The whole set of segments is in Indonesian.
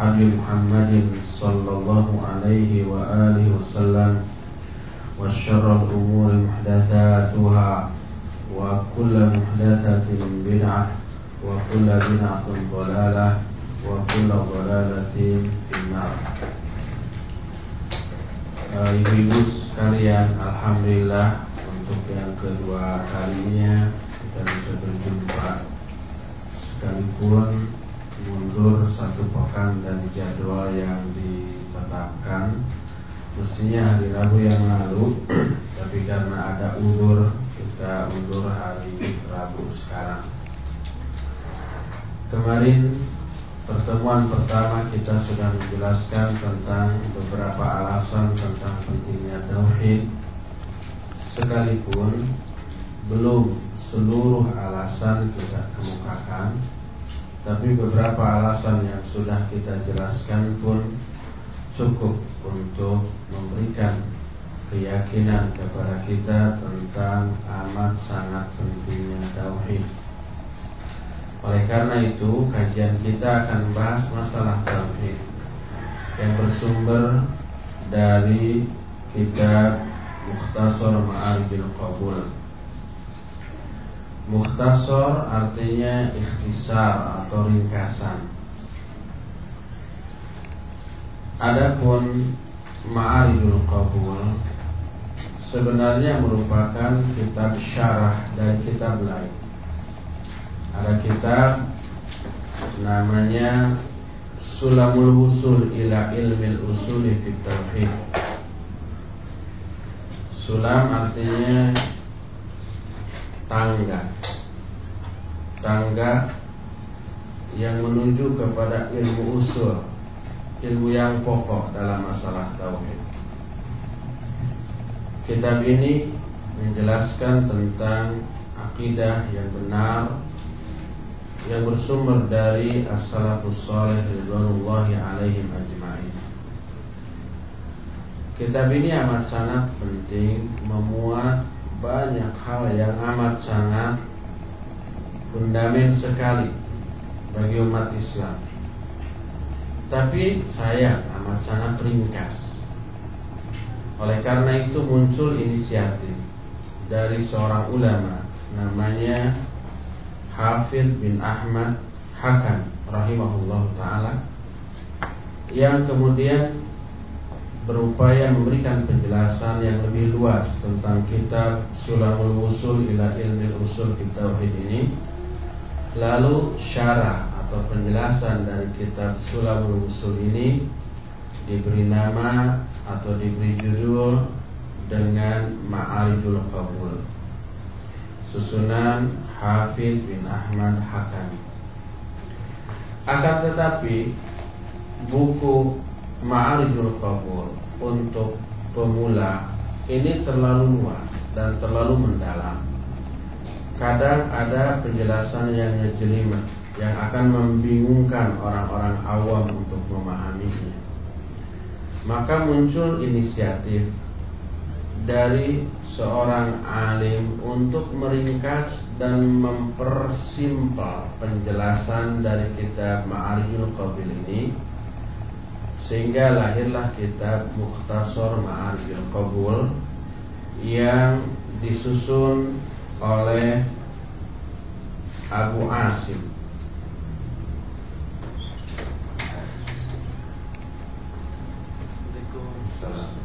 هدي محمد صلى الله عليه وآله وسلم وشر الأمور محدثاتها وكل محدثة بدعة وكل بدعة ضلالة وكل ضلالة في النار Ibu-ibu sekalian, Alhamdulillah untuk yang kedua kalinya kita bisa berjumpa sekalipun mundur satu pekan dari jadwal yang ditetapkan. Mestinya hari Rabu yang lalu tapi karena ada undur kita undur hari Rabu sekarang. Kemarin pertemuan pertama kita sudah menjelaskan tentang beberapa alasan tentang pentingnya tauhid. Sekalipun belum seluruh alasan kita kemukakan tapi beberapa alasan yang sudah kita jelaskan pun cukup untuk memberikan keyakinan kepada kita tentang amat sangat pentingnya tauhid. Oleh karena itu, kajian kita akan bahas masalah tauhid yang bersumber dari kitab Mukhtasar Ma'arifil Qabul Mukhtasar artinya ikhtisar atau ringkasan. Adapun Ma'ariful Qabul sebenarnya merupakan kitab syarah dari kitab lain. Ada kitab namanya Sulamul Usul ila Ilmil Usul fi Tauhid. Sulam artinya tangga. Tangga yang menuju kepada ilmu usul ilmu yang pokok dalam masalah tauhid. Kitab ini menjelaskan tentang akidah yang benar yang bersumber dari as-salafus salih ridwanullahi alaihim ajma'in. Kitab ini amat sangat penting memuat banyak hal yang amat sangat fundament sekali bagi umat Islam. Tapi sayang amat sangat ringkas. Oleh karena itu muncul inisiatif dari seorang ulama namanya Hafid bin Ahmad Hakan rahimahullah taala yang kemudian berupaya memberikan penjelasan yang lebih luas tentang kitab Sulamul Usul ila Ilmi Usul Tauhid ini. Lalu syarah atau penjelasan dari kitab Sulamul Usul ini diberi nama atau diberi judul dengan Ma'ariful Qabul. Susunan Hafid bin Ahmad Hakami. Akan tetapi buku Ma'ariful Qabul untuk pemula ini terlalu luas dan terlalu mendalam. Kadang ada penjelasan yang ngejelimet yang akan membingungkan orang-orang awam untuk memahaminya. Maka muncul inisiatif dari seorang alim untuk meringkas dan mempersimpel penjelasan dari kitab Ma'ariful Qabil ini sehingga lahirlah kitab Mukhtasar Ma'arifil Qabul yang disusun oleh Abu Asim.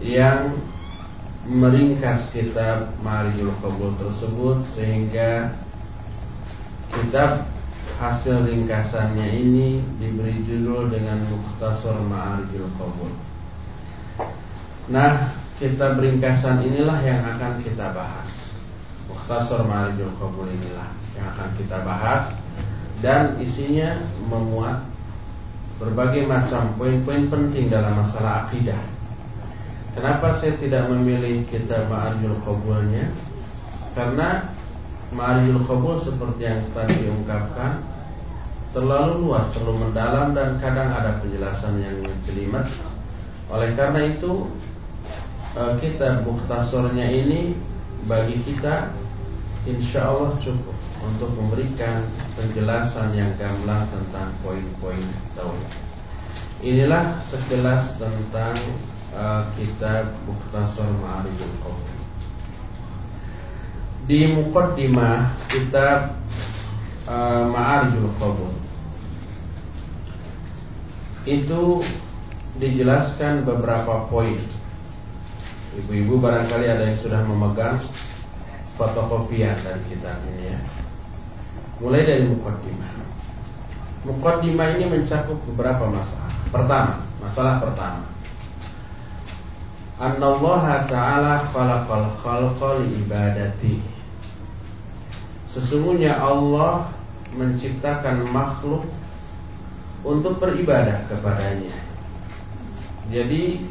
Yang meringkas kitab Marijul Qabul tersebut sehingga kitab hasil ringkasannya ini diberi judul dengan Mukhtasar Ma'arijul Qabul. Nah, kitab ringkasan inilah yang akan kita bahas. Mukhtasar Ma'arijul Qabul inilah yang akan kita bahas dan isinya memuat berbagai macam poin-poin penting dalam masalah akidah. Kenapa saya tidak memilih kitab Ma'arijul Qabulnya? Karena Ma'arijul Qabul seperti yang tadi diungkapkan terlalu luas, terlalu mendalam dan kadang ada penjelasan yang jelimet. Oleh karena itu eh, kitab Mukhtasornya ini bagi kita insya Allah cukup untuk memberikan penjelasan yang gamblang tentang poin-poin tauhid. Inilah sekilas tentang uh, kitab Mukhtasar Ma'ariful Qawl. Di mukaddimah kitab uh, Ma'ariful Qawl itu dijelaskan beberapa poin. Ibu-ibu barangkali ada yang sudah memegang fotokopian dari kitab ini ya. Mulai dari mukaddimah. Mukaddimah ini mencakup beberapa masalah. Pertama, masalah pertama. Allah Ta'ala khalaqal khalqa li ibadati. Sesungguhnya Allah menciptakan makhluk untuk beribadah kepadanya. Jadi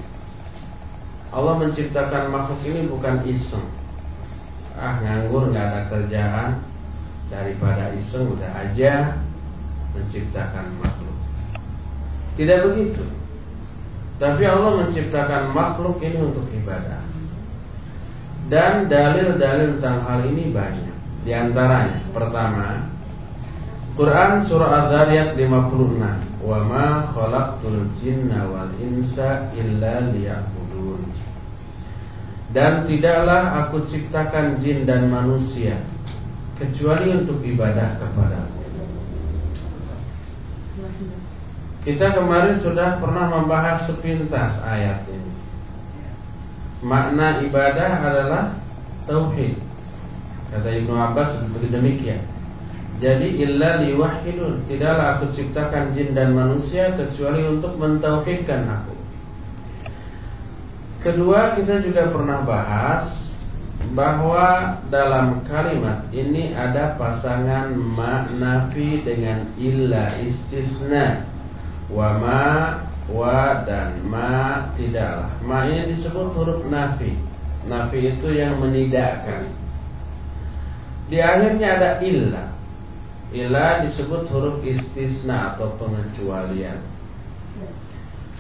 Allah menciptakan makhluk ini bukan iseng. Ah nganggur nggak ada kerjaan, daripada iseng udah aja menciptakan makhluk. Tidak begitu. Tapi Allah menciptakan makhluk ini untuk ibadah. Dan dalil-dalil tentang hal ini banyak. Di antaranya, pertama, Quran surah Az-Zariyat 56, "Wa ma khalaqtul jinna wal insa illa liya'budun." Dan tidaklah aku ciptakan jin dan manusia kecuali untuk ibadah kepada Kita kemarin sudah pernah membahas sepintas ayat ini. Makna ibadah adalah tauhid. Kata Ibnu Abbas seperti demikian. Jadi illa liwahidun, tidaklah aku ciptakan jin dan manusia kecuali untuk mentauhidkan aku. Kedua, kita juga pernah bahas bahwa dalam kalimat ini ada pasangan ma nafi dengan illa istisna. Wa ma wa dan ma tidaklah. Ma ini disebut huruf nafi. Nafi itu yang menidakkan di akhirnya ada illa illa disebut huruf istisna atau pengecualian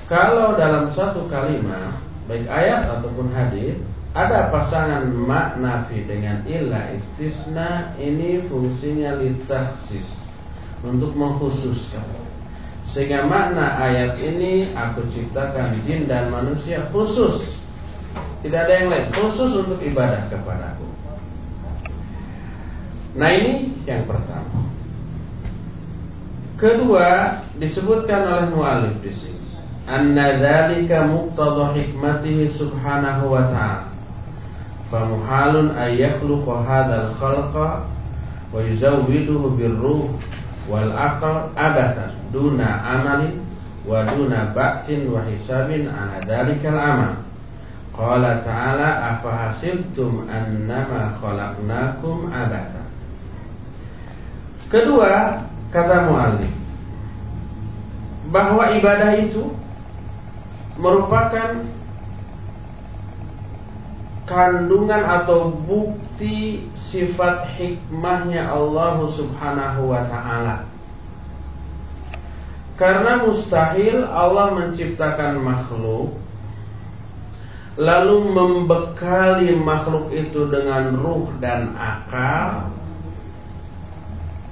kalau dalam satu kalimat baik ayat ataupun hadis ada pasangan mak nafi dengan illa istisna ini fungsinya litaksis untuk mengkhususkan. Sehingga makna ayat ini aku ciptakan jin dan manusia khusus. Tidak ada yang lain, khusus untuk ibadah kepadaku. Nah ini yang pertama. Kedua disebutkan oleh mu'alif di sini. Anna dzalika muqtadha hikmatihi subhanahu wa ta'ala famuhalun ay yakhluqa hadzal khalqa wa yuzawwiduhu birruh wal aql abatan duna amalin wa duna ba'tin wa hisabin ala dalikal amal qala ta'ala afahasibtum annama khalaqnakum abatan kedua kata muallif bahwa ibadah itu merupakan kandungan atau bukti sifat hikmahnya Allah Subhanahu wa taala. Karena mustahil Allah menciptakan makhluk lalu membekali makhluk itu dengan ruh dan akal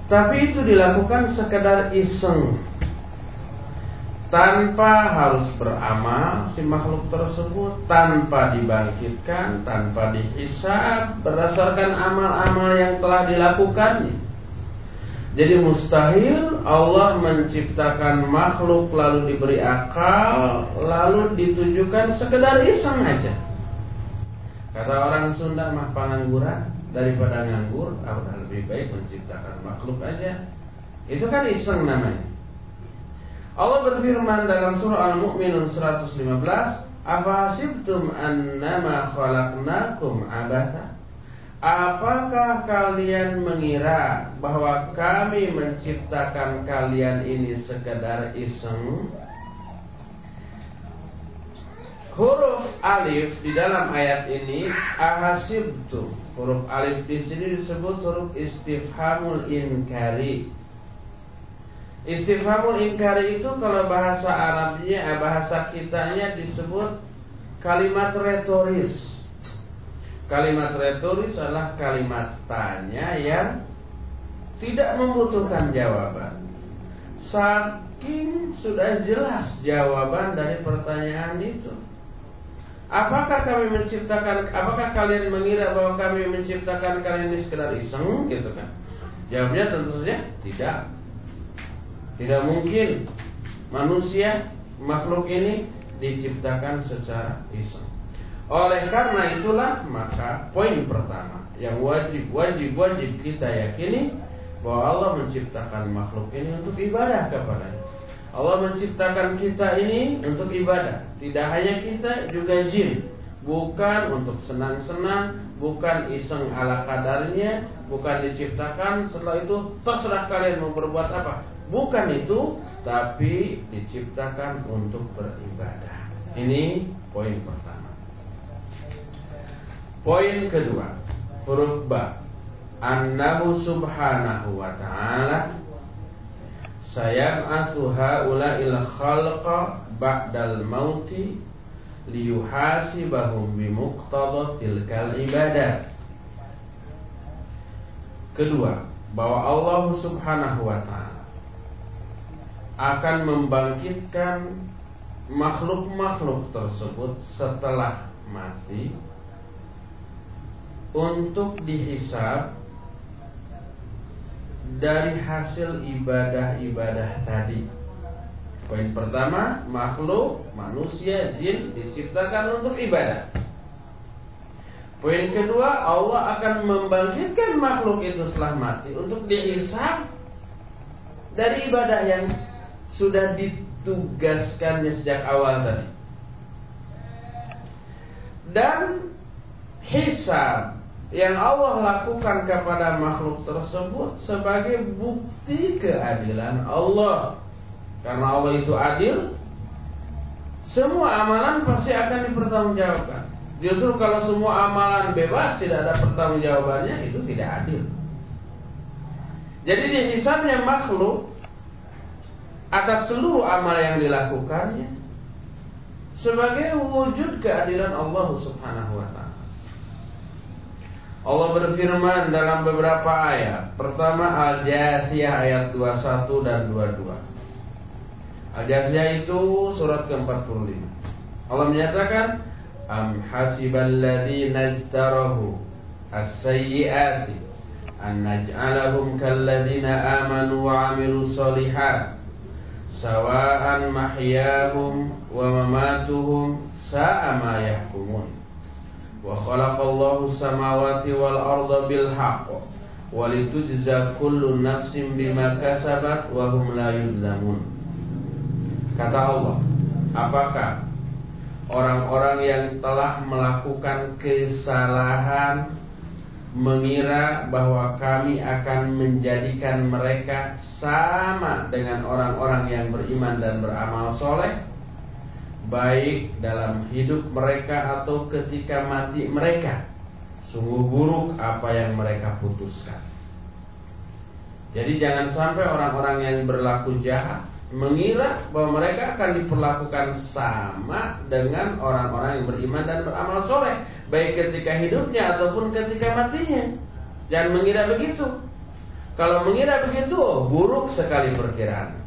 tapi itu dilakukan sekedar iseng. Tanpa harus beramal si makhluk tersebut tanpa dibangkitkan tanpa dihisab berdasarkan amal-amal yang telah dilakukannya. Jadi mustahil Allah menciptakan makhluk lalu diberi akal lalu ditujukan sekedar iseng aja. Kata orang Sunda mah pengangguran daripada nganggur, ah, udah lebih baik menciptakan makhluk aja. Itu kan iseng namanya. Allah berfirman dalam surah Al-Mu'minun 115, "Afahasibtum annama khalaqnakum abatha?" Apakah kalian mengira bahwa kami menciptakan kalian ini sekedar iseng? Huruf alif di dalam ayat ini ahasibtu. Huruf alif di sini disebut huruf istifhamul inkari. Istifhamul inkari itu kalau bahasa Arabnya, eh, bahasa kitanya disebut kalimat retoris. Kalimat retoris adalah kalimat tanya yang tidak membutuhkan jawaban. Saking sudah jelas jawaban dari pertanyaan itu. Apakah kami menciptakan apakah kalian mengira bahwa kami menciptakan kalian ini sekedar iseng gitu kan? Jawabnya tentu saja tidak. Tidak mungkin manusia makhluk ini diciptakan secara iseng. Oleh karena itulah maka poin pertama yang wajib wajib wajib kita yakini bahwa Allah menciptakan makhluk ini untuk ibadah kepadanya. Allah menciptakan kita ini untuk ibadah. Tidak hanya kita, juga jin. Bukan untuk senang-senang, bukan iseng ala kadarnya, bukan diciptakan setelah itu terserah kalian mau berbuat apa. Bukan itu, tapi diciptakan untuk beribadah. Ini poin pertama. Poin kedua, huruf ba. Annahu subhanahu wa ta'ala sayab'atsu haula'il khalqa ba'dal mauti liyuhasibahum bimuqtada tilkal ibadat. Kedua, bahwa Allah Subhanahu wa taala akan membangkitkan makhluk-makhluk tersebut setelah mati untuk dihisab dari hasil ibadah-ibadah tadi. Poin pertama, makhluk, manusia, jin diciptakan untuk ibadah. Poin kedua, Allah akan membangkitkan makhluk itu setelah mati untuk dihisab dari ibadah yang sudah ditugaskannya sejak awal tadi. Dan hisab yang Allah lakukan kepada makhluk tersebut sebagai bukti keadilan Allah. Karena Allah itu adil, semua amalan pasti akan dipertanggungjawabkan. Justru kalau semua amalan bebas tidak ada pertanggungjawabannya itu tidak adil. Jadi di hisabnya makhluk atas seluruh amal yang dilakukannya sebagai wujud keadilan Allah Subhanahu wa taala. Allah berfirman dalam beberapa ayat. Pertama Al-Jasiyah ayat 21 dan 22. Al-Jasiyah itu surat ke-45. Allah menyatakan Am hasibal ladzina ijtarahu as-sayyi'ati an naj'alahum kalladzina amanu wa 'amilus solihat sawa'an mahyahum wa mamatuhum sa'a ma yahkumun arda bil haqq wa litujza kullu nafsin bima kasabat wa hum la yuzlamun. Kata Allah apakah orang-orang yang telah melakukan kesalahan mengira bahwa kami akan menjadikan mereka sama dengan orang-orang yang beriman dan beramal soleh baik dalam hidup mereka atau ketika mati mereka. Sungguh buruk apa yang mereka putuskan. Jadi jangan sampai orang-orang yang berlaku jahat mengira bahwa mereka akan diperlakukan sama dengan orang-orang yang beriman dan beramal soleh, baik ketika hidupnya ataupun ketika matinya. Jangan mengira begitu. Kalau mengira begitu, oh, buruk sekali perkiraan.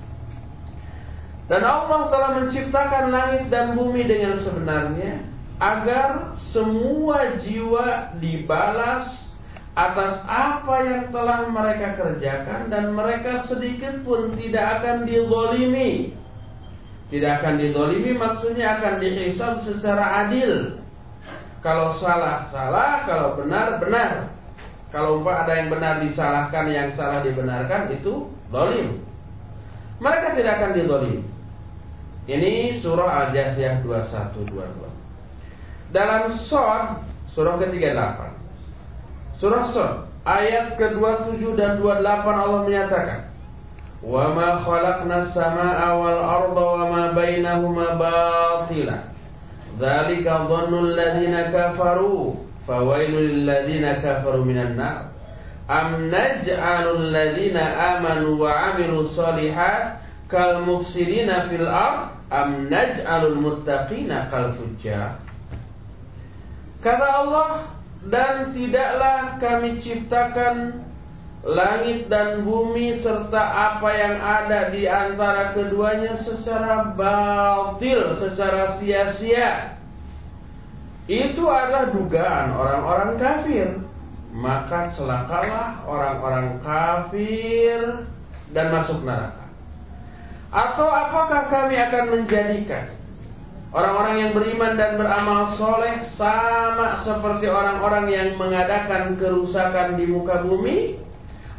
Dan Allah telah menciptakan langit dan bumi dengan sebenarnya agar semua jiwa dibalas atas apa yang telah mereka kerjakan dan mereka sedikit pun tidak akan didolimi. Tidak akan didolimi maksudnya akan dihisab secara adil. Kalau salah, salah. Kalau benar, benar. Kalau ada yang benar disalahkan, yang salah dibenarkan, itu dolim. Mereka tidak akan didolim. Ini surah Al-Jasiyah 2122. Dalam Sod, surah ke-38. Surah Sod, ayat ke-27 dan 28 Allah menyatakan, "Wa ma khalaqna as-samaa'a wal arda wa ma bainahuma batila." Dzalika dhannul ladzina kafaru fawailul ladzina kafaru minan nar. Am naj'alul ladzina amanu wa 'amilus solihat kal mufsidina fil ard am naj'alul muttaqina kal fujjar. Kata Allah, dan tidaklah kami ciptakan langit dan bumi serta apa yang ada di antara keduanya secara batil, secara sia-sia. Itu adalah dugaan orang-orang kafir. Maka celakalah orang-orang kafir dan masuk neraka. Atau apakah kami akan menjadikan orang-orang yang beriman dan beramal soleh sama seperti orang-orang yang mengadakan kerusakan di muka bumi?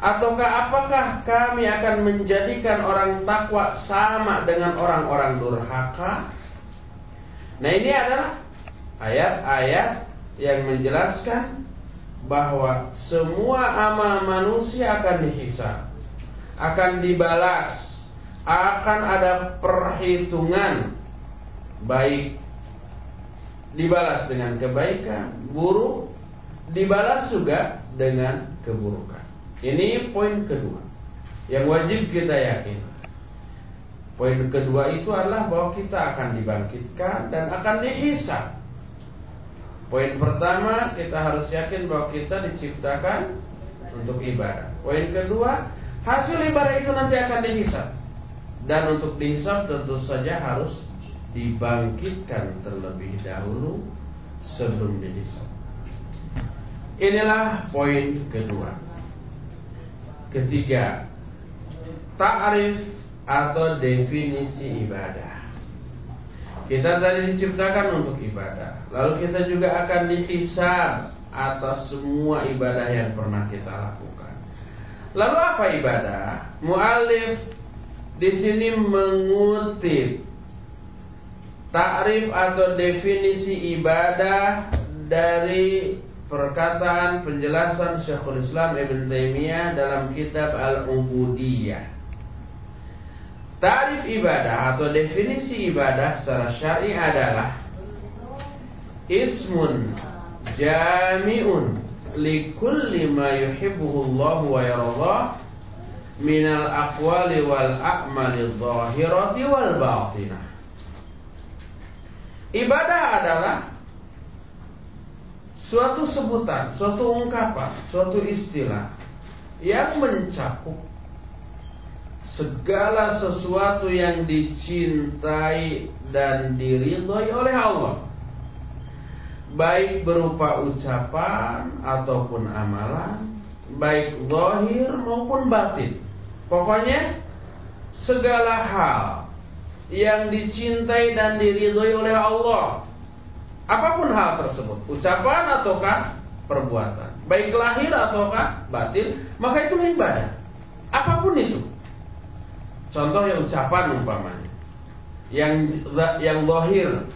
Ataukah apakah kami akan menjadikan orang takwa sama dengan orang-orang durhaka? Nah ini adalah ayat-ayat yang menjelaskan bahwa semua amal manusia akan dihisab, akan dibalas, akan ada perhitungan baik dibalas dengan kebaikan, buruk dibalas juga dengan keburukan. Ini poin kedua yang wajib kita yakin. Poin kedua itu adalah bahwa kita akan dibangkitkan dan akan dihisap. Poin pertama kita harus yakin bahwa kita diciptakan untuk ibadah. Poin kedua hasil ibadah itu nanti akan dihisap dan untuk dihisap tentu saja harus dibangkitkan terlebih dahulu sebelum dihisap. Inilah poin kedua. Ketiga, ta'rif atau definisi ibadah. Kita tadi diciptakan untuk ibadah. Lalu kita juga akan dihisab atas semua ibadah yang pernah kita lakukan. Lalu apa ibadah? Mu'alif di sini mengutip takrif atau definisi ibadah dari perkataan penjelasan Syekhul Islam Ibn Taimiyah dalam kitab Al-Ubudiyah. Tarif ibadah atau definisi ibadah secara syar'i adalah ismun jami'un likulli ma yuhibbuhu Allah wa yardah minal aqwali wal a'mali dhahirati wal batinah. Ibadah adalah suatu sebutan, suatu ungkapan, suatu istilah yang mencakup segala sesuatu yang dicintai dan diridhoi oleh Allah. Baik berupa ucapan ataupun amalan, baik zahir maupun batin. Pokoknya segala hal yang dicintai dan diridhoi oleh Allah Apa pun hal tersebut, ucapan ataukah perbuatan, baik lahir ataukah batin, maka itu ibadah. Apa pun itu. Contoh yang ucapan umpamanya. Yang yang lahir,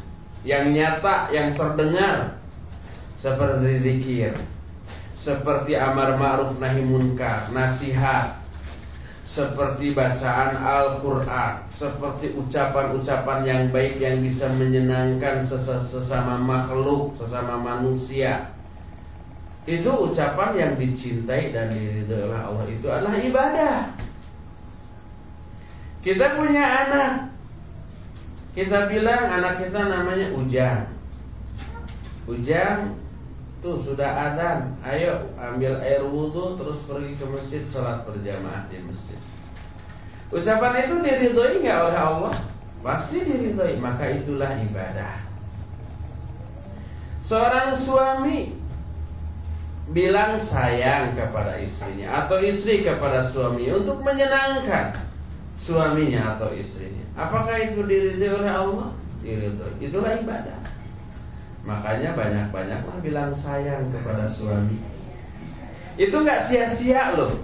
yang nyata, yang terdengar seperti zikir, seperti amar ma'ruf nahi munkar, nasihat, seperti bacaan Al-Quran, seperti ucapan-ucapan yang baik yang bisa menyenangkan sesama makhluk, sesama manusia. Itu ucapan yang dicintai dan diridhoi oleh Allah itu adalah ibadah. Kita punya anak. Kita bilang anak kita namanya Ujang. Ujang Tuh sudah adzan, ayo ambil air wudhu terus pergi ke masjid sholat berjamaah di masjid. Ucapan itu diridhoi nggak oleh Allah? Pasti diridhoi, maka itulah ibadah. Seorang suami bilang sayang kepada istrinya atau istri kepada suami untuk menyenangkan suaminya atau istrinya. Apakah itu diridhoi oleh Allah? Diridhoi. Itulah ibadah. Makanya banyak-banyaklah bilang sayang kepada suami. Itu nggak sia-sia loh.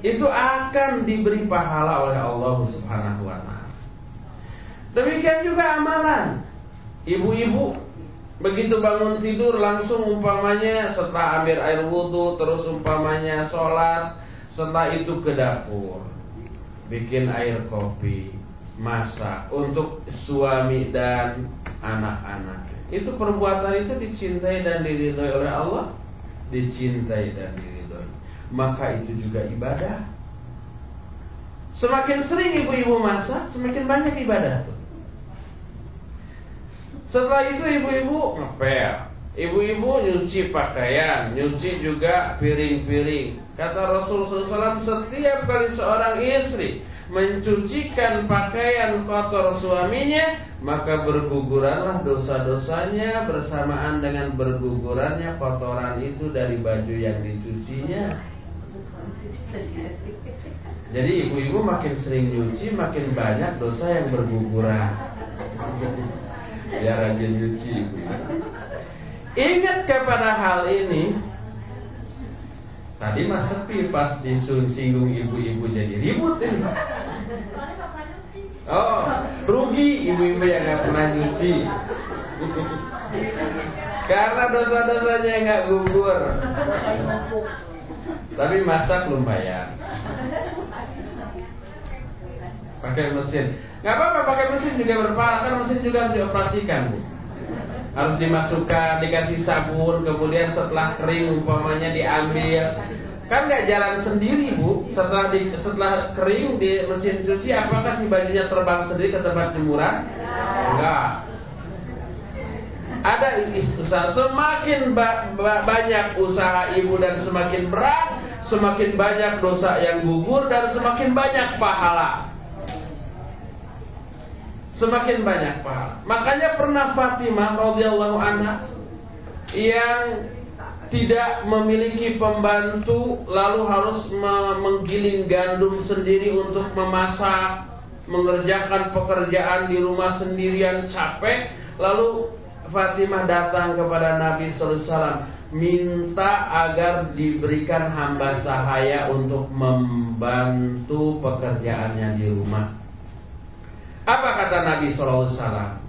Itu akan diberi pahala oleh Allah Subhanahu wa taala. Demikian juga amalan. Ibu-ibu begitu bangun tidur langsung umpamanya setelah ambil air wudhu terus umpamanya sholat setelah itu ke dapur bikin air kopi masak untuk suami dan anak-anak itu perbuatan itu dicintai dan diridhoi oleh Allah dicintai dan diridhoi maka itu juga ibadah semakin sering ibu-ibu masak semakin banyak ibadah tuh setelah itu ibu-ibu ngepel. Ibu-ibu nyuci pakaian, nyuci juga piring-piring. Kata Rasulullah SAW, setiap kali seorang istri mencucikan pakaian kotor suaminya, maka berguguranlah dosa-dosanya bersamaan dengan bergugurannya kotoran itu dari baju yang dicucinya. Jadi ibu-ibu makin sering nyuci, makin banyak dosa yang berguguran ya rajin nyuci Ingat kepada hal ini Tadi mas sepi pas disinggung ibu-ibu jadi ribut ini. Oh, rugi ibu-ibu yang nggak pernah nyuci. Karena dosa-dosanya nggak gugur. Tapi masak lumayan. Pakai mesin. Gak apa-apa pakai mesin juga berpahala kan mesin juga harus dioperasikan bu. Harus dimasukkan, dikasih sabun, kemudian setelah kering umpamanya diambil. Kan nggak jalan sendiri bu. Setelah di, setelah kering di mesin cuci, apakah si bajunya terbang sendiri ke tempat jemuran? Enggak. Ada usaha semakin ba ba banyak usaha ibu dan semakin berat, semakin banyak dosa yang gugur dan semakin banyak pahala semakin banyak pahala. Makanya pernah Fatimah radhiyallahu anha yang tidak memiliki pembantu lalu harus menggiling gandum sendiri untuk memasak, mengerjakan pekerjaan di rumah sendirian capek, lalu Fatimah datang kepada Nabi sallallahu alaihi wasallam minta agar diberikan hamba sahaya untuk membantu pekerjaannya di rumah. Apa kata Nabi SAW?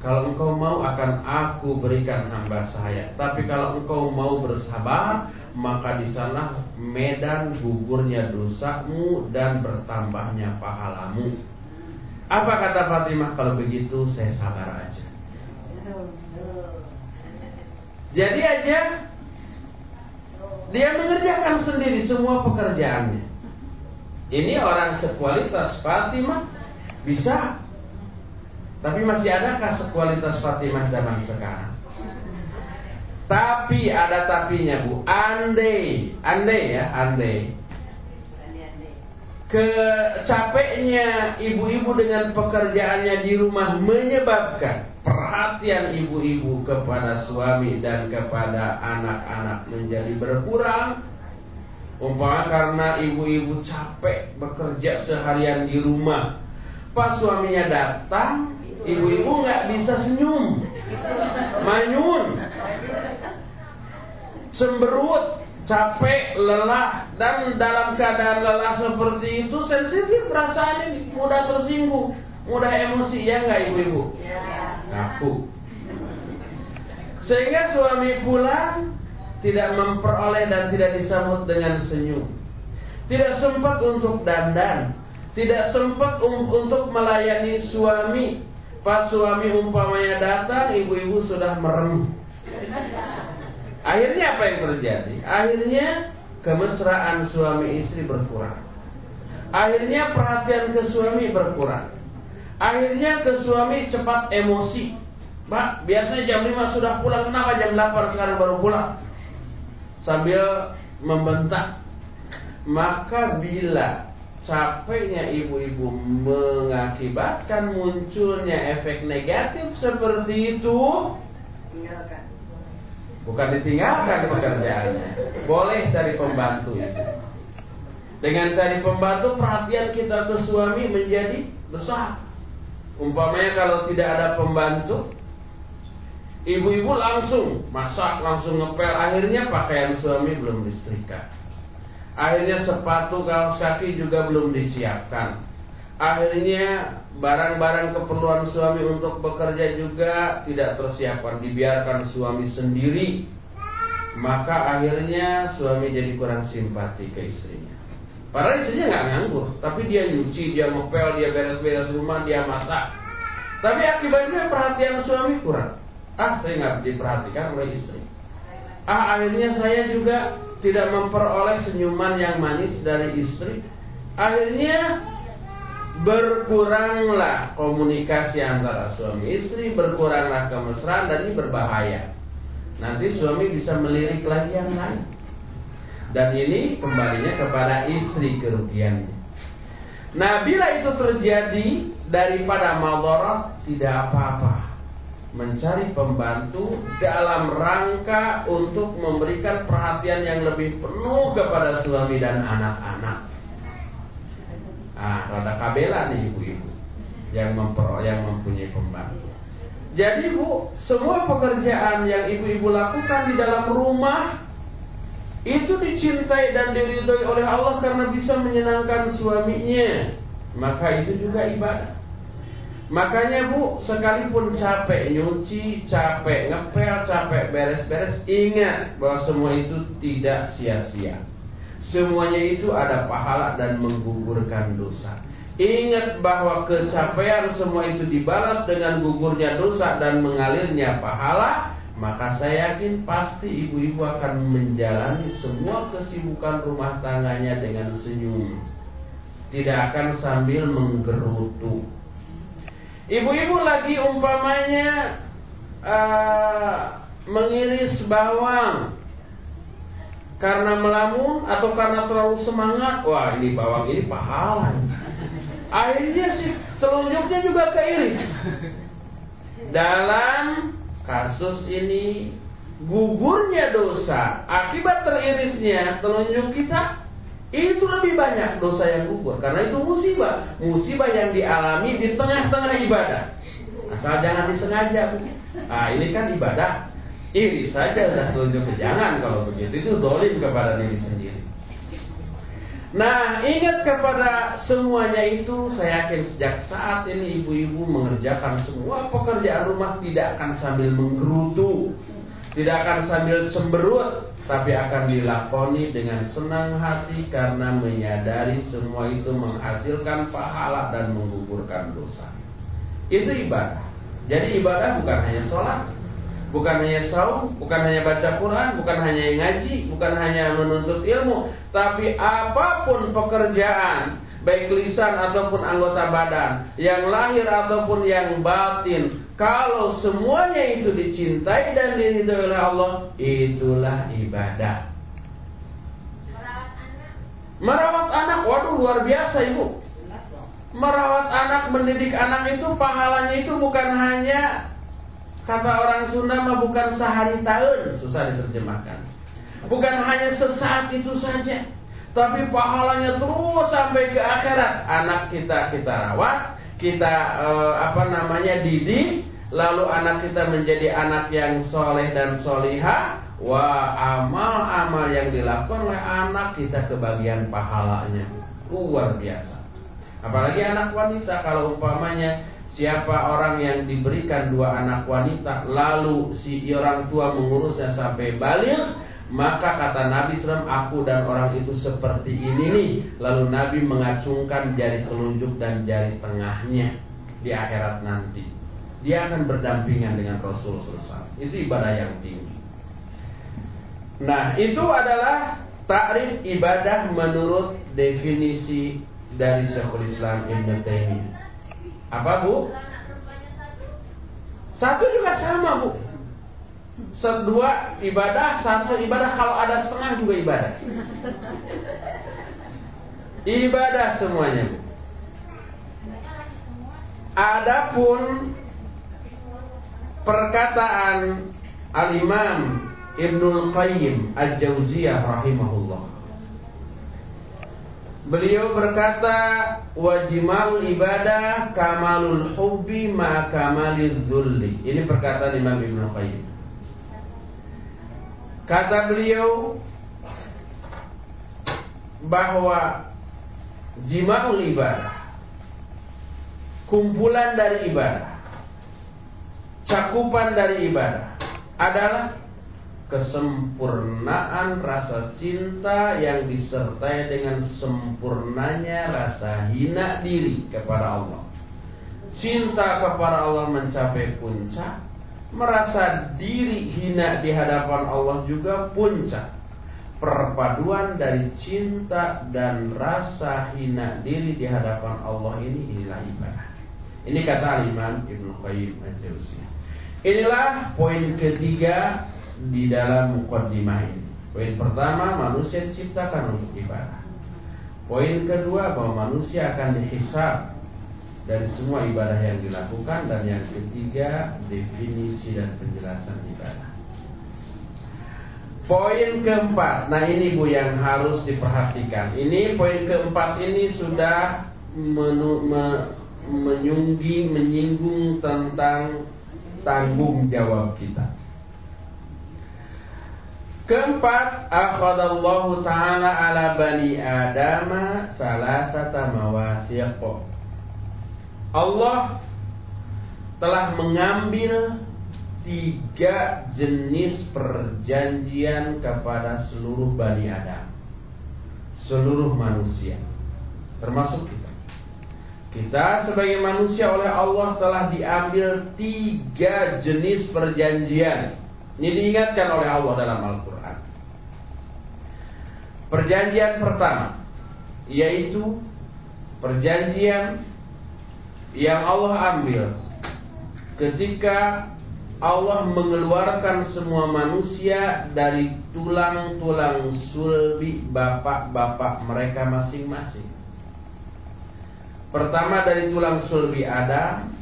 Kalau engkau mau akan aku berikan hamba saya. Tapi kalau engkau mau bersabar, maka di sana medan gugurnya dosamu dan bertambahnya pahalamu. Apa kata Fatimah? Kalau begitu saya sabar aja. Jadi aja dia mengerjakan sendiri semua pekerjaannya. Ini orang sekualitas Fatimah bisa tapi masih adakah sekualitas Fatimah zaman sekarang? Tapi ada tapinya bu. Andai, andai ya, andai. Kecapeknya ibu-ibu dengan pekerjaannya di rumah menyebabkan perhatian ibu-ibu kepada suami dan kepada anak-anak menjadi berkurang. Umpama karena ibu-ibu capek bekerja seharian di rumah. Pas suaminya datang, Ibu-ibu nggak bisa senyum, manyun, semberut, capek, lelah, dan dalam keadaan lelah seperti itu sensitif perasaan ini, mudah tersinggung, mudah emosi ya nggak ibu-ibu? Aku. Sehingga suami pulang tidak memperoleh dan tidak disambut dengan senyum. Tidak sempat untuk dandan, tidak sempat um, untuk melayani suami, Pas suami umpamanya datang, ibu-ibu sudah merem. Akhirnya apa yang terjadi? Akhirnya kemesraan suami istri berkurang. Akhirnya perhatian ke suami berkurang. Akhirnya ke suami cepat emosi. Pak, biasanya jam 5 sudah pulang, kenapa jam 8 sekarang baru pulang? Sambil membentak. Maka bila capeknya ibu-ibu mengakibatkan munculnya efek negatif seperti itu. Tinggalkan. Bukan ditinggalkan pekerjaannya. Boleh cari pembantu itu. Dengan cari pembantu perhatian kita ke suami menjadi besar. Umpamanya kalau tidak ada pembantu Ibu-ibu langsung masak, langsung ngepel. Akhirnya pakaian suami belum disetrika. Akhirnya sepatu kaos kaki juga belum disiapkan. Akhirnya barang-barang keperluan suami untuk bekerja juga tidak tersiapkan, dibiarkan suami sendiri. Maka akhirnya suami jadi kurang simpati ke istrinya. Padahal istrinya nggak nganggur, tapi dia nyuci, dia ngepel, dia beres-beres rumah, dia masak. Tapi akibatnya perhatian suami kurang. Ah, saya nggak diperhatikan oleh istri. Ah, akhirnya saya juga tidak memperoleh senyuman yang manis dari istri. Akhirnya berkuranglah komunikasi antara suami istri, berkuranglah kemesraan dan ini berbahaya. Nanti suami bisa melirik lagi yang lain. Dan ini kembalinya kepada istri kerugiannya. Nah, bila itu terjadi daripada maldorot tidak apa-apa mencari pembantu dalam rangka untuk memberikan perhatian yang lebih penuh kepada suami dan anak-anak. Ah, rada kabela nih ibu-ibu yang memper yang mempunyai pembantu. Jadi bu, semua pekerjaan yang ibu-ibu lakukan di dalam rumah itu dicintai dan diridhoi oleh Allah karena bisa menyenangkan suaminya. Maka itu juga ibadah. Makanya bu, sekalipun capek nyuci, capek ngepel, capek beres-beres, ingat bahwa semua itu tidak sia-sia. Semuanya itu ada pahala dan menggugurkan dosa. Ingat bahwa kecapean semua itu dibalas dengan gugurnya dosa dan mengalirnya pahala. Maka saya yakin pasti ibu-ibu akan menjalani semua kesibukan rumah tangganya dengan senyum. Tidak akan sambil menggerutu Ibu-ibu lagi umpamanya uh, mengiris bawang karena melamun atau karena terlalu semangat, wah ini bawang ini pahala. Akhirnya si telunjuknya juga keiris. Dalam kasus ini gugurnya dosa akibat teririsnya telunjuk kita itu lebih banyak dosa yang gugur karena itu musibah. Musibah yang dialami di tengah-tengah ibadah. Asal jangan disengaja. Ah ini kan ibadah. Iri saja sudah tunjuk jangan kalau begitu itu dolim kepada diri sendiri. Nah, ingat kepada semuanya itu, saya yakin sejak saat ini ibu-ibu mengerjakan semua pekerjaan rumah tidak akan sambil menggerutu, tidak akan sambil cemberut, tapi akan dilakoni dengan senang hati karena menyadari semua itu menghasilkan pahala dan menggugurkan dosa. Itu ibadah. Jadi ibadah bukan hanya sholat, bukan hanya saum, bukan hanya baca Quran, bukan hanya ngaji, bukan hanya menuntut ilmu, tapi apa pun pekerjaan baik lisan ataupun anggota badan, yang lahir ataupun yang batin, kalau semuanya itu dicintai dan diridhoi oleh Allah, itulah ibadah. Merawat anak. Merawat anak, waduh luar biasa ibu. Merawat anak, mendidik anak itu pahalanya itu bukan hanya kata orang Sunda mah bukan sehari tahun, susah diterjemahkan. Bukan hanya sesaat itu saja tapi pahalanya terus sampai ke akhirat. Anak kita kita rawat, kita uh, apa namanya didik, lalu anak kita menjadi anak yang soleh dan solihah. Wah amal-amal yang dilakukan oleh anak kita kebagian pahalanya luar biasa. Apalagi anak wanita kalau umpamanya siapa orang yang diberikan dua anak wanita lalu si orang tua mengurusnya sampai balik maka kata Nabi SAW, aku dan orang itu seperti ini nih. Lalu Nabi mengacungkan jari telunjuk dan jari tengahnya di akhirat nanti. Dia akan berdampingan dengan Rasul SAW. Itu ibadah yang tinggi. Nah, itu adalah takrif ibadah menurut definisi dari Syekhul Islam Ibn Taimiyah. Apa bu? Satu juga sama bu. Sedua ibadah, satu ibadah kalau ada setengah juga ibadah. Ibadah semuanya. Adapun perkataan Al-Imam Ibnul Qayyim Al-Jauziyah rahimahullah. Beliau berkata wajimau ibadah kamalul hubbi ma kamalil dzulli. Ini perkataan Imam Ibnu Qayyim. Kata beliau bahwa jimaul ibadah kumpulan dari ibadah cakupan dari ibadah adalah kesempurnaan rasa cinta yang disertai dengan sempurnanya rasa hina diri kepada Allah. Cinta kepada Allah mencapai puncak, merasa diri hina di hadapan Allah juga puncak. Perpaduan dari cinta dan rasa hina diri di hadapan Allah ini inilah ibadah. Ini kata Imam Ibnu Qayyim al-Jauziyah. Inilah poin ketiga di dalam mukaddimah ini. Poin pertama, manusia diciptakan untuk ibadah. Poin kedua, bahwa manusia akan dihisab dari semua ibadah yang dilakukan dan yang ketiga, definisi dan penjelasan ibadah. Poin keempat, nah ini Bu yang harus diperhatikan. Ini poin keempat ini sudah menu, me, menyunggi, menyinggung tentang tanggung jawab kita. Keempat, akhadallahu ta'ala ala bani adama salasata mawathiq. Allah telah mengambil tiga jenis perjanjian kepada seluruh bani Adam. Seluruh manusia. Termasuk kita. Kita sebagai manusia oleh Allah telah diambil tiga jenis perjanjian. Ini diingatkan oleh Allah dalam Al-Quran. Perjanjian pertama yaitu perjanjian yang Allah ambil ketika Allah mengeluarkan semua manusia dari tulang-tulang sulbi bapak-bapak mereka masing-masing. Pertama dari tulang sulbi Adam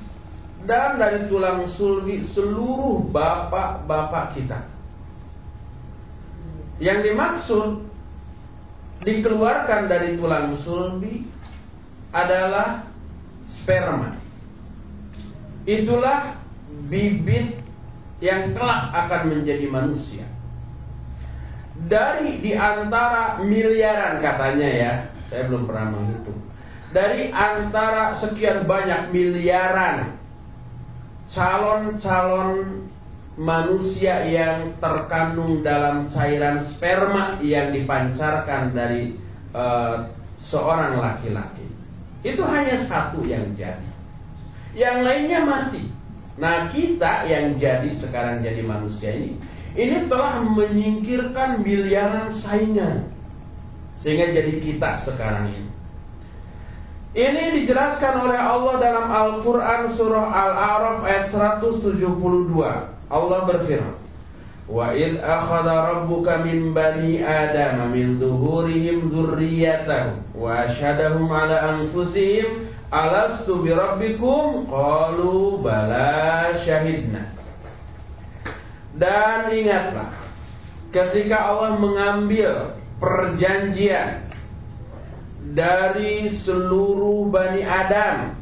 dan dari tulang sulbi seluruh bapak-bapak kita. Yang dimaksud dikeluarkan dari tulang sulbi adalah sperma. Itulah bibit yang kelak akan menjadi manusia. Dari di antara miliaran katanya ya, saya belum pernah menghitung. Dari antara sekian banyak miliaran calon-calon manusia yang terkandung dalam cairan sperma yang dipancarkan dari uh, seorang laki-laki. Itu hanya satu yang jadi. Yang lainnya mati. Nah, kita yang jadi sekarang jadi manusia ini ini telah menyingkirkan miliaran saingan. Sehingga jadi kita sekarang ini. Ini dijelaskan oleh Allah dalam Al-Quran surah Al-A'raf ayat 172. Allah berfirman, Wa id akhadha rabbuka min bani Adam min zuhurihim dzurriyyatahum wa asyhadahum ala anfusihim alastu bi rabbikum qalu bala syahidna. Dan ingatlah ketika Allah mengambil perjanjian dari seluruh bani Adam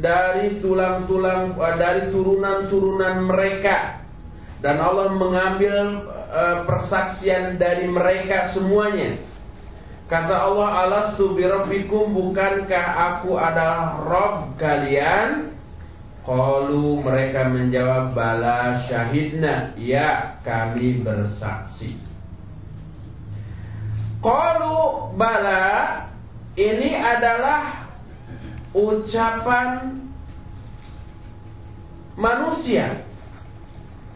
dari tulang-tulang dari turunan-turunan mereka dan Allah mengambil uh, persaksian dari mereka semuanya. Kata Allah, "Alastu birabbikum bukankah aku adalah Rob kalian?" Qalu mereka menjawab, "Bala syahidna." Ya, kami bersaksi. Qalu bala ini adalah ucapan manusia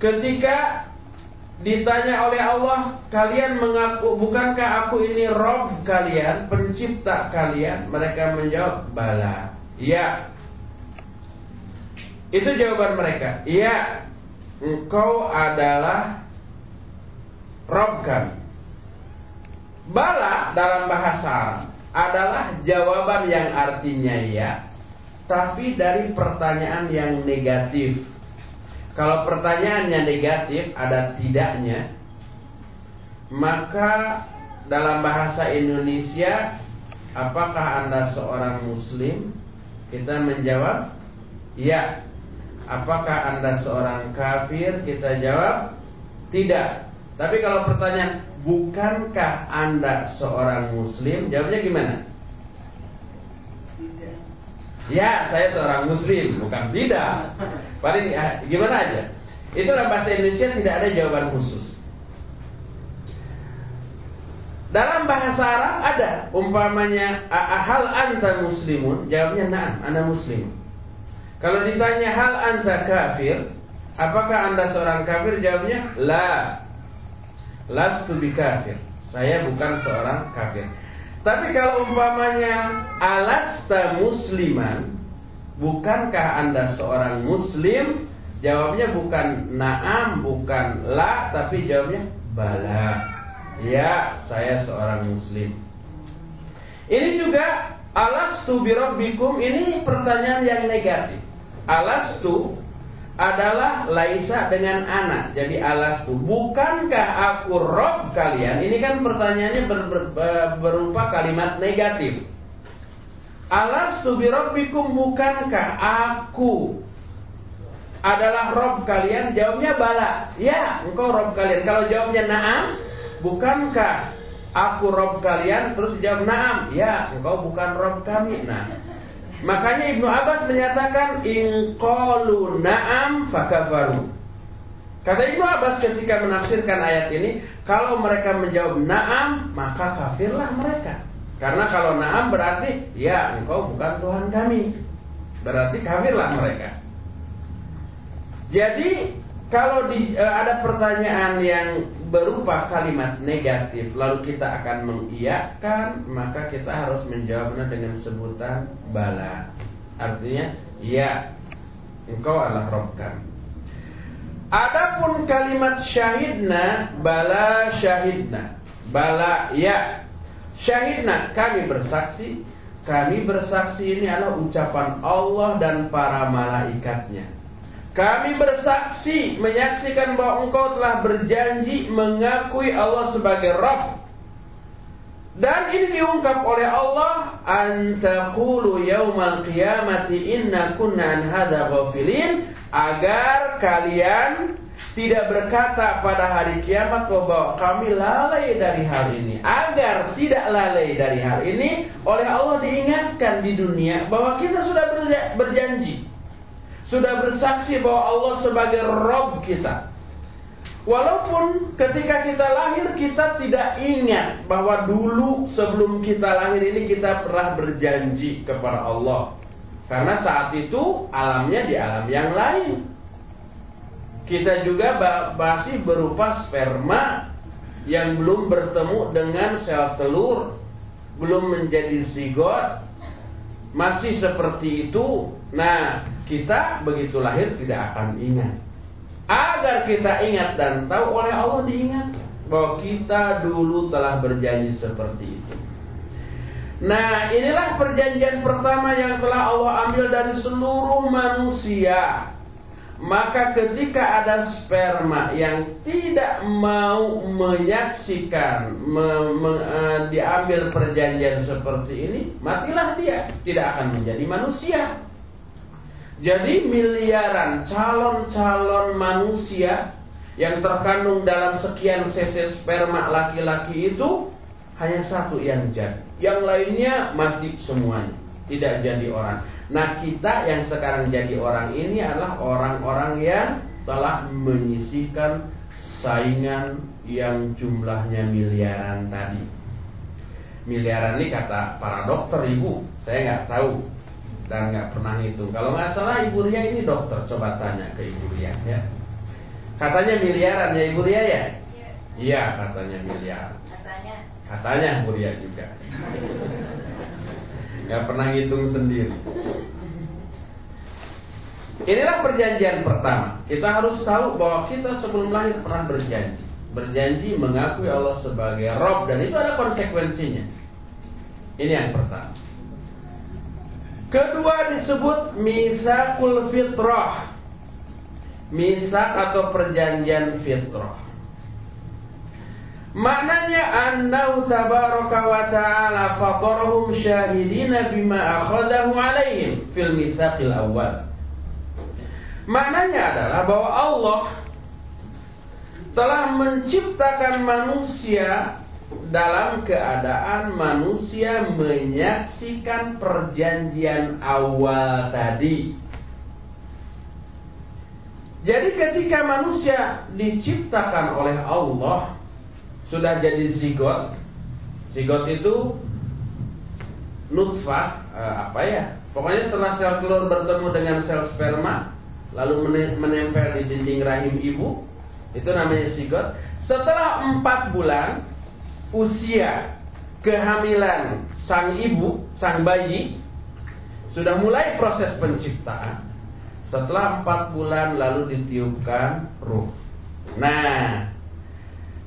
Ketika ditanya oleh Allah, kalian mengaku bukankah aku ini Rob kalian, pencipta kalian? Mereka menjawab, bala. Iya. Itu jawaban mereka. Iya. Engkau adalah Rob kami. Bala dalam bahasa Arab adalah jawaban yang artinya iya, tapi dari pertanyaan yang negatif. Kalau pertanyaannya negatif, ada tidaknya, maka dalam bahasa Indonesia apakah Anda seorang muslim? Kita menjawab, ya. Apakah Anda seorang kafir? Kita jawab, tidak. Tapi kalau pertanyaan, bukankah Anda seorang muslim? Jawabnya gimana? Tidak. Ya, saya seorang muslim, bukan tidak. Paling ya, gimana aja. Itu dalam bahasa Indonesia tidak ada jawaban khusus. Dalam bahasa Arab ada umpamanya hal anta muslimun, jawabnya na'am, ana muslim. Kalau ditanya hal anta kafir, apakah anda seorang kafir? Jawabnya la. Lastu kafir. Saya bukan seorang kafir. Tapi kalau umpamanya alasta musliman, bukankah anda seorang muslim? Jawabnya bukan na'am, bukan la, tapi jawabnya bala. Ya, saya seorang muslim. Ini juga alastu birabbikum ini pertanyaan yang negatif. Alastu adalah laisa dengan anak. Jadi alastu, bukankah aku rob kalian? Ini kan pertanyaannya ber, ber, berupa kalimat negatif. Alastu birabbikum bukankah aku adalah rob kalian? Jawabnya bala. Ya, engkau rob kalian. Kalau jawabnya na'am, bukankah aku rob kalian? Terus jawab naam, ya engkau bukan rob kami. Nah, makanya Ibnu Abbas menyatakan inqalu naam fakafaru. Kata Ibnu Abbas ketika menafsirkan ayat ini, kalau mereka menjawab naam, maka kafirlah mereka. Karena kalau naam berarti ya engkau bukan Tuhan kami. Berarti kafirlah mereka. Jadi kalau di, uh, ada pertanyaan yang berupa kalimat negatif lalu kita akan mengiyakan maka kita harus menjawabnya dengan sebutan bala. Artinya ya engkau adalah Rob adapun kalimat syahidna bala syahidna. Bala ya. Syahidna kami bersaksi. Kami bersaksi ini adalah ucapan Allah dan para malaikatnya kami bersaksi menyaksikan bahwa engkau telah berjanji mengakui Allah sebagai Rabb. Dan ini diungkap oleh Allah antakulu yaumal qiyamati inna kunna an hadza ghafilin agar kalian tidak berkata pada hari kiamat bahwa kami lalai dari hal ini. Agar tidak lalai dari hal ini, oleh Allah diingatkan di dunia bahwa kita sudah berjanji sudah bersaksi bahwa Allah sebagai Rob kita. Walaupun ketika kita lahir kita tidak ingat bahwa dulu sebelum kita lahir ini kita pernah berjanji kepada Allah. Karena saat itu alamnya di alam yang lain. Kita juga masih berupa sperma yang belum bertemu dengan sel telur, belum menjadi zigot, masih seperti itu. Nah, kita begitu lahir tidak akan ingat. Agar kita ingat dan tahu oleh Allah diingat bahwa kita dulu telah berjanji seperti itu. Nah, inilah perjanjian pertama yang telah Allah ambil dari seluruh manusia. Maka ketika ada sperma yang tidak mau menyaksikan me, me, uh, diambil perjanjian seperti ini, matilah dia, tidak akan menjadi manusia. Jadi miliaran calon-calon manusia yang terkandung dalam sekian cc sperma laki-laki itu hanya satu yang jadi. Yang lainnya mati semuanya, tidak jadi orang. Nah kita yang sekarang jadi orang ini adalah orang-orang yang telah menyisihkan saingan yang jumlahnya miliaran tadi. Miliaran ini kata para dokter ibu, saya nggak tahu dan nggak pernah ngitung. Kalau nggak salah Ibu Ria ini dokter, coba tanya ke Ibu Ria ya. Katanya miliaran ya Ibu Ria ya? Iya, iya katanya miliaran. Katanya. Katanya Ibu Ria juga. Nggak pernah ngitung sendiri. Inilah perjanjian pertama. Kita harus tahu bahwa kita sebelum lahir pernah berjanji. Berjanji mengakui Allah sebagai Rob dan itu ada konsekuensinya. Ini yang pertama. Kedua disebut misakul fitrah. Misak atau perjanjian fitrah. Maknanya annahu tabaraka wa ta'ala fatarahum syahidina bima akhadahu alaihim fil mitsaqil awal. Maknanya adalah bahwa Allah telah menciptakan manusia dalam keadaan manusia menyaksikan perjanjian awal tadi. Jadi ketika manusia diciptakan oleh Allah sudah jadi zigot. Zigot itu nutfah eh, apa ya? Pokoknya setelah sel telur bertemu dengan sel sperma lalu menempel di dinding rahim ibu, itu namanya zigot. Setelah empat bulan usia kehamilan sang ibu, sang bayi sudah mulai proses penciptaan. Setelah empat bulan lalu ditiupkan ruh. Nah,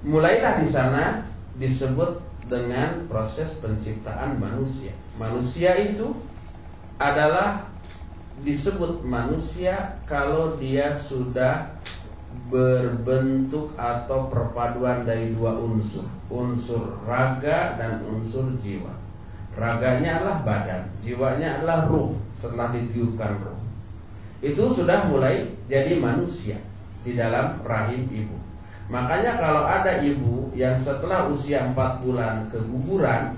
mulailah di sana disebut dengan proses penciptaan manusia. Manusia itu adalah disebut manusia kalau dia sudah berbentuk atau perpaduan dari dua unsur, unsur raga dan unsur jiwa. Raganya adalah badan, jiwanya adalah ruh setelah ditiupkan ruh. Itu sudah mulai jadi manusia di dalam rahim ibu. Makanya kalau ada ibu yang setelah usia 4 bulan keguguran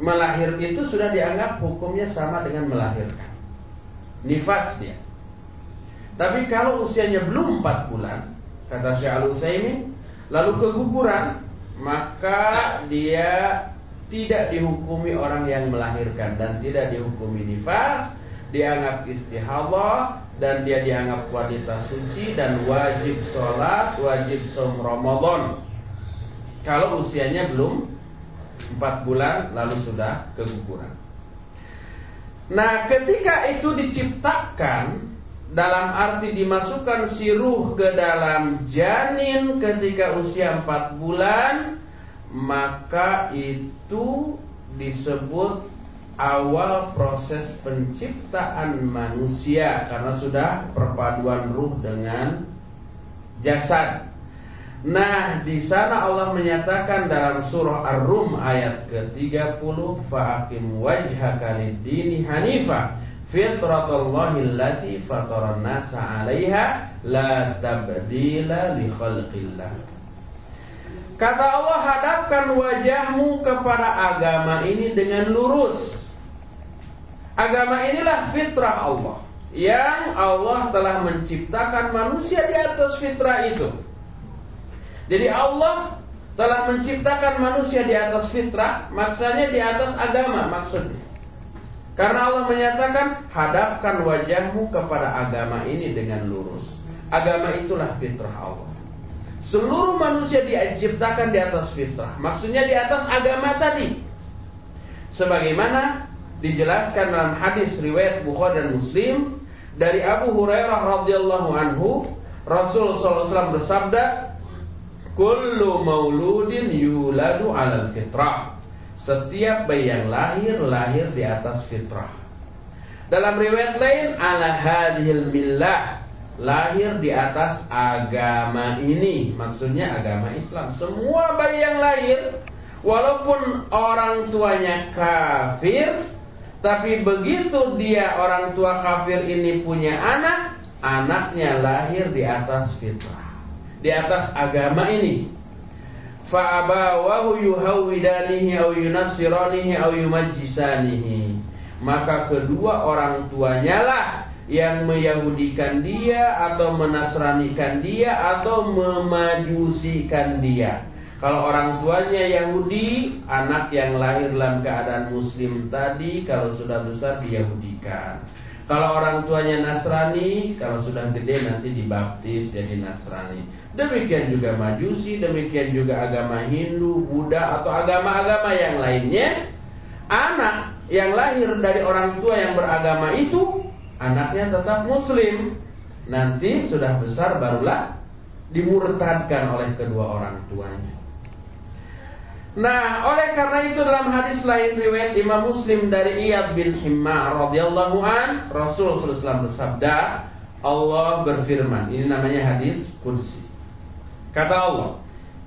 Melahir itu sudah dianggap hukumnya sama dengan melahirkan Nifas dia Tapi kalau usianya belum 4 bulan Kata Syekh al Lalu keguguran Maka dia tidak dihukumi orang yang melahirkan Dan tidak dihukumi nifas Dianggap istihadah dan dia dianggap wanita suci dan wajib sholat, wajib som Ramadan. Kalau usianya belum 4 bulan lalu sudah keguguran. Nah, ketika itu diciptakan dalam arti dimasukkan si ruh ke dalam janin ketika usia 4 bulan, maka itu disebut awal proses penciptaan manusia karena sudah perpaduan ruh dengan jasad. Nah, di sana Allah menyatakan dalam surah Ar-Rum ayat ke-30, "Fa'aqim wajhaka lid-dini hanifa fitratallahi allati fataran nasa 'alaiha la tabdila li khalqillah." Kata Allah hadapkan wajahmu kepada agama ini dengan lurus Agama inilah fitrah Allah yang Allah telah menciptakan manusia di atas fitrah itu. Jadi Allah telah menciptakan manusia di atas fitrah, maksudnya di atas agama maksudnya. Karena Allah menyatakan hadapkan wajahmu kepada agama ini dengan lurus. Agama itulah fitrah Allah. Seluruh manusia diciptakan di atas fitrah, maksudnya di atas agama tadi. Sebagaimana dijelaskan dalam hadis riwayat Bukhari dan Muslim dari Abu Hurairah radhiyallahu anhu Rasul SAW bersabda Kullu mauludin yuladu alal fitrah Setiap bayi yang lahir lahir di atas fitrah. Dalam riwayat lain ala hadhil millah lahir di atas agama ini. Maksudnya agama Islam. Semua bayi yang lahir walaupun orang tuanya kafir tapi begitu dia orang tua kafir ini punya anak, anaknya lahir di atas fitrah, di atas agama ini. Fa'abawahu yuhawidanihi au yunassiranihi au yumajjisanihi. Maka kedua orang tuanya lah yang meyahudikan dia atau menasranikan dia atau memajusikan dia. Kalau orang tuanya Yahudi, anak yang lahir dalam keadaan Muslim tadi, kalau sudah besar diyahudikan. Kalau orang tuanya Nasrani, kalau sudah gede nanti dibaptis jadi Nasrani. Demikian juga Majusi, demikian juga agama Hindu, Buddha atau agama-agama yang lainnya. Anak yang lahir dari orang tua yang beragama itu, anaknya tetap Muslim. Nanti sudah besar barulah dimurtadkan oleh kedua orang tuanya. Nah, oleh karena itu dalam hadis lain riwayat Imam Muslim dari Iyad bin Himmar radhiyallahu an, Rasul SAW bersabda, Allah berfirman. Ini namanya hadis kursi. Kata Allah,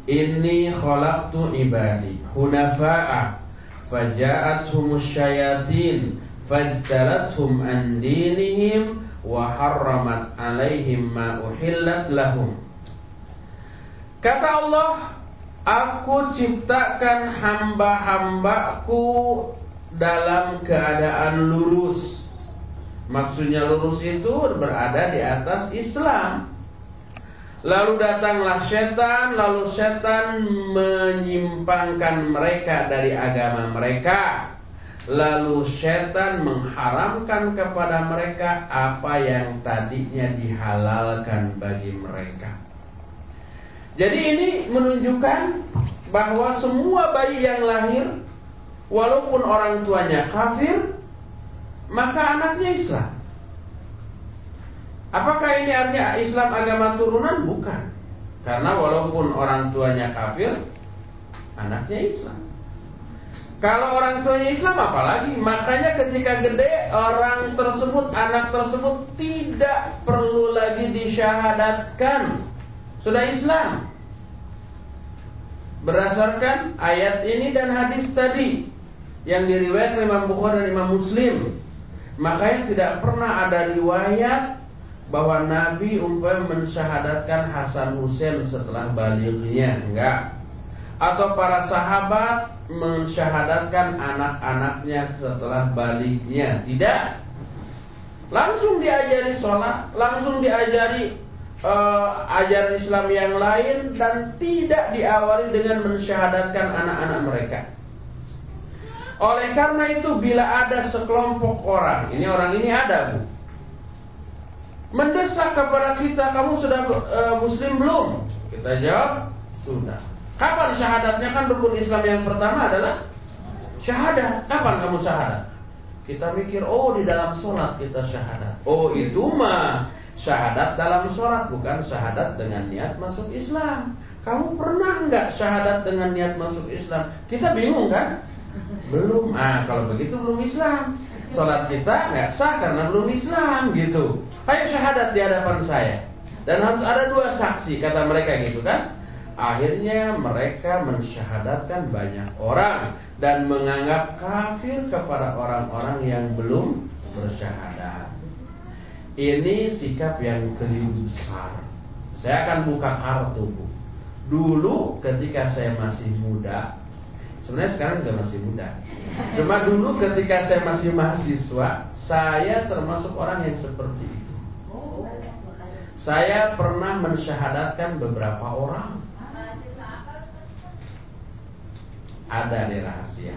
Inni khalaqtu ibadi hunafa'a faja'athumus syayatin fajtalathum an dinihim wa harramat alaihim ma uhillat lahum. Kata Allah, Aku ciptakan hamba-hambaku dalam keadaan lurus. Maksudnya lurus itu berada di atas Islam. Lalu datanglah setan, lalu setan menyimpangkan mereka dari agama mereka. Lalu setan mengharamkan kepada mereka apa yang tadinya dihalalkan bagi mereka. Jadi ini menunjukkan bahwa semua bayi yang lahir walaupun orang tuanya kafir maka anaknya Islam. Apakah ini artinya Islam agama turunan? Bukan. Karena walaupun orang tuanya kafir anaknya Islam. Kalau orang tuanya Islam apalagi Makanya ketika gede Orang tersebut, anak tersebut Tidak perlu lagi disyahadatkan sudah Islam. Berdasarkan ayat ini dan hadis tadi yang diriwayatkan Imam Bukhari dan Imam Muslim, makanya tidak pernah ada riwayat bahwa Nabi umpam mensyahadatkan Hasan Husain setelah balighnya, enggak. Atau para sahabat mensyahadatkan anak-anaknya setelah baliknya, tidak. Langsung diajari sholat, langsung diajari uh, ajaran Islam yang lain dan tidak diawali dengan mensyahadatkan anak-anak mereka. Oleh karena itu bila ada sekelompok orang, ini orang ini ada bu, mendesak kepada kita, kamu sudah uh, muslim belum? Kita jawab, sudah. Kapan syahadatnya kan rukun Islam yang pertama adalah syahadat. Kapan kamu syahadat? Kita mikir, oh di dalam sholat kita syahadat. Oh itu mah syahadat dalam sholat bukan syahadat dengan niat masuk Islam. Kamu pernah nggak syahadat dengan niat masuk Islam? Kita bingung kan? Belum. Ah kalau begitu belum Islam. Sholat kita nggak sah karena belum Islam gitu. Ayo syahadat di hadapan saya. Dan harus ada dua saksi kata mereka gitu kan? Akhirnya mereka mensyahadatkan banyak orang dan menganggap kafir kepada orang-orang yang belum bersyahadat. Ini sikap yang keliru besar. Saya akan buka kartu. Dulu ketika saya masih muda, sebenarnya sekarang juga masih muda. Cuma dulu ketika saya masih mahasiswa, saya termasuk orang yang seperti itu. Saya pernah mensyahadatkan beberapa orang. Ada di rahasia.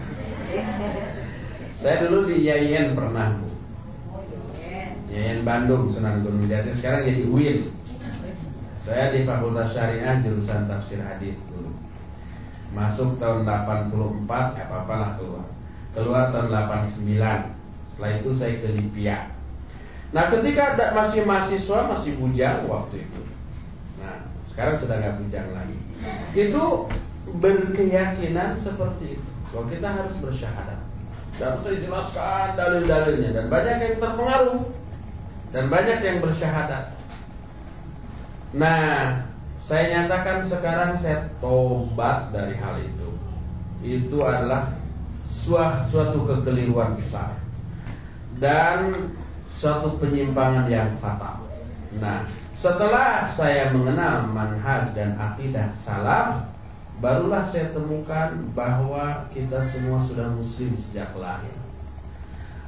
Saya dulu di Yayan pernah, Bu. Yayan Bandung Sunan Gunung Jati. Sekarang jadi UIN. Saya di Fakultas Syariah jurusan tafsir hadis dulu masuk tahun 84 ya apa-apa lah keluar. Keluar tahun 89 setelah itu saya ke Libya. Nah ketika masih mahasiswa masih bujang waktu itu. Nah sekarang sudah nggak bujang lagi. Itu berkeyakinan seperti itu. Bahwa kita harus bersyahadat. Dan saya jelaskan dalil-dalilnya. Dan banyak yang terpengaruh dan banyak yang bersyahadat. Nah, saya nyatakan sekarang saya tobat dari hal itu. Itu adalah suatu kekeliruan besar dan suatu penyimpangan yang fatal. Nah, setelah saya mengenal manhaj dan akidah salaf, barulah saya temukan bahwa kita semua sudah muslim sejak lahir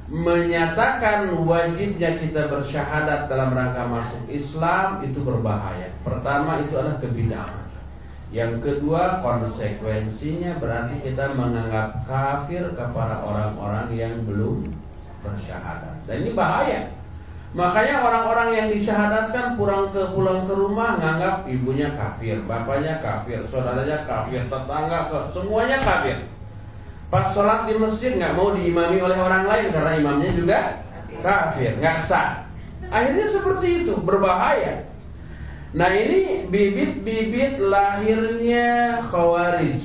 menyatakan wajibnya kita bersyahadat dalam rangka masuk Islam itu berbahaya. Pertama itu adalah kebidahan. Yang kedua konsekuensinya berarti kita menganggap kafir kepada orang-orang yang belum bersyahadat. Dan ini bahaya. Makanya orang-orang yang disyahadatkan pulang ke pulang ke rumah nganggap ibunya kafir, bapaknya kafir, saudaranya kafir, tetangga semuanya kafir. Pas sholat di masjid nggak mau diimami oleh orang lain karena imamnya juga kafir, nggak sah. Akhirnya seperti itu, berbahaya. Nah ini bibit-bibit lahirnya khawarij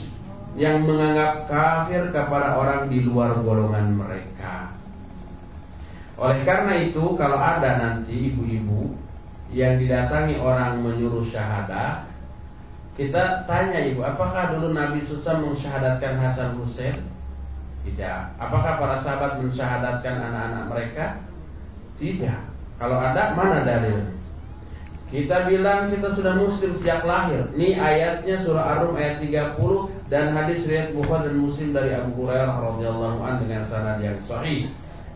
yang menganggap kafir kepada orang di luar golongan mereka. Oleh karena itu, kalau ada nanti ibu-ibu yang didatangi orang menyuruh syahadah, Kita tanya ibu, apakah dulu Nabi susah mensyahadatkan Hasan Hussein? Tidak. Apakah para sahabat mensyahadatkan anak-anak mereka? Tidak. Kalau ada, mana dalil? Kita bilang kita sudah muslim sejak lahir. Ini ayatnya surah Ar-Rum ayat 30 dan hadis riwayat Bukhari dan Muslim dari Abu Hurairah radhiyallahu an dengan sanad yang sahih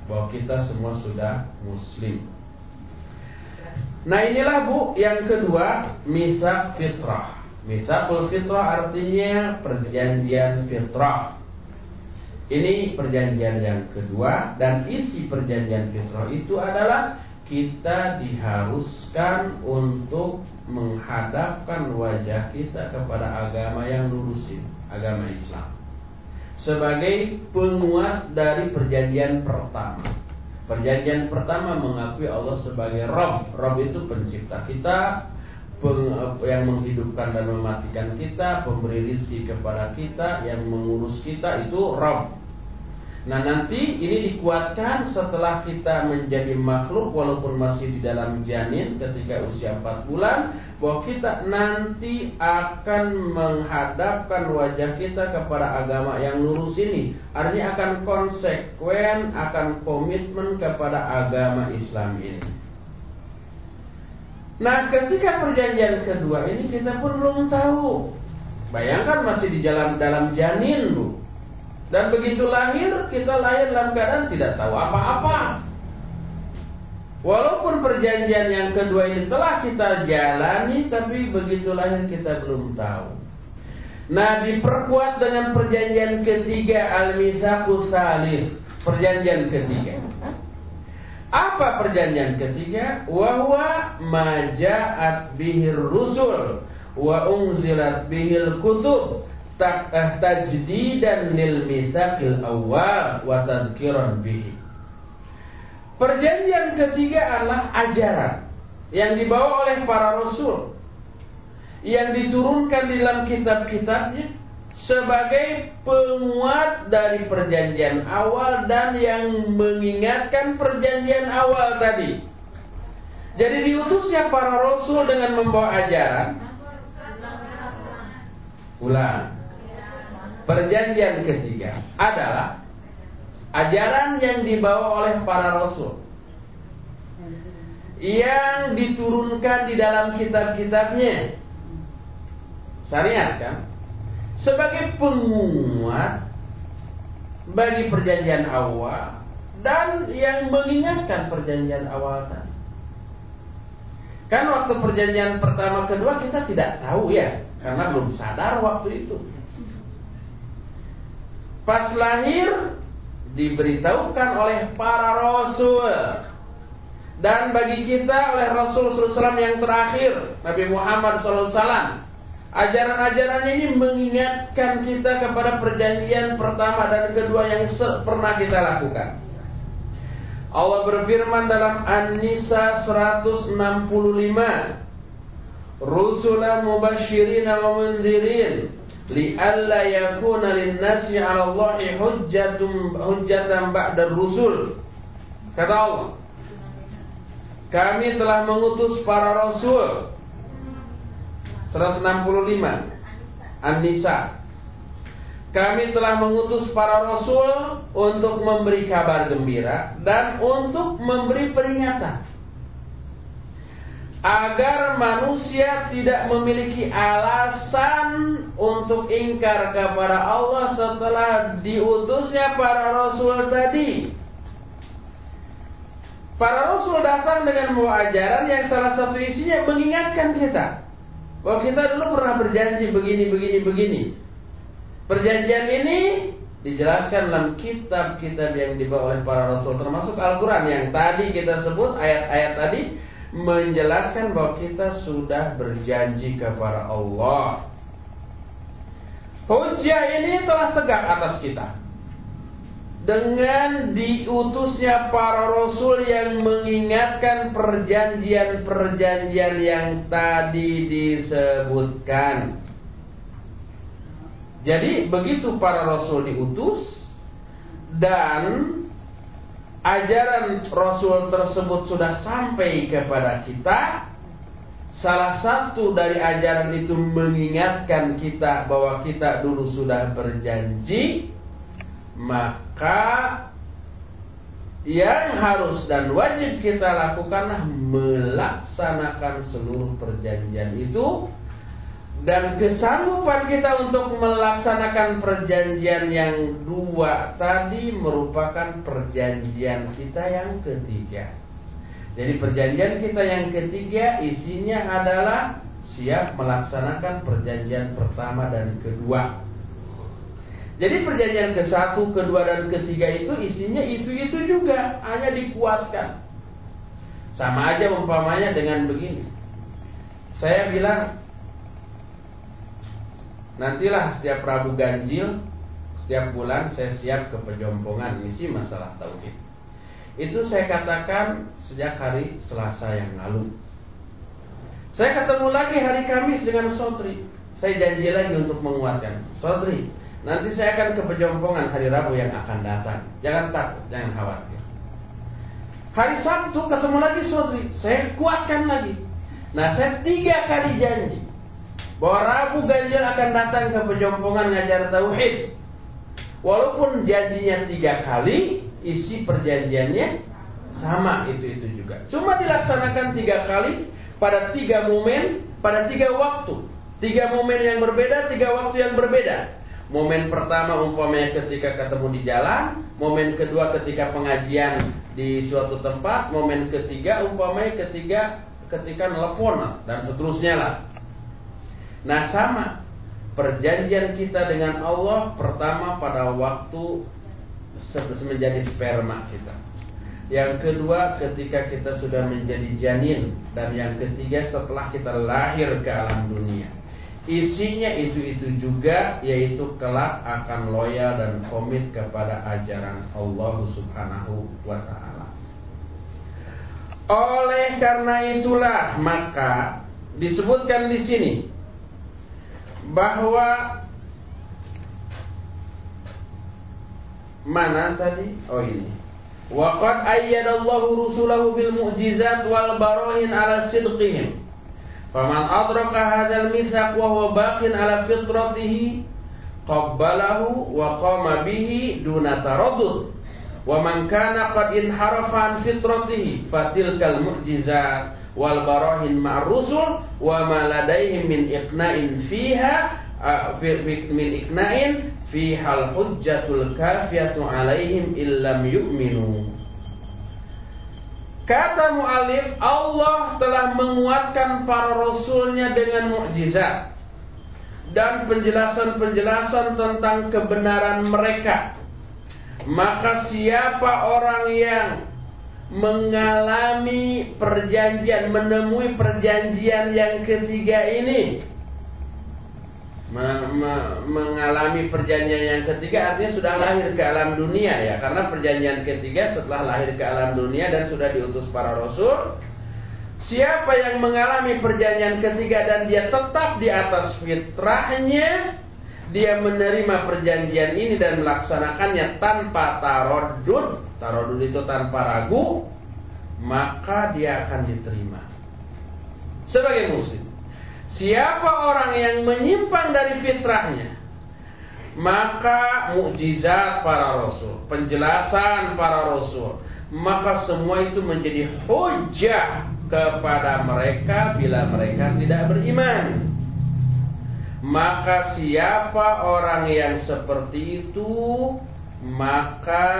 bahwa kita semua sudah muslim. Nah inilah bu yang kedua misak fitrah. Misakul fitrah artinya perjanjian fitrah. Ini perjanjian yang kedua dan isi perjanjian fitrah itu adalah kita diharuskan untuk menghadapkan wajah kita kepada agama yang lurusin, agama Islam. Sebagai penguat dari perjanjian pertama. Perjanjian pertama mengakui Allah sebagai Rob. Rob itu pencipta kita, yang menghidupkan dan mematikan kita, pemberi rizki kepada kita, yang mengurus kita itu Rob. Nah nanti ini dikuatkan setelah kita menjadi makhluk walaupun masih di dalam janin ketika usia 4 bulan bahwa kita nanti akan menghadapkan wajah kita kepada agama yang lurus ini. Artinya akan konsekuen, akan komitmen kepada agama Islam ini. Nah ketika perjanjian kedua ini kita pun belum tahu. Bayangkan masih di dalam dalam janin bu. Dan begitu lahir kita lahir dalam keadaan tidak tahu apa-apa. Walaupun perjanjian yang kedua ini telah kita jalani tapi begitu lahir kita belum tahu. Nah diperkuat dengan perjanjian ketiga al-misaqus salis, perjanjian ketiga. Apa perjanjian ketiga? Wahwa maja'at bihir rusul wa unzilat bihil kutub tajdidan lil misakil awal wa tadhkiran bihi. Perjanjian ketiga adalah ajaran yang dibawa oleh para rasul yang diturunkan di dalam kitab-kitabnya sebagai penguat dari perjanjian awal dan yang mengingatkan perjanjian awal tadi. Jadi diutusnya para rasul dengan membawa ajaran. Ulang. Perjanjian ketiga adalah ajaran yang dibawa oleh para rasul yang diturunkan di dalam kitab-kitabnya. Syariat kan? sebagai penguat bagi perjanjian awal dan yang mengingatkan perjanjian awal tadi. Kan waktu perjanjian pertama kedua kita tidak tahu ya, karena belum sadar waktu itu. Pas lahir diberitahukan oleh para rasul. Dan bagi kita oleh Rasul SAW yang terakhir Nabi Muhammad SAW Ajaran-ajarannya ini mengingatkan kita kepada perjanjian pertama dan kedua yang pernah kita lakukan. Allah berfirman dalam An-Nisa 165 Rusula mubashirin wa munzirin li'alla yakuna lin-nasi 'ala Allahi hujjatun hujjatan ba'da rusul. Kata Allah Kami telah mengutus para rasul. 165 An-Nisa. Kami telah mengutus para rasul untuk memberi kabar gembira dan untuk memberi peringatan agar manusia tidak memiliki alasan untuk ingkar kepada Allah setelah diutusnya para rasul tadi. Para rasul datang dengan ajaran yang salah satu isinya mengingatkan kita bahwa kita dulu pernah berjanji begini, begini, begini. Perjanjian ini dijelaskan dalam kitab-kitab yang dibawa oleh para rasul termasuk Al-Quran yang tadi kita sebut ayat-ayat tadi menjelaskan bahwa kita sudah berjanji kepada Allah. Hujah ini telah tegak atas kita dengan diutusnya para rasul yang mengingatkan perjanjian-perjanjian yang tadi disebutkan. Jadi begitu para rasul diutus dan ajaran rasul tersebut sudah sampai kepada kita, salah satu dari ajaran itu mengingatkan kita bahwa kita dulu sudah berjanji, maka yang harus dan wajib kita lakukanlah melaksanakan seluruh perjanjian itu dan kesanggupan kita untuk melaksanakan perjanjian yang dua tadi merupakan perjanjian kita yang ketiga. Jadi perjanjian kita yang ketiga isinya adalah siap melaksanakan perjanjian pertama dan kedua. Jadi perjanjian ke satu, kedua dan ketiga itu isinya itu-itu juga, hanya dikuatkan. Sama aja umpamanya dengan begini. Saya bilang Nantilah setiap Rabu ganjil setiap bulan saya siap ke pejompongan misi masalah tauhid. Itu saya katakan sejak hari Selasa yang lalu. Saya ketemu lagi hari Kamis dengan Sodri. Saya janji lagi untuk menguatkan. Sodri, nanti saya akan ke pejompongan hari Rabu yang akan datang. Jangan takut, jangan khawatir. Hari Sabtu ketemu lagi Sodri. Saya kuatkan lagi. Nah, saya tiga kali janji bahwa Rabu Ganjil akan datang ke pejompongan ngajar tauhid. Walaupun janjinya tiga kali, isi perjanjiannya sama itu-itu juga. Cuma dilaksanakan tiga kali pada tiga momen, pada tiga waktu. Tiga momen yang berbeda, tiga waktu yang berbeda. Momen pertama umpamanya ketika ketemu di jalan, momen kedua ketika pengajian di suatu tempat, momen ketiga umpamanya ketika ketika nelpon dan seterusnya lah. Nah sama perjanjian kita dengan Allah pertama pada waktu menjadi sperma kita. Yang kedua ketika kita sudah menjadi janin dan yang ketiga setelah kita lahir ke alam dunia. Isinya itu-itu juga yaitu kelak akan loyal dan komit kepada ajaran Allah Subhanahu wa taala. Oleh karena itulah maka disebutkan di sini bahwa mana tadi? Oh ini. Waqad ayyadallahu rusulahu bil mu'jizat wal barahin ala sidqihim. Faman adraka hadzal mitsaq wa huwa baqin ala fitratihi qabbalahu wa qama bihi duna taraddud. Wa man kana qad inharafa an fitratihi fatilkal mu'jizat wal barahin ma'rusul wa ma ladaihim min iqna'in fiha min iqna'in fi hal hujjatul kafiyatu alaihim illam yu'minu Kata mu'alif Allah telah menguatkan para rasulnya dengan mukjizat dan penjelasan-penjelasan tentang kebenaran mereka. Maka siapa orang yang mengalami perjanjian, menemui perjanjian yang ketiga ini. mengalami perjanjian yang ketiga artinya sudah lahir ke alam dunia ya karena perjanjian ketiga setelah lahir ke alam dunia dan sudah diutus para rasul siapa yang mengalami perjanjian ketiga dan dia tetap di atas fitrahnya dia menerima perjanjian ini dan melaksanakannya tanpa tarodud, tarodud itu tanpa ragu, maka dia akan diterima. Sebagai muslim, siapa orang yang menyimpang dari fitrahnya, maka mukjizat para rasul, penjelasan para rasul, maka semua itu menjadi hujah kepada mereka bila mereka tidak beriman. Maka siapa orang yang seperti itu Maka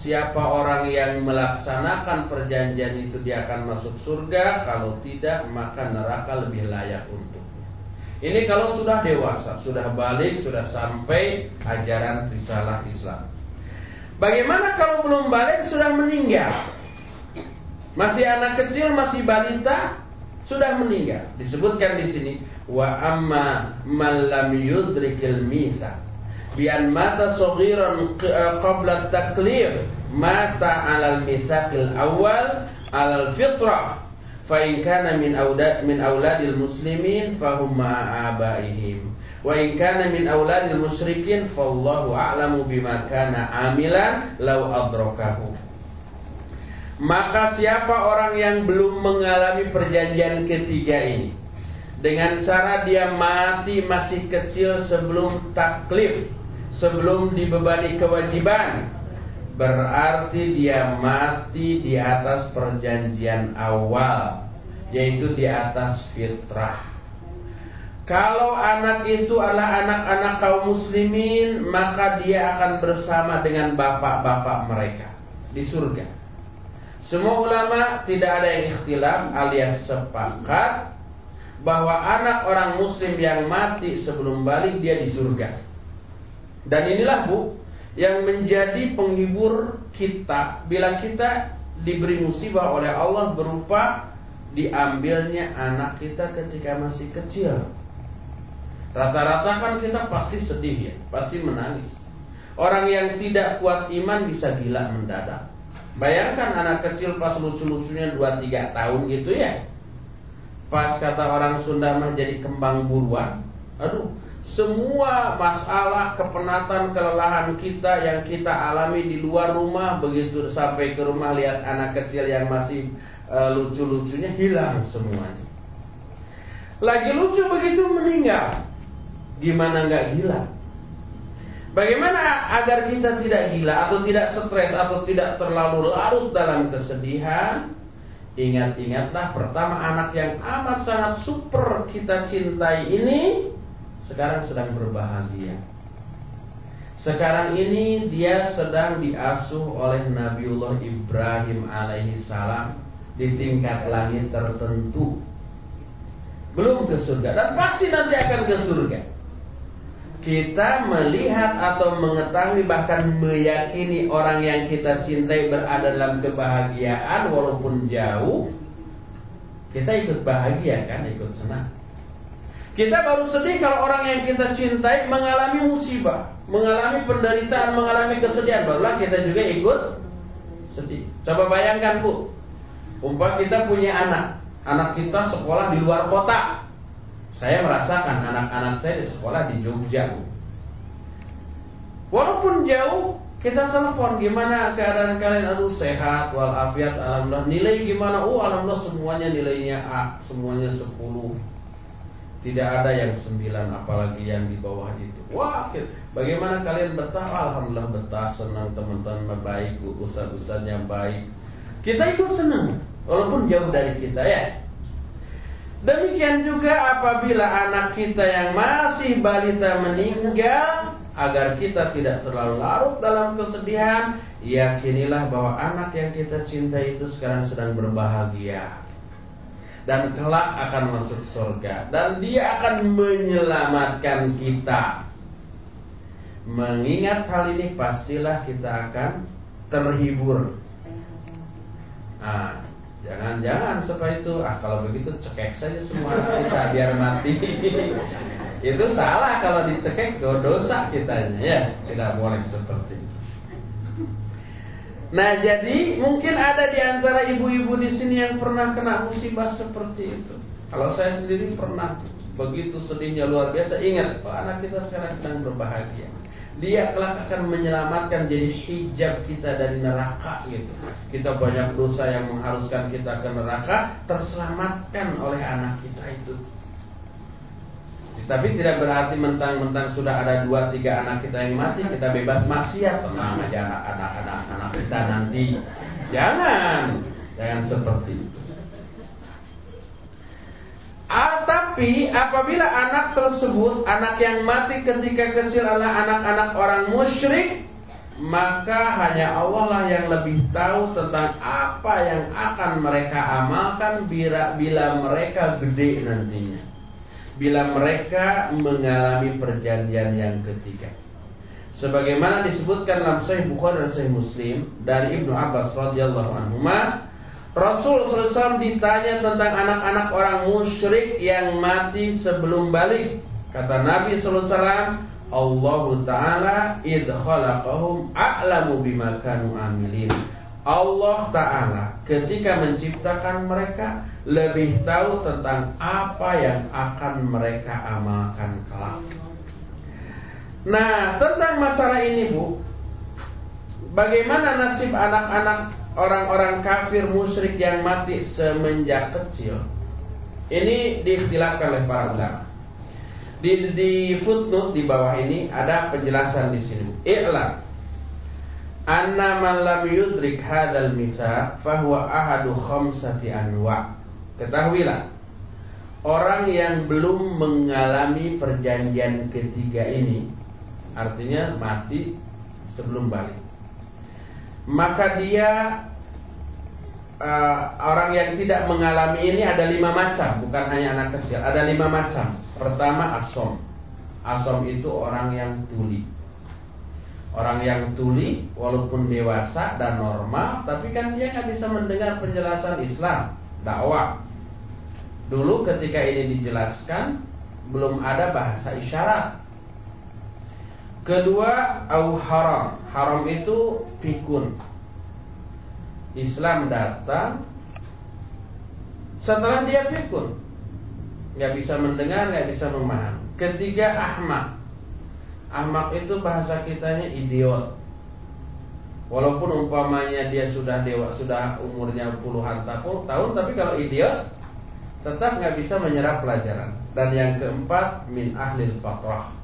siapa orang yang melaksanakan perjanjian itu Dia akan masuk surga. Kalau tidak maka neraka lebih layak untuknya. Ini kalau sudah dewasa Sudah balik, sudah sampai ajaran risalah Islam. Bagaimana kalau belum balik sudah meninggal? Masih anak kecil, masih balita Sudah meninggal. Disebutkan di sini wa amma man lam yudrikil mita bi an mata saghiran qabla taklif mata alal misaqil awal alal fitrah. Fa in kana min awlad min auladil muslimin fahum abaihim. Wa in kana min auladil musyrikin fallahu a'lamu bima kana amilan law adrakahu Maka siapa orang yang belum mengalami perjanjian ketiga ini dengan cara dia mati masih kecil sebelum taklif, sebelum dibebani kewajiban, berarti dia mati di atas perjanjian awal, yaitu di atas fitrah. Kalau anak itu adalah anak-anak kaum muslimin, maka dia akan bersama dengan bapak-bapak mereka di surga. Semua ulama tidak ada yang ikhtilaf alias sepakat bahwa anak orang muslim yang mati sebelum balik dia di surga. Dan inilah Bu yang menjadi penghibur kita bila kita diberi musibah oleh Allah berupa diambilnya anak kita ketika masih kecil. Rata-rata kan kita pasti sedih ya, pasti menangis. Orang yang tidak kuat iman bisa gila mendadak. Bayangkan anak kecil pas lucu-lucunya 2-3 tahun gitu ya. Pas kata orang Sunda mah jadi kembang buruan. Aduh, semua masalah kepenatan kelelahan kita yang kita alami di luar rumah begitu sampai ke rumah lihat anak kecil yang masih uh, lucu-lucunya hilang semuanya. Lagi lucu begitu meninggal. Gimana nggak gila? Bagaimana agar kita tidak gila atau tidak stres atau tidak terlalu larut dalam kesedihan? Ingat-ingatlah pertama anak yang amat sangat super kita cintai ini sekarang sedang berbahagia. Sekarang ini dia sedang diasuh oleh Nabiullah Ibrahim alaihi salam di tingkat langit tertentu. Belum ke surga dan pasti nanti akan ke surga kita melihat atau mengetahui bahkan meyakini orang yang kita cintai berada dalam kebahagiaan walaupun jauh kita ikut bahagia kan ikut senang. Kita baru sedih kalau orang yang kita cintai mengalami musibah mengalami penderitaan mengalami kesedihan barulah kita juga ikut sedih. Coba bayangkan bu. Umpah kita punya anak. Anak kita sekolah di luar kota saya merasakan anak-anak saya di sekolah di Jogja. Walaupun jauh, kita telepon gimana keadaan kalian? Aduh sehat walafiat alhamdulillah. Nilai gimana? Oh alhamdulillah semuanya nilainya A semuanya 10 tidak ada yang 9 apalagi yang di bawah itu. Wah bagaimana kalian betah? Alhamdulillah betah senang teman-teman baik ustaz-ustaznya baik. Kita ikut senang walaupun jauh dari kita ya Demikian juga apabila anak kita yang masih balita meninggal agar kita tidak terlalu larut dalam kesedihan, yakinilah bahwa anak yang kita cinta itu sekarang sedang berbahagia dan kelak akan masuk surga dan dia akan menyelamatkan kita. Mengingat hal ini pastilah kita akan terhibur. Nah, Jangan-jangan supaya itu ah kalau begitu cekek saja semua kita biar mati. itu salah kalau dicekek dosa kitanya ya. Tidak boleh seperti itu. Nah jadi mungkin ada di antara ibu-ibu di sini yang pernah kena musibah seperti itu. Kalau saya sendiri pernah begitu sedihnya luar biasa. Ingat, oh, anak kita sekarang sedang berbahagia dia kelak akan menyelamatkan jadi hijab kita dari neraka gitu. Kita banyak dosa yang mengharuskan kita ke neraka terselamatkan oleh anak kita itu. Tapi tidak berarti mentang-mentang sudah ada dua tiga anak kita yang mati kita bebas maksiat tenang aja anak-anak anak-anak kita nanti. Jangan, jangan seperti itu. Ah, tapi apabila anak tersebut, anak yang mati ketika kecil adalah anak-anak orang musyrik, maka hanya Allah lah yang lebih tahu tentang apa yang akan mereka amalkan bila, bila mereka gede nantinya. Bila mereka mengalami perjanjian yang ketiga. Sebagaimana disebutkan dalam Sahih Bukhari dan Sahih Muslim dari Ibnu Abbas radhiyallahu anhu, Rasul SAW ditanya tentang anak-anak orang musyrik yang mati sebelum balik. Kata Nabi SAW, Allah Ta'ala idkhalaqahum a'lamu bima kanu amilin. Allah Ta'ala ketika menciptakan mereka lebih tahu tentang apa yang akan mereka amalkan kelak. Nah, tentang masalah ini Bu, bagaimana nasib anak-anak orang-orang kafir musyrik yang mati semenjak kecil ini diikhtilafkan oleh para ulama. Di, di footnote di bawah ini ada penjelasan di sini. I'lam anna man lam yudrik hadzal mitsaq fahuwa ahadu khamsati anwa. Ketahuilah orang yang belum mengalami perjanjian ketiga ini artinya mati sebelum balik. Maka dia uh, orang yang tidak mengalami ini ada lima macam, bukan hanya anak kecil, ada lima macam. Pertama asom. Asom itu orang yang tuli. Orang yang tuli walaupun dewasa dan normal, tapi kan dia nggak bisa mendengar penjelasan Islam, dakwah. Dulu ketika ini dijelaskan belum ada bahasa isyarat. Kedua, au haram. Haram itu pikun. Islam datang setelah dia pikun nggak bisa mendengar nggak bisa memahami. Ketiga ahmak. Ahmak itu bahasa kitanya idiot. Walaupun umpamanya dia sudah dewa sudah umurnya puluhan tahun tahun tapi kalau idiot tetap nggak bisa menyerap pelajaran. Dan yang keempat min ahlil fatrah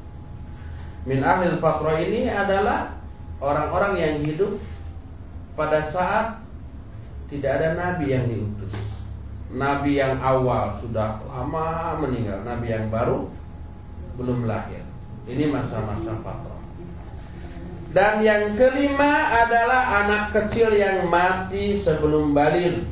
min ahlil fatrah ini adalah orang-orang yang hidup pada saat tidak ada nabi yang diutus. Nabi yang awal sudah lama meninggal, nabi yang baru belum lahir. Ini masa-masa fatrah. Dan yang kelima adalah anak kecil yang mati sebelum balik.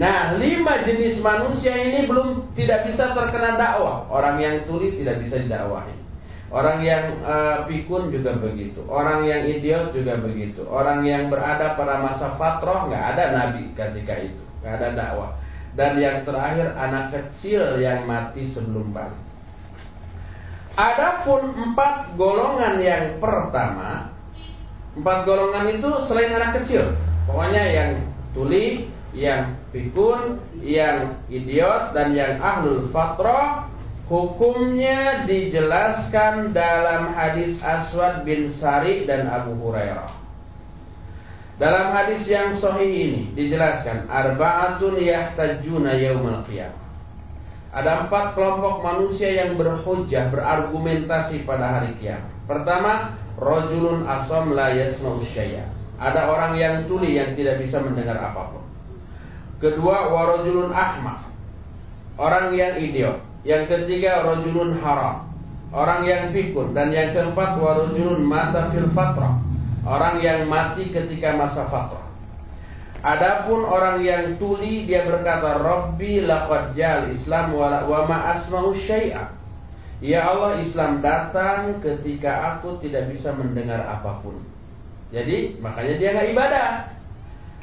Nah, lima jenis manusia ini belum tidak bisa terkena dakwah. Orang yang tuli tidak bisa didakwahi. Orang yang uh, pikun juga begitu. Orang yang idiot juga begitu. Orang yang berada pada masa fatroh nggak ada nabi ketika itu, nggak ada dakwah. Dan yang terakhir anak kecil yang mati sebelum balik. Adapun empat golongan yang pertama, empat golongan itu selain anak kecil, pokoknya yang tuli, yang pikun, yang idiot, dan yang ahlul fatroh Hukumnya dijelaskan dalam hadis Aswad bin Sari dan Abu Hurairah. Dalam hadis yang sahih ini dijelaskan arba'atun yahtajuna yaumal qiyamah. Ada empat kelompok manusia yang berhujah, berargumentasi pada hari kiamat. Pertama, rojulun asam la yasma'u. Ada orang yang tuli yang tidak bisa mendengar apa pun. Kedua, warojulun ahmak. Orang yang idiot. Yang ketiga rojulun haram. Orang yang fikun dan yang keempat warujulun mata fil fatrah. Orang yang mati ketika masa fatrah. Adapun orang yang tuli dia berkata Rabbi laqad jal Islam wa, wa ma asma'u syai'a. Ya Allah Islam datang ketika aku tidak bisa mendengar apa pun. Jadi makanya dia nggak ibadah.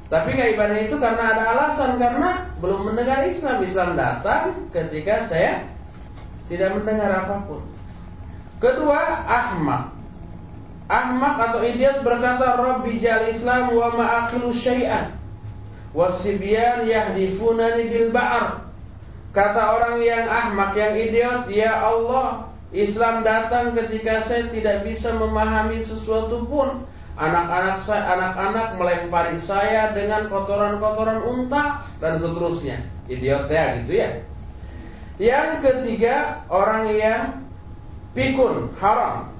Tapi nggak ibadah itu karena ada alasan karena belum mendengar Islam. Islam datang ketika saya tidak mendengar apa pun. Kedua, ahmak. Ahmak atau idiot berkata, Rabbi jal Islam wa ma'akilu syai'an. Wasibyan yahdifunani bil ba'ar. Kata orang yang ahmak, yang idiot, Ya Allah, Islam datang ketika saya tidak bisa memahami sesuatu pun. Anak-anak saya, anak-anak melempari saya dengan kotoran-kotoran unta dan seterusnya. Idiot ya gitu ya. Yang ketiga, orang yang pikun, haram.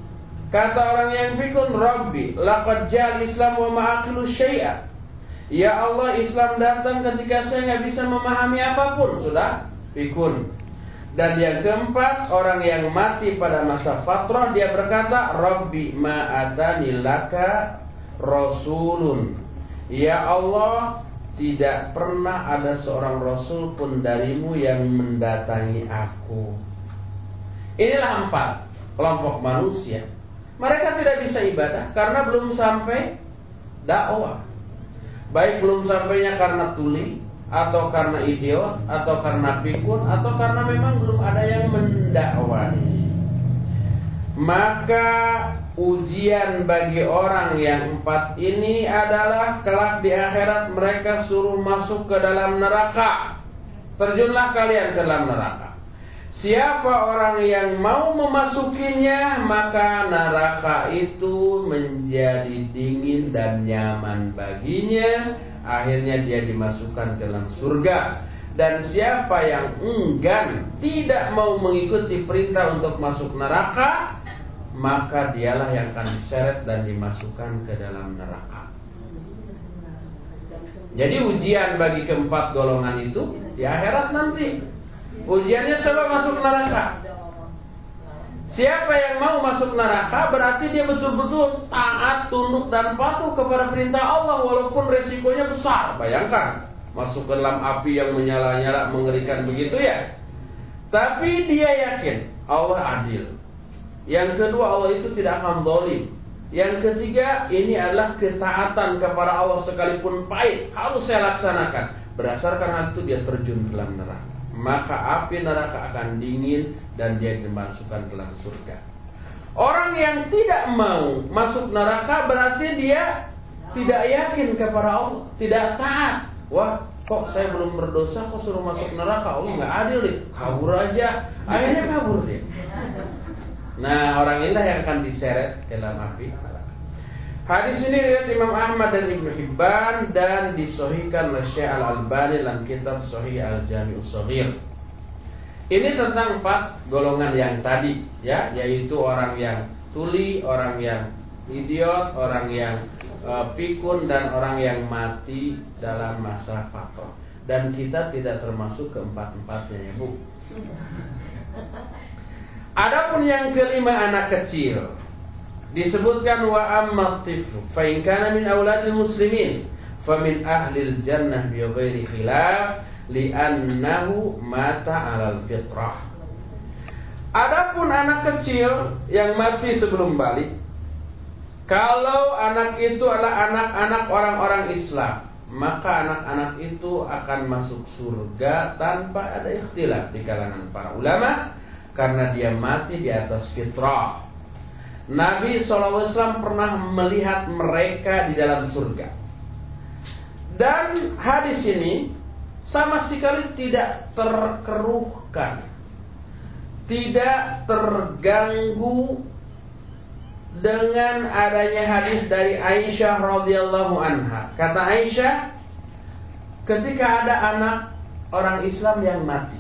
Kata orang yang pikun, Rabbi, laqad jal Islam wa ma'akilu syai'a. Ya Allah, Islam datang ketika saya nggak bisa memahami apa pun. Sudah, pikun. Dan yang keempat, orang yang mati pada masa fatrah, dia berkata, Rabbi ma'adani laka rasulun. Ya Allah, tidak pernah ada seorang rasul pun darimu yang mendatangi aku. Inilah empat kelompok manusia. Mereka tidak bisa ibadah karena belum sampai dakwah. Baik belum sampainya karena tuli, atau karena idiot, atau karena pikun, atau karena memang belum ada yang mendakwahi. Maka ujian bagi orang yang empat ini adalah kelak di akhirat mereka suruh masuk ke dalam neraka. Terjunlah kalian ke dalam neraka. Siapa orang yang mau memasukinya maka neraka itu menjadi dingin dan nyaman baginya akhirnya dia dimasukkan ke dalam surga. Dan siapa yang enggan tidak mau mengikuti perintah untuk masuk neraka maka dialah yang akan diseret dan dimasukkan ke dalam neraka. Jadi ujian bagi keempat golongan itu di akhirat nanti. Ujiannya coba masuk neraka. Siapa yang mau masuk neraka berarti dia betul-betul taat, tunduk dan patuh kepada perintah Allah walaupun resikonya besar. Bayangkan masuk ke dalam api yang menyala-nyala mengerikan begitu ya. Tapi dia yakin Allah adil. Yang kedua Allah itu tidak akan dolim. Yang ketiga ini adalah ketaatan kepada Allah sekalipun pahit harus saya laksanakan. Berdasarkan hal itu dia terjun ke dalam neraka maka api neraka akan dingin dan dia dimasukkan ke dalam surga. Orang yang tidak mau masuk neraka berarti dia tidak yakin kepada Allah, tidak taat. Wah, kok saya belum berdosa kok suruh masuk neraka? Allah nggak adil nih, kabur aja. Akhirnya kabur dia. Nah, orang inilah yang akan diseret ke dalam api Hadis ini riwayat Imam Ahmad dan Ibnu Hibban dan disohikan oleh Syekh Al Albani dalam kitab Sahih Al Jami'us Shaghir. Ini tentang empat golongan yang tadi, ya, yaitu orang yang tuli, orang yang idiot, orang yang uh, pikun dan orang yang mati dalam masa fatrah. Dan kita tidak termasuk keempat-empatnya ya, Bu. Adapun yang kelima anak kecil, disebutkan wa amma fa in kana min auladil muslimin fa min ahlil jannah bi ghairi khilaf li'annahu mata 'alal fitrah. Adapun anak kecil yang mati sebelum balik kalau anak itu adalah anak-anak orang-orang Islam maka anak-anak itu akan masuk surga tanpa ada ikhtilaf di kalangan para ulama karena dia mati di atas fitrah Nabi SAW pernah melihat mereka di dalam surga. Dan hadis ini sama sekali tidak terkeruhkan. Tidak terganggu dengan adanya hadis dari Aisyah radhiyallahu anha. Kata Aisyah, ketika ada anak orang Islam yang mati.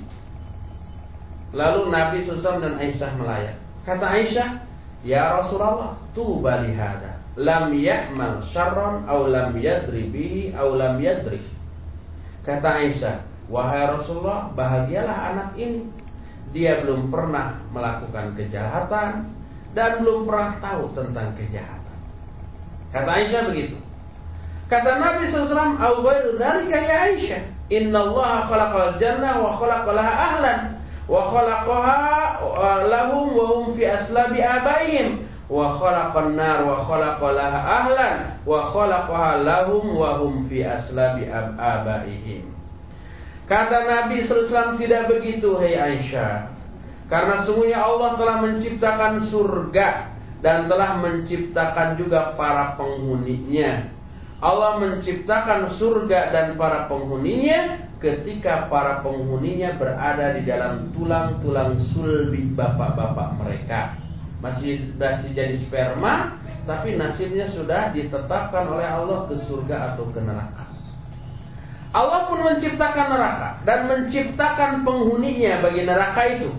Lalu Nabi SAW dan Aisyah melayat. Kata Aisyah, Ya Rasulullah, tuba lihada. Lam ya'mal syarran aw lam yadri bihi aw lam yadri. Kata Aisyah, wahai Rasulullah, bahagialah anak ini. Dia belum pernah melakukan kejahatan dan belum pernah tahu tentang kejahatan. Kata Aisyah begitu. Kata Nabi SAW, "Au ghairu dzalika ya Aisyah, inna Allah khalaqal jannah wa khalaqalaha ahlan." Wa khalaqaha lahum wa hum fi aslabi abaihim. Wa khalaqan nar wa khalaqalaha ahlan. Wa khalaqaha lahum wa hum fi aslabi abaihim. Kata Nabi SAW tidak begitu Hai Aisyah. Karena sungguhnya Allah telah menciptakan surga Dan telah menciptakan juga para penghuninya. Allah menciptakan surga dan para penghuninya ketika para penghuninya berada di dalam tulang-tulang sulbi bapak-bapak mereka. Masih masih jadi sperma, tapi nasibnya sudah ditetapkan oleh Allah ke surga atau ke neraka. Allah pun menciptakan neraka dan menciptakan penghuninya bagi neraka itu.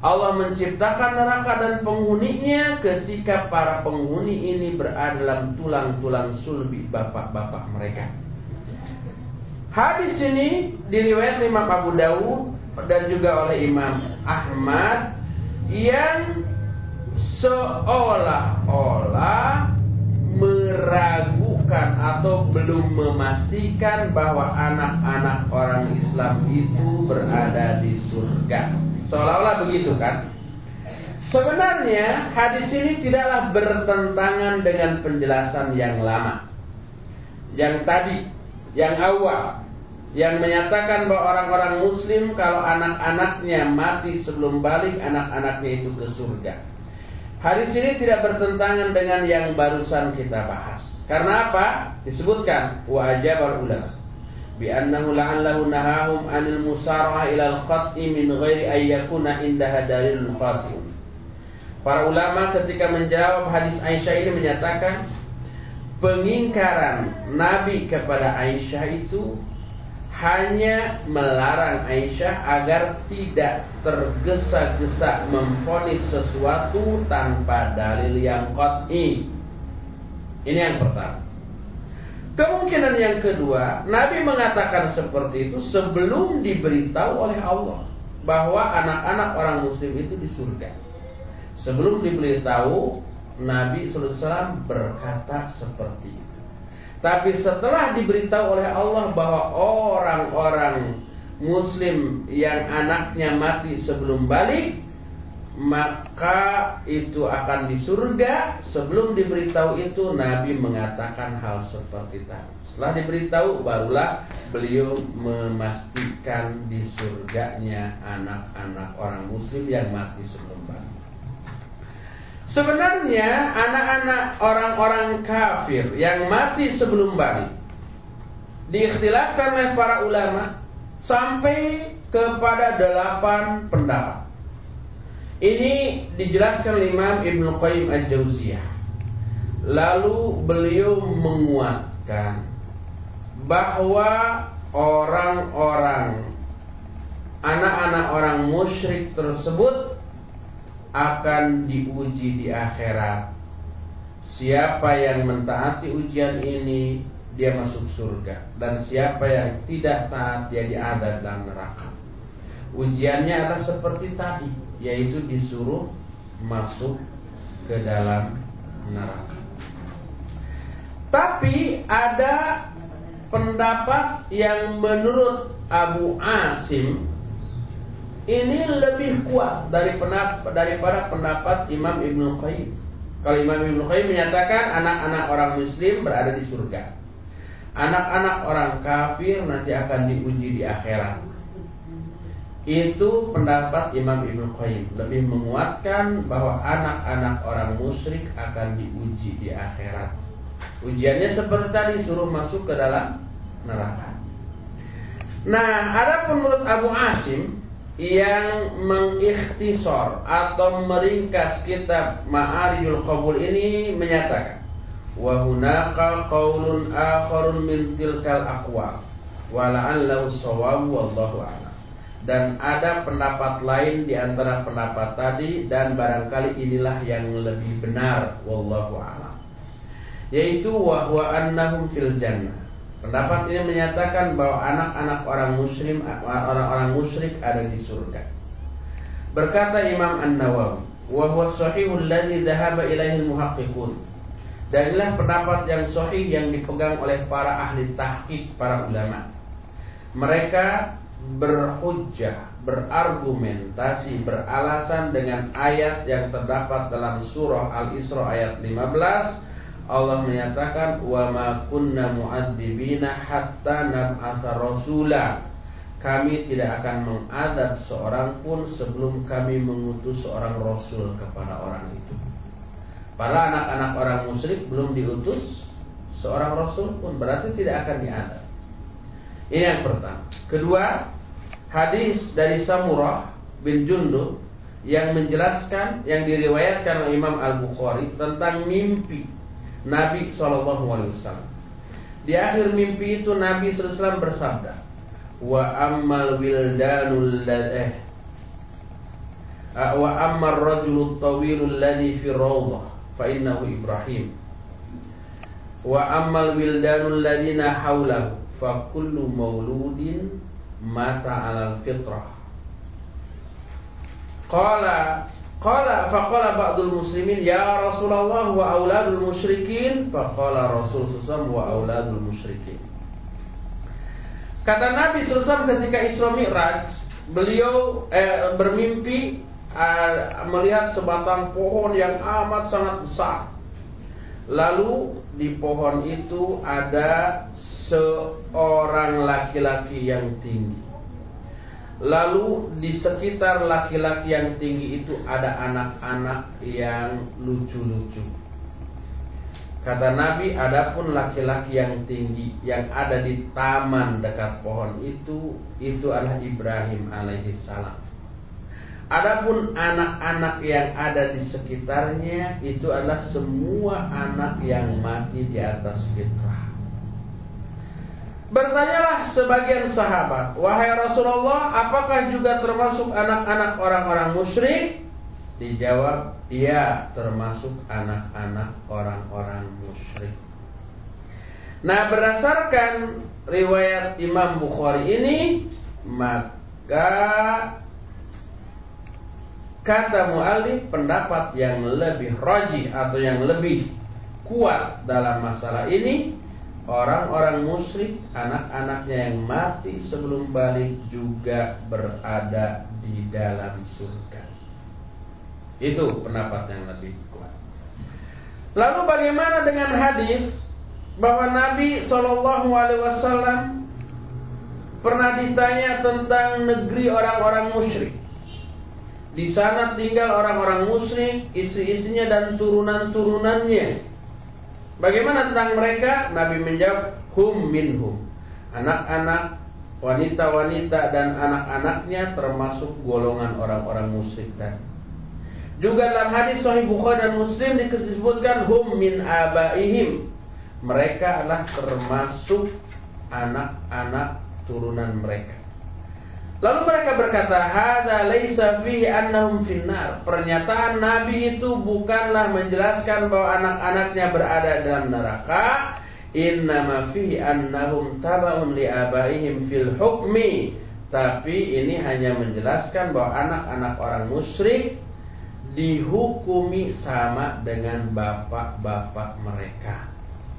Allah menciptakan neraka dan penghuninya ketika para penghuni ini berada dalam tulang-tulang sulbi bapak-bapak mereka. Hadis ini diriwayatkan Imam Abu Dawud dan juga oleh Imam Ahmad yang seolah-olah meragukan atau belum memastikan bahwa anak-anak orang Islam itu berada di surga. Seolah-olah begitu kan? Sebenarnya hadis ini tidaklah bertentangan dengan penjelasan yang lama. Yang tadi yang awal yang menyatakan bahwa orang-orang muslim kalau anak-anaknya mati sebelum balik anak-anaknya itu ke surga. Hadis ini tidak bertentangan dengan yang barusan kita bahas. Karena apa? Disebutkan wa ulama bi annahu la'allahu nahahum 'anil musara'a ila al-qat'i min ghairi ayyakuna indaha dalilun. Para ulama ketika menjawab hadis Aisyah ini menyatakan pengingkaran Nabi kepada Aisyah itu hanya melarang Aisyah agar tidak tergesa-gesa memfonis sesuatu tanpa dalil yang qat'i. Ini yang pertama. Kemungkinan yang kedua, Nabi mengatakan seperti itu sebelum diberitahu oleh Allah bahwa anak-anak orang muslim itu di surga. Sebelum diberitahu, Nabi SAW berkata seperti itu. Tapi setelah diberitahu oleh Allah bahwa orang-orang muslim yang anaknya mati sebelum balik, maka itu akan di surga. Sebelum diberitahu itu Nabi mengatakan hal seperti tadi. Setelah diberitahu barulah beliau memastikan di surganya anak-anak orang muslim yang mati sebelum balik. Sebenarnya anak-anak orang-orang kafir yang mati sebelum balik diikhtilafkan oleh para ulama sampai kepada delapan pendapat. Ini dijelaskan oleh Imam Ibn Qayyim Al-Jauziyah. Lalu beliau menguatkan bahwa orang-orang anak-anak orang musyrik tersebut akan diuji di akhirat. Siapa yang mentaati ujian ini dia masuk surga dan siapa yang tidak taat dia diadab dalam neraka. Ujiannya adalah seperti tadi yaitu disuruh masuk ke dalam neraka. Tapi ada pendapat yang menurut Abu Asim ini lebih kuat dari pendapat, daripada pendapat Imam Ibnu Qayyim. Kalau Imam Ibnu Qayyim menyatakan anak-anak orang muslim berada di surga. Anak-anak orang kafir nanti akan diuji di akhirat. Itu pendapat Imam Ibnu Qayyim lebih menguatkan bahwa anak-anak orang musyrik akan diuji di akhirat. Ujiannya seperti tadi suruh masuk ke dalam neraka. Nah, ada menurut Abu Asim yang mengikhtisor atau meringkas kitab Ma'arijul Qabul ini menyatakan wa hunaka qaulun akharun min tilkal aqwal wa la'allahu shawabu wallahu a'lam. Dan ada pendapat lain di antara pendapat tadi dan barangkali inilah yang lebih benar wallahu a'lam. Yaitu wa huwa annahum fil jannah pendapat ini menyatakan bahwa anak-anak orang muslim orang-orang musyrik ada di surga. Berkata Imam An-Nawawi wa huwa sahihul ladzi dhahaba ilaihi muhaqqiqun. Dan inilah pendapat yang sahih yang dipegang oleh para ahli tahqiq para ulama. Mereka berhujjah, berargumentasi, beralasan dengan ayat yang terdapat dalam surah Al-Isra ayat 15 Allah menyatakan wa ma kunna mu'adzibina hatta nab'atha rasula kami tidak akan mengadab seorang pun sebelum kami mengutus seorang rasul kepada orang itu. Para anak-anak orang musyrik belum diutus seorang rasul pun berarti tidak akan diadab. Ini yang pertama. Kedua, hadis dari Samurah bin Jundub yang menjelaskan yang diriwayatkan oleh Imam Al Bukhari tentang mimpi Nabi Shallallahu Alaihi Wasallam. Di akhir mimpi itu Nabi SAW bersabda, wa ammal wildanul eh wa ammar rajulul tawilul ladhi fi rawdah fa innahu Ibrahim wa ammal wildanul ladina haulahu fa kullu mauludin mata alal fitrah qala qala fa qala ba'dul muslimin ya Rasulullah wa auladul musyrikin. Fa qala Rasul sallallahu wa auladul musyrikin. Kata Nabi SAW ketika Isra Mi'raj Beliau eh, bermimpi eh, Melihat sebatang pohon yang amat sangat besar. Lalu di pohon itu ada seorang laki-laki yang tinggi. Lalu di sekitar laki-laki yang tinggi itu ada anak-anak yang lucu-lucu. Kata Nabi, adapun laki-laki yang tinggi yang ada di taman dekat pohon itu, itu adalah Ibrahim alaihi salam. Adapun anak-anak yang ada di sekitarnya itu adalah semua anak yang mati di atas fitrah. Bertanyalah sebagian sahabat, "Wahai Rasulullah, apakah juga termasuk anak-anak orang-orang musyrik?" Dijawab, iya termasuk anak-anak orang-orang musyrik. Nah berdasarkan riwayat Imam Bukhari ini maka kata mu'alif pendapat yang lebih rajih atau yang lebih kuat dalam masalah ini orang-orang musyrik anak-anaknya yang mati sebelum balik juga berada di dalam surga. Itu pendapat yang lebih kuat. Lalu bagaimana dengan hadis bahwa Nabi Shallallahu Alaihi Wasallam pernah ditanya tentang negeri orang-orang musyrik. Di sana tinggal orang-orang musyrik, istri-istrinya dan turunan-turunannya. Bagaimana tentang mereka? Nabi menjawab, hum minhum. Anak-anak, wanita-wanita dan anak-anaknya termasuk golongan orang-orang musyrik tadi. Juga dalam hadis Sahih Bukhari dan Muslim disebutkan hum min abaihim. Mereka adalah termasuk anak-anak turunan mereka. Lalu mereka berkata, "Hadza laisa fihi annahum finnar." Pernyataan Nabi itu bukanlah menjelaskan bahwa anak-anaknya berada dalam neraka, innama fihi annahum tabaun li abaihim fil hukmi. Tapi ini hanya menjelaskan bahwa anak-anak orang musyrik dihukumi sama dengan bapak-bapak mereka.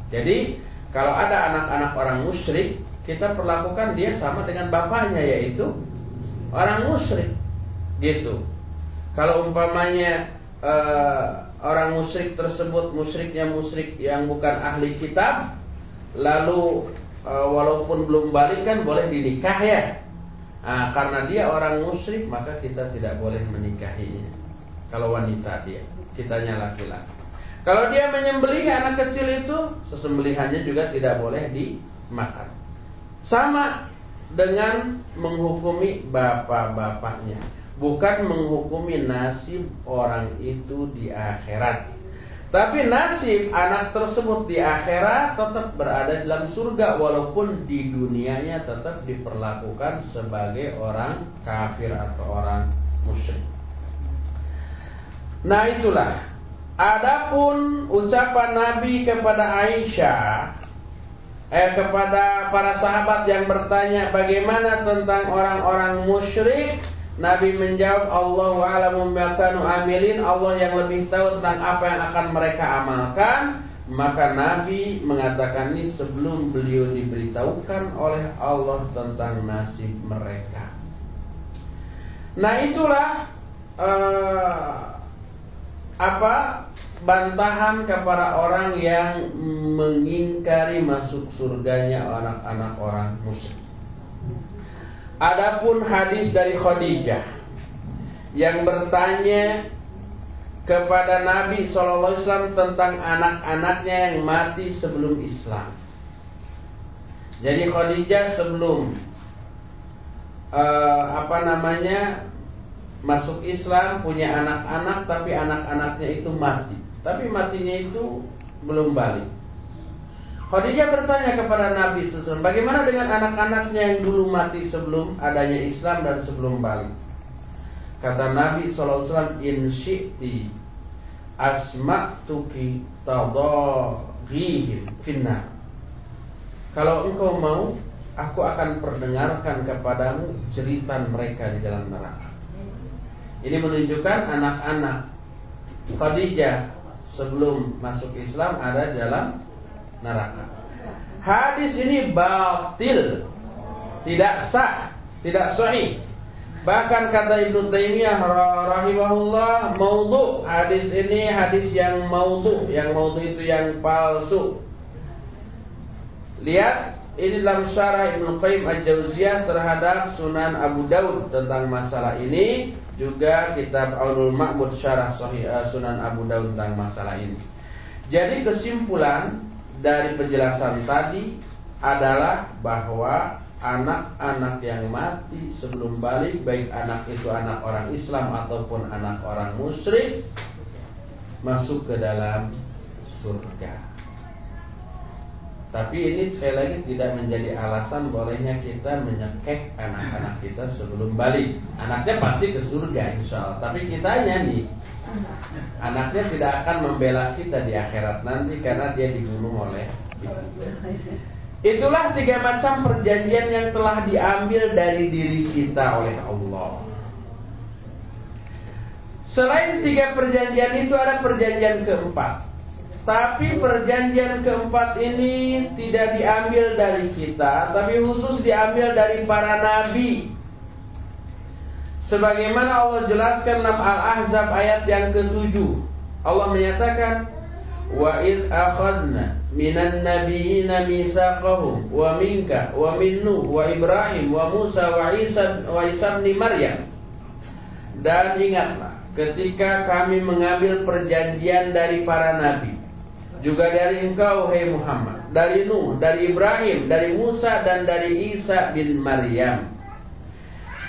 Jadi kalau ada anak-anak orang musyrik, kita perlakukan dia sama dengan bapaknya yaitu orang musyrik. Gitu. Kalau umpamanya uh, orang musyrik tersebut musyriknya musyrik yang bukan ahli kitab, lalu uh, walaupun belum balik kan boleh dinikah ya. Nah, karena dia orang musyrik maka kita tidak boleh menikahinya. Kalau wanita dia, kitanya laki-laki. Kalau dia menyembelih anak kecil itu, sesembelihannya juga tidak boleh dimakan. Sama dengan menghukumi bapak-bapaknya, bukan menghukumi nasib orang itu di akhirat. Tapi nasib anak tersebut di akhirat tetap berada dalam surga walaupun di dunianya tetap diperlakukan sebagai orang kafir atau orang musyrik. Nah itulah. Adapun ucapan Nabi kepada Aisyah eh kepada para sahabat yang bertanya bagaimana tentang orang-orang musyrik? Nabi menjawab Allah a'lamu amilin. Allah yang lebih tahu tentang apa yang akan mereka amalkan. Maka Nabi mengatakan ini sebelum beliau diberitahukan oleh Allah tentang nasib mereka. Nah itulah uh, apa bantahan kepada orang yang mengingkari masuk surganya anak-anak orang musyrik. Adapun hadis dari Khadijah yang bertanya kepada Nabi SAW tentang anak-anaknya yang mati sebelum Islam. Jadi Khadijah sebelum uh, apa namanya masuk Islam, punya anak-anak tapi anak-anaknya itu mati. Tapi matinya itu belum balik. Khadijah bertanya kepada Nabi SAW, bagaimana dengan anak-anaknya yang dulu mati sebelum adanya Islam dan sebelum balik? Kata Nabi SAW, in syi'ti asma'tuki tadaghihim finna. Kalau engkau mau, aku akan perdengarkan kepadamu cerita mereka di dalam neraka. Ini menunjukkan anak-anak Khadijah sebelum masuk Islam ada dalam neraka. Hadis ini batil, tidak sah, tidak sahih. Bahkan kata Ibnu Taimiyah rahimahullah, maudhu hadis ini hadis yang maudhu, yang maudhu itu yang palsu. Lihat ini dalam syarah Ibnu Qayyim Al-Jauziyah terhadap Sunan Abu Daud tentang masalah ini juga kitab Aunul Ma'bud syarah Sahih uh, Sunan Abu Daud tentang masalah ini. Jadi kesimpulan dari penjelasan tadi adalah bahwa anak-anak yang mati sebelum balik baik anak itu anak orang Islam ataupun anak orang musyrik masuk ke dalam surga. Tapi ini sekali lagi tidak menjadi alasan bolehnya kita menyekek anak-anak kita sebelum balik. Anaknya pasti ke surga insya Allah. Tapi kitanya nih, anaknya tidak akan membela kita di akhirat nanti karena dia dibunuh oleh Itulah tiga macam perjanjian yang telah diambil dari diri kita oleh Allah. Selain tiga perjanjian itu ada perjanjian keempat. Tapi perjanjian keempat ini tidak diambil dari kita, tapi khusus diambil dari para nabi. Sebagaimana Allah jelaskan dalam Al-Ahzab ayat yang ketujuh. Allah menyatakan, Wa id akhadna minan nabiyina misaqahum wa minka wa min Nuh wa Ibrahim wa Musa wa Isa wa Isa bin Maryam. Dan ingatlah ketika kami mengambil perjanjian dari para nabi juga dari engkau hai Muhammad, dari Nuh, dari Ibrahim, dari Musa dan dari Isa bin Maryam.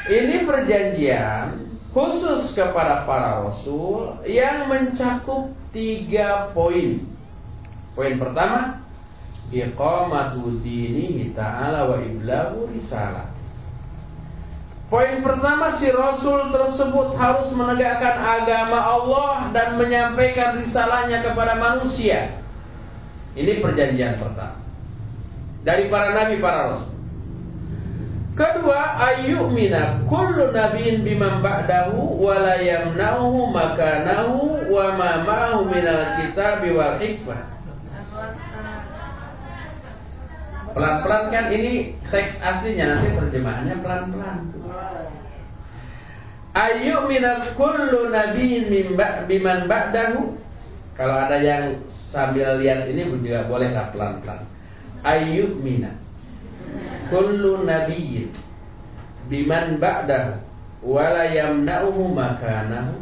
Ini perjanjian khusus kepada para rasul yang mencakup tiga poin. Poin pertama, iqamatu ta'ala wa iblagu risalah. Poin pertama si Rasul tersebut harus menegakkan agama Allah dan menyampaikan risalahnya kepada manusia. Ini perjanjian pertama. Dari para nabi para rasul. Kedua, ayyumina kullu nabiyyin biman ba'dahu wa la yamna'uhu makanahu wa ma ma'ahu minal kitabi wal hikmah. Pelan-pelan kan ini teks aslinya nanti terjemahannya pelan-pelan. Ayyumina kullu nabiyyin biman ba'dahu kalau ada yang sambil lihat ini juga boleh lah pelan-pelan. Ayyub mina. Kullu nabiyyin biman ba'dahu wala yamna'uhu makanahu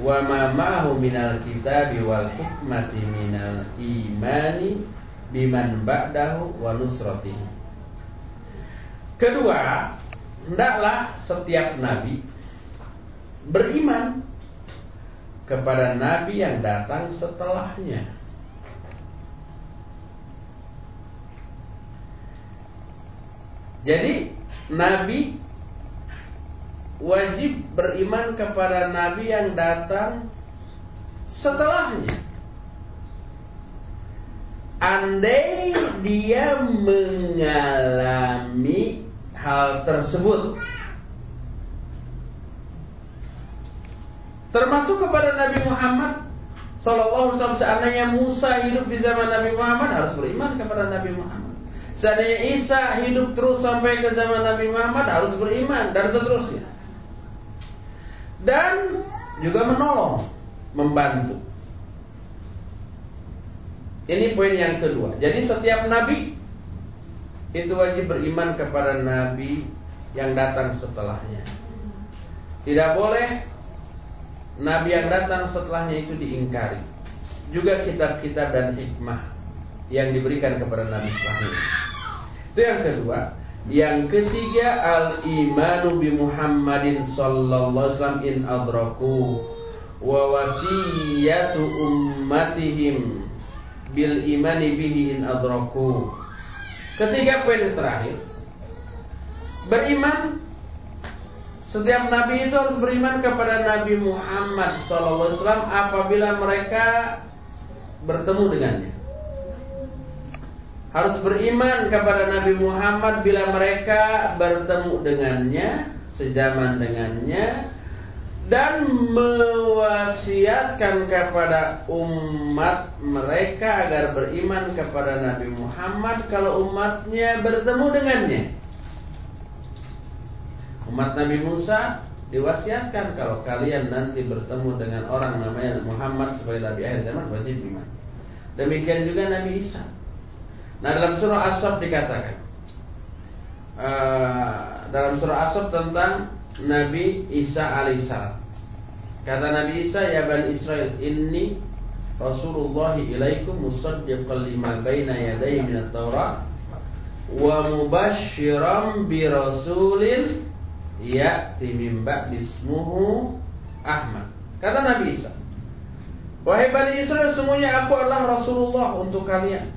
wa ma ma'ahu minal kitabi wal hikmati minal imani biman ba'dahu wa nusratihi. Kedua, hendaklah setiap nabi beriman kepada nabi yang datang setelahnya. Jadi nabi wajib beriman kepada nabi yang datang setelahnya. Andai dia mengalami hal tersebut Termasuk kepada Nabi Muhammad Sallallahu alaihi wasallam seandainya Musa hidup di zaman Nabi Muhammad harus beriman kepada Nabi Muhammad. Seandainya Isa hidup terus sampai ke zaman Nabi Muhammad harus beriman dan seterusnya. Dan juga menolong, membantu. Ini poin yang kedua. Jadi setiap nabi itu wajib beriman kepada nabi yang datang setelahnya. Tidak boleh Nabi yang datang setelahnya itu diingkari. Juga kitab-kitab dan hikmah yang diberikan kepada Nabi setelahnya. Itu yang kedua. Yang ketiga al-imanu bi Muhammadin sallallahu alaihi wasallam in adraku wa wasiyatu ummatihim bil imani bihi in adraku. Ketiga poin terakhir. Beriman setiap nabi itu harus beriman kepada Nabi Muhammad SAW apabila mereka bertemu dengannya. Harus beriman kepada Nabi Muhammad bila mereka bertemu dengannya, sejaman dengannya, dan mewasiatkan kepada umat mereka agar beriman kepada Nabi Muhammad kalau umatnya bertemu dengannya. Umat Nabi Musa diwasiatkan kalau kalian nanti bertemu dengan orang namanya Muhammad sebagai Nabi akhir zaman wajib iman. Demikian juga Nabi Isa. Nah dalam surah Asab dikatakan uh, dalam surah Asab tentang Nabi Isa alaihissalam. Kata Nabi Isa ya Bani Israel ini Rasulullah ilaikum musaddiqan lima baina yadayhi min at-Taurat wa mubasysyiran bi rasulin ya'ti min ba'di ismuhu Ahmad. Kata Nabi Isa, "Wahai Bani Israel, semuanya aku adalah Rasulullah untuk kalian.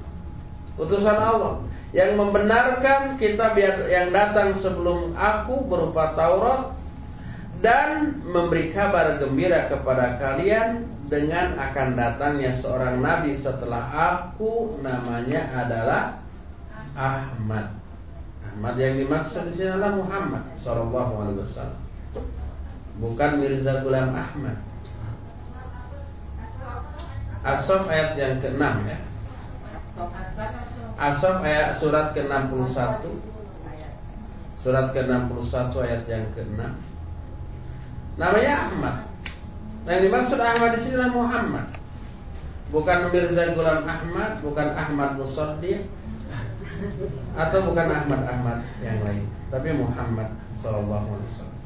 Utusan Allah yang membenarkan kitab yang datang sebelum aku berupa Taurat dan memberi kabar gembira kepada kalian dengan akan datangnya seorang nabi setelah aku namanya adalah Ahmad. Ahmad yang dimaksud di sini adalah Muhammad sallallahu alaihi wasallam. Bukan Mirza Gulam Ahmad. Asaf ayat yang ke-6 ya. Asaf ayat surat ke-61. Surat ke-61 ayat yang ke-6. Namanya Ahmad. Yang dimaksud Ahmad di sini adalah Muhammad. Bukan Mirza Gulam Ahmad, bukan Ahmad Musaddiq, atau bukan Ahmad Ahmad yang lain, tapi Muhammad Wasallam.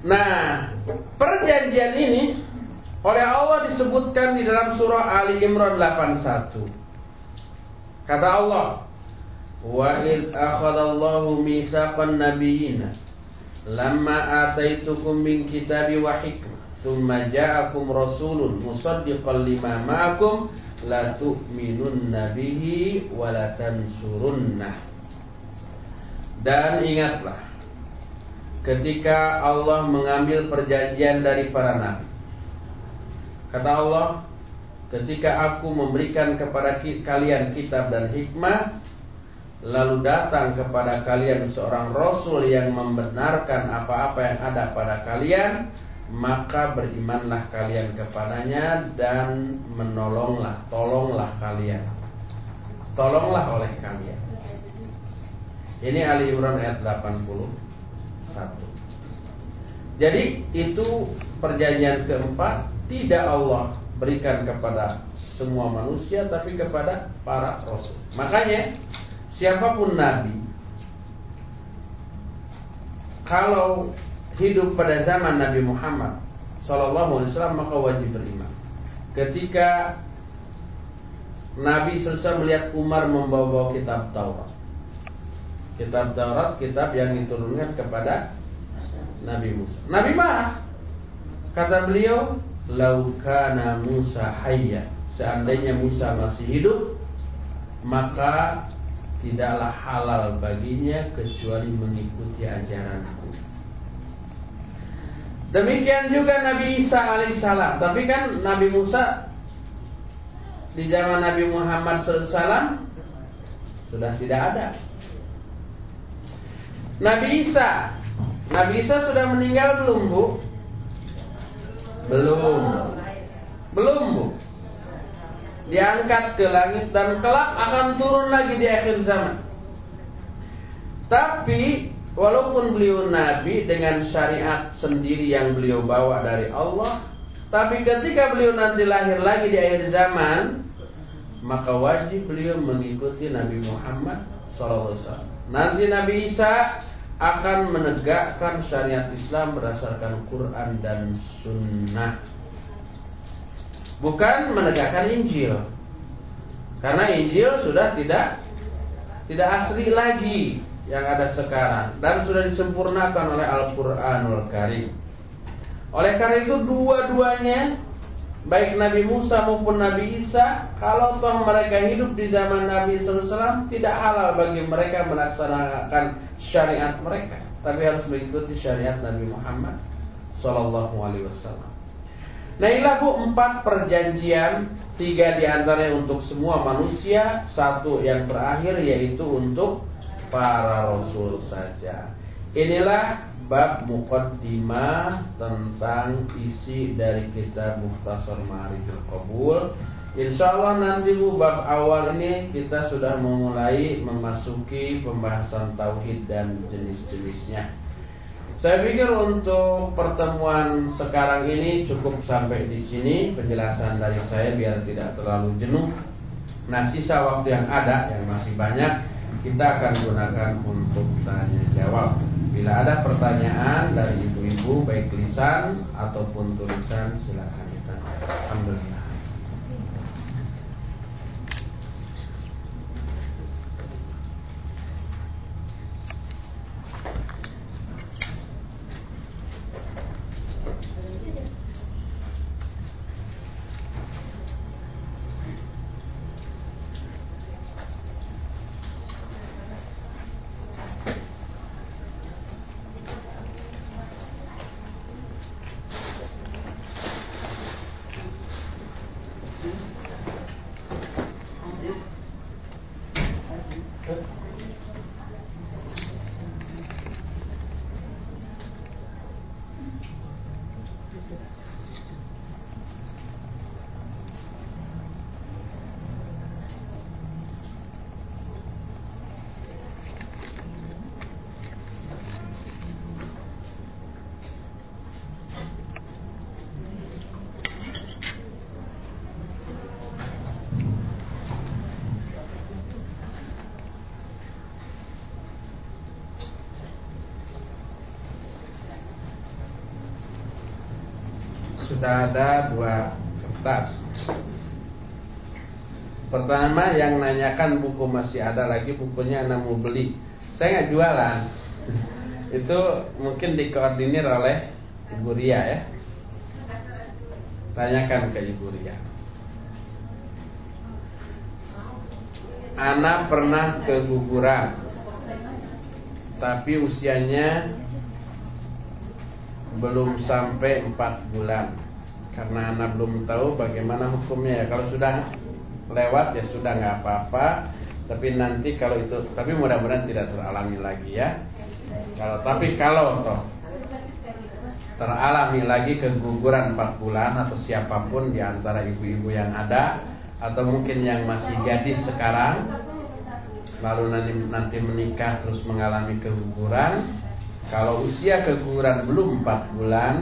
Nah, perjanjian ini oleh Allah disebutkan di dalam surah Ali Imran 81. Kata Allah, Wa id akhadallahu mitsaqan nabiyina lamma ataitukum min kitabi wa hikmah thumma ja'akum rasulun musaddiqan lima ma'akum la tu'minunna bihi wa dan ingatlah ketika Allah mengambil perjanjian dari para nabi kata Allah ketika aku memberikan kepada kalian kitab dan hikmah lalu datang kepada kalian seorang rasul yang membenarkan apa-apa yang ada pada kalian, maka berimanlah kalian kepadanya dan menolonglah, tolonglah kalian. Tolonglah oleh kalian. Ini Ali Imran ayat 81. Jadi itu perjanjian keempat tidak Allah berikan kepada semua manusia tapi kepada para rasul. Makanya siapa pun nabi kalau hidup pada zaman Nabi Muhammad sallallahu alaihi wasallam maka wajib beriman. Ketika Nabi selesai melihat Umar membawa kitab Taurat. Kitab Taurat, kitab yang diturunkan kepada Nabi Musa. Nabi marah. Kata beliau, "Laukana Musa hayya." Seandainya Musa masih hidup, maka tidaklah halal baginya kecuali mengikuti ajaranku. Demikian juga Nabi Isa alaihissalam. Tapi kan Nabi Musa di zaman Nabi Muhammad SAW sudah tidak ada. Nabi Isa, Nabi Isa sudah meninggal belum bu? Belum, belum bu diangkat ke langit dan kelak akan turun lagi di akhir zaman. Tapi walaupun beliau nabi dengan syariat sendiri yang beliau bawa dari Allah, tapi ketika beliau nanti lahir lagi di akhir zaman, maka wajib beliau mengikuti Nabi Muhammad SAW. Nanti Nabi Isa akan menegakkan syariat Islam berdasarkan Quran dan Sunnah bukan menegakkan Injil. Karena Injil sudah tidak tidak asli lagi yang ada sekarang dan sudah disempurnakan oleh Al-Qur'anul Karim. Oleh karena itu dua-duanya baik Nabi Musa maupun Nabi Isa kalau toh mereka hidup di zaman Nabi SAW tidak halal bagi mereka melaksanakan syariat mereka tapi harus mengikuti syariat Nabi Muhammad Sallallahu Alaihi Wasallam. Nah inilah bu empat perjanjian Tiga di antaranya untuk semua manusia Satu yang terakhir yaitu untuk para rasul saja Inilah bab muqaddimah tentang isi dari kitab Muhtasar Ma'rifil Qabul Insya Allah nanti bu bab awal ini kita sudah memulai memasuki pembahasan tauhid dan jenis-jenisnya. Saya pikir untuk pertemuan sekarang ini cukup sampai di sini penjelasan dari saya biar tidak terlalu jenuh. Nah, sisa waktu yang ada yang masih banyak kita akan gunakan untuk tanya jawab. Bila ada pertanyaan dari ibu-ibu baik lisan ataupun tulisan silakan ditanya. Alhamdulillah. Sudah ada dua kertas. Pertama yang nanyakan buku masih ada lagi bukunya anda mau beli. Saya nggak jualan. Itu mungkin dikoordinir oleh Ibu Ria ya. Tanyakan ke Ibu Ria. Anak pernah keguguran Tapi usianya Belum sampai 4 bulan karena anak belum tahu bagaimana hukumnya ya. Kalau sudah lewat ya sudah nggak apa-apa. Tapi nanti kalau itu, tapi mudah-mudahan tidak teralami lagi ya. Kalau tapi kalau toh teralami lagi keguguran 4 bulan atau siapa pun di antara ibu-ibu yang ada atau mungkin yang masih gadis sekarang lalu nanti nanti menikah terus mengalami keguguran kalau usia keguguran belum 4 bulan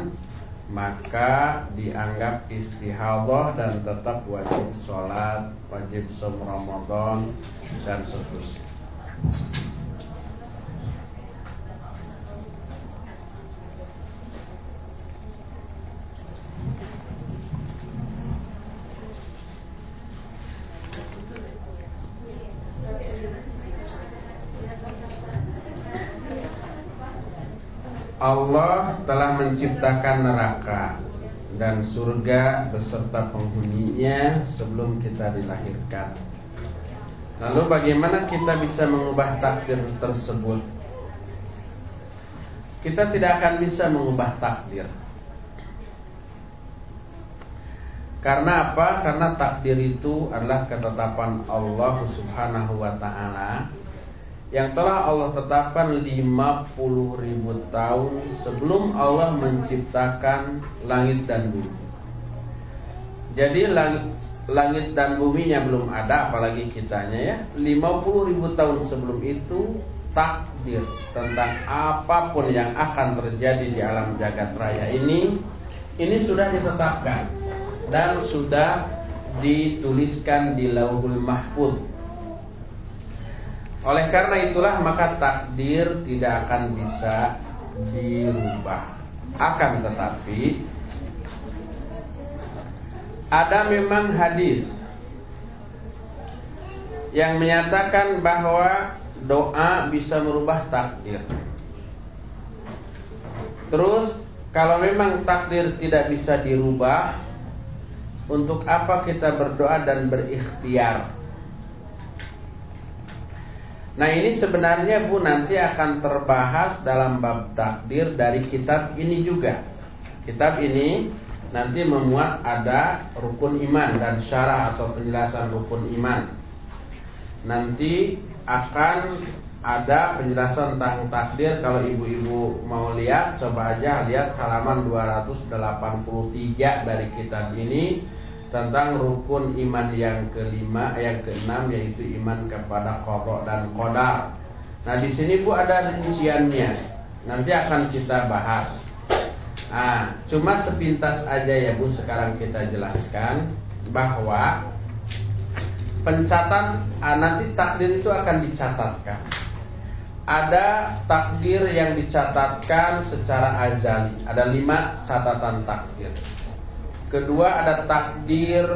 maka dianggap istihadah dan tetap wajib sholat, wajib som Ramadan dan seterusnya. Allah telah menciptakan neraka dan surga beserta penghuninya sebelum kita dilahirkan. Lalu bagaimana kita bisa mengubah takdir tersebut? Kita tidak akan bisa mengubah takdir. Karena apa? Karena takdir itu adalah ketetapan Allah Subhanahu wa taala yang telah Allah tetapkan 50 ribu tahun sebelum Allah menciptakan langit dan bumi. Jadi langit, langit dan buminya belum ada apalagi kitanya ya. 50 ribu tahun sebelum itu takdir tentang apa pun yang akan terjadi di alam jagat raya ini ini sudah ditetapkan dan sudah dituliskan di Lauhul Mahfuz oleh karena itulah maka takdir tidak akan bisa dirubah. Akan tetapi ada memang hadis yang menyatakan bahwa doa bisa merubah takdir. Terus kalau memang takdir tidak bisa dirubah, untuk apa kita berdoa dan berikhtiar? Nah ini sebenarnya Bu nanti akan terbahas dalam bab takdir dari kitab ini juga. Kitab ini nanti memuat ada rukun iman dan syarah atau penjelasan rukun iman. Nanti akan ada penjelasan tentang takdir kalau ibu-ibu mau lihat coba aja lihat halaman 283 dari kitab ini tentang rukun iman yang kelima, yang keenam yaitu iman kepada kodok dan kodar. Nah di sini bu ada rinciannya, nanti akan kita bahas. Nah, cuma sepintas aja ya bu sekarang kita jelaskan bahwa pencatat ah, nanti takdir itu akan dicatatkan. ada takdir yang dicatatkan secara azali. Ada lima catatan takdir. Kedua ada takdir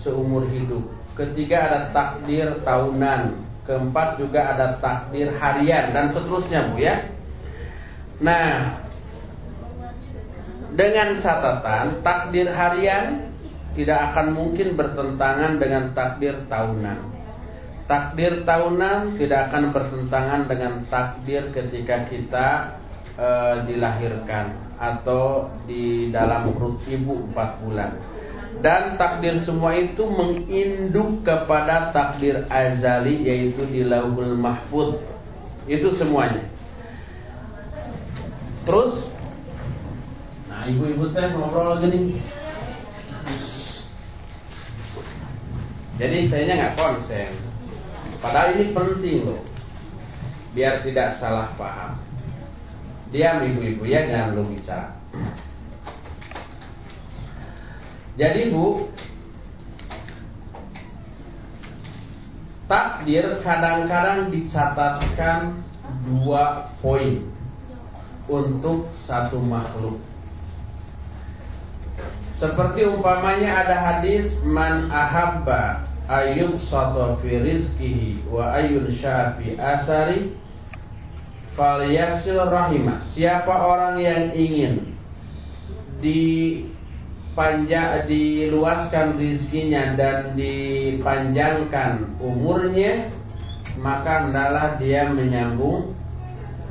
seumur hidup. Ketiga ada takdir tahunan. Keempat juga ada takdir harian dan seterusnya Bu ya. Nah, dengan catatan takdir harian tidak akan mungkin bertentangan dengan takdir tahunan. Takdir tahunan tidak akan bertentangan dengan takdir ketika kita e, dilahirkan atau di dalam perut ibu 4 bulan. Dan takdir semua itu menginduk kepada takdir azali yaitu di lauhul mahfud. Itu semuanya. Terus Nah ibu-ibu teh ngobrol gini Jadi saya nggak konsen Padahal ini penting loh. Biar tidak salah paham. Diam ibu-ibu ya jangan lu bicara. Jadi Bu, takdir kadang-kadang dicatatkan dua poin untuk satu makhluk. Seperti umpamanya ada hadis man ahabba sato fi rizkihi wa ayun syafi asari falyasil rahimah siapa orang yang ingin di panjang diluaskan rizkinya dan dipanjangkan umurnya maka hendaklah dia menyambung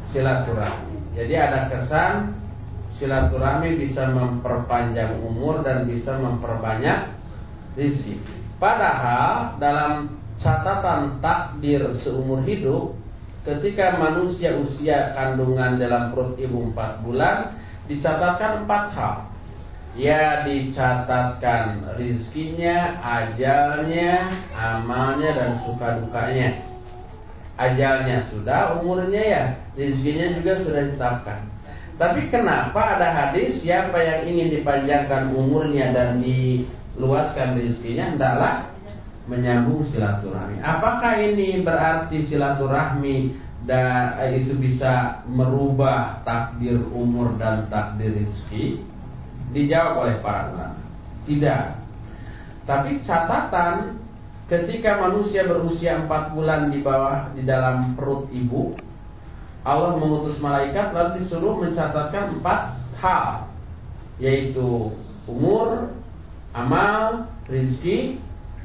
silaturahmi. Jadi ada kesan silaturahmi bisa memperpanjang umur dan bisa memperbanyak rizki. Padahal dalam catatan takdir seumur hidup ketika manusia usia kandungan dalam perut ibu 4 bulan dicatatkan empat hal. Ya dicatatkan rizkinya, ajalnya, amalnya dan suka dukanya. Ajalnya sudah, umurnya ya, rizkinya juga sudah ditetapkan. Tapi kenapa ada hadis siapa yang ingin dipanjangkan umurnya dan di luaskan rezekinya hendaklah menyambung silaturahmi. Apakah ini berarti silaturahmi dan eh, itu bisa merubah takdir umur dan takdir rezeki? Dijawab oleh para ulama. Tidak. Tapi catatan ketika manusia berusia empat bulan di bawah di dalam perut ibu, Allah mengutus malaikat lalu disuruh mencatatkan empat hal, yaitu umur, amal, rizki,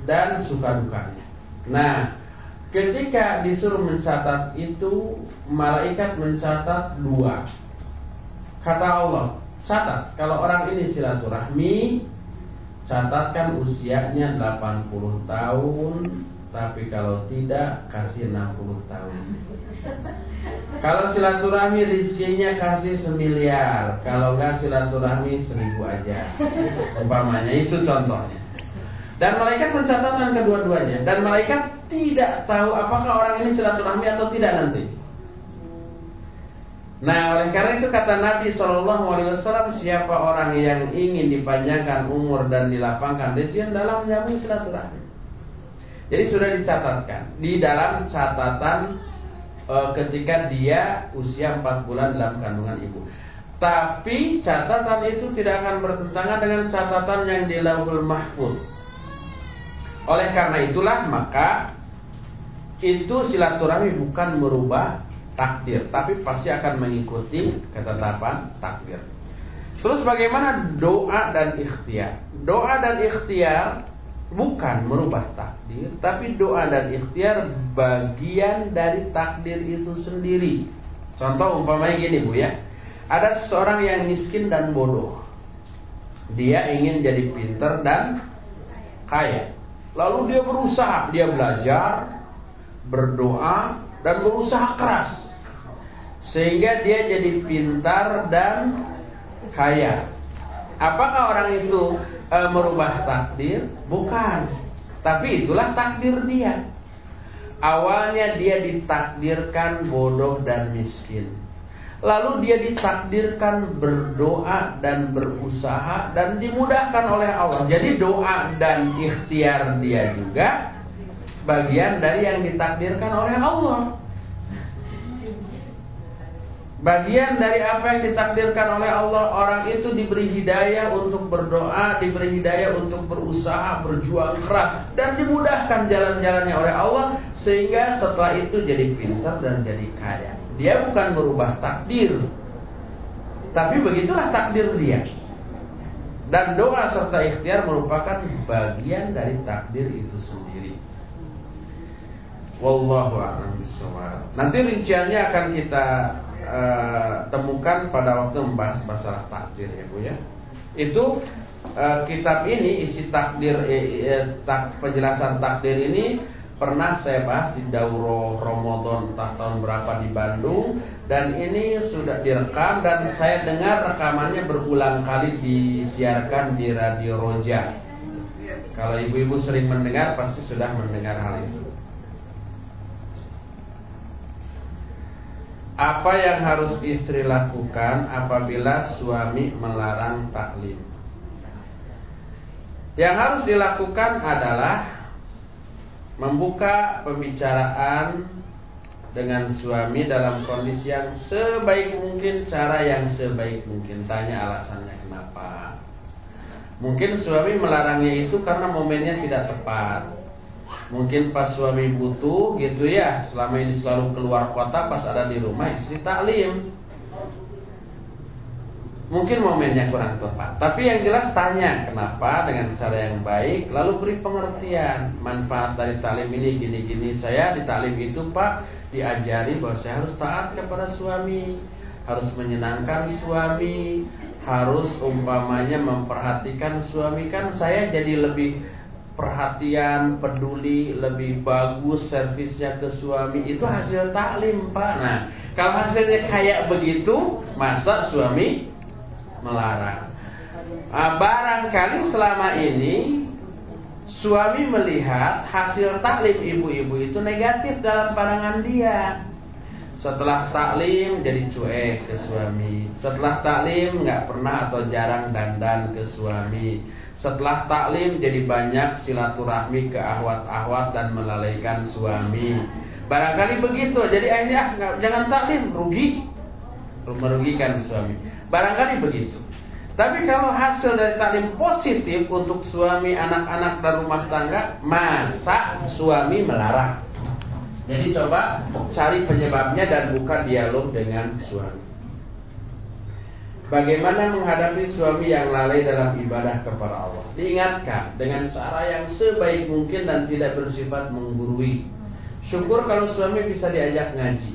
dan suka dukanya. Nah, ketika disuruh mencatat itu, malaikat mencatat dua. Kata Allah, catat kalau orang ini silaturahmi, catatkan usianya 80 tahun, tapi kalau tidak kasih 60 tahun. Kalau silaturahmi rizkinya kasih semiliar, kalau enggak silaturahmi seribu aja. Umpamanya itu contohnya. Dan malaikat mencatatkan kedua-duanya. Dan malaikat tidak tahu apakah orang ini silaturahmi atau tidak nanti. Nah, oleh karena itu kata Nabi Wasallam, siapa orang yang ingin dipanjangkan umur dan dilapangkan rezeki dalam menyambung silaturahmi. Jadi sudah dicatatkan di dalam catatan e, ketika dia usia 4 bulan dalam kandungan ibu. Tapi catatan itu tidak akan bertentangan dengan catatan yang di Lauhul Mahfuz. Oleh karena itulah maka itu silaturahmi bukan merubah takdir, tapi pasti akan mengikuti ketetapan takdir. Terus bagaimana doa dan ikhtiar? Doa dan ikhtiar bukan merubah takdir, tapi doa dan ikhtiar bagian dari takdir itu sendiri. Contoh umpamanya gini Bu ya. Ada seseorang yang miskin dan bodoh. Dia ingin jadi pinter dan kaya. Lalu dia berusaha, dia belajar, berdoa dan berusaha keras. Sehingga dia jadi pintar dan kaya. Apakah orang itu e, merubah takdir? Bukan. Tapi itulah takdir dia. Awalnya dia ditakdirkan bodoh dan miskin. Lalu dia ditakdirkan berdoa dan berusaha dan dimudahkan oleh Allah. Jadi doa dan ikhtiar dia juga bagian dari yang ditakdirkan oleh Allah. Bagian dari apa yang ditakdirkan oleh Allah Orang itu diberi hidayah untuk berdoa Diberi hidayah untuk berusaha Berjuang keras Dan dimudahkan jalan-jalannya oleh Allah Sehingga setelah itu jadi pintar dan jadi kaya Dia bukan berubah takdir. Tapi begitulah takdir dia. Dan doa serta ikhtiar merupakan bagian dari takdir itu sendiri. Wallahu a'lam Nanti rinciannya akan kita uh, temukan pada waktu membahas masalah takdir ya Bu ya. Itu uh, kitab ini isi takdir eh, tak, penjelasan takdir ini pernah saya bahas di Dauro Ramadan entah tahun berapa di Bandung dan ini sudah direkam dan saya dengar rekamannya berulang kali disiarkan di Radio Roja. Kalau ibu-ibu sering mendengar pasti sudah mendengar hal itu. Apa yang harus istri lakukan apabila suami melarang taklim? Yang harus dilakukan adalah membuka pembicaraan dengan suami dalam kondisi yang sebaik mungkin, cara yang sebaik mungkin. Tanya alasannya kenapa. Mungkin suami melarangnya itu karena momennya tidak tepat. Mungkin pas suami butuh gitu ya Selama ini selalu keluar kota Pas ada di rumah istri taklim Mungkin momennya kurang tepat. Tapi yang jelas tanya Kenapa dengan cara yang baik? Lalu beri pengertian. Manfaat dari taklim ini gini-gini. Saya di taklim itu pak Diajari bahwa saya harus taat kepada suami Harus menyenangkan suami Harus umpamanya memperhatikan suami. Kan saya jadi lebih perhatian, peduli, lebih bagus servisnya ke suami. Itu hasil taklim pak. Nah kalau hasilnya kayak begitu, masa suami melarang? Nah, barangkali selama ini suami melihat hasil taklim ibu-ibu itu negatif dalam pandangan dia. Setelah taklim jadi cuek ke suami. Setelah taklim nggak pernah atau jarang dandan ke suami setelah taklim jadi banyak silaturahmi ke ahwat-ahwat dan melalaikan suami. Barangkali begitu. Jadi akhirnya ah, jangan taklim, rugi. Merugikan suami. Barangkali begitu. Tapi kalau hasil dari taklim positif untuk suami, anak-anak dan rumah tangga, masa suami melarang? Jadi coba cari penyebabnya dan buka dialog dengan suami. Bagaimana menghadapi suami yang lalai dalam ibadah kepada Allah Diingatkan dengan cara yang sebaik mungkin dan tidak bersifat menggurui Syukur kalau suami bisa diajak ngaji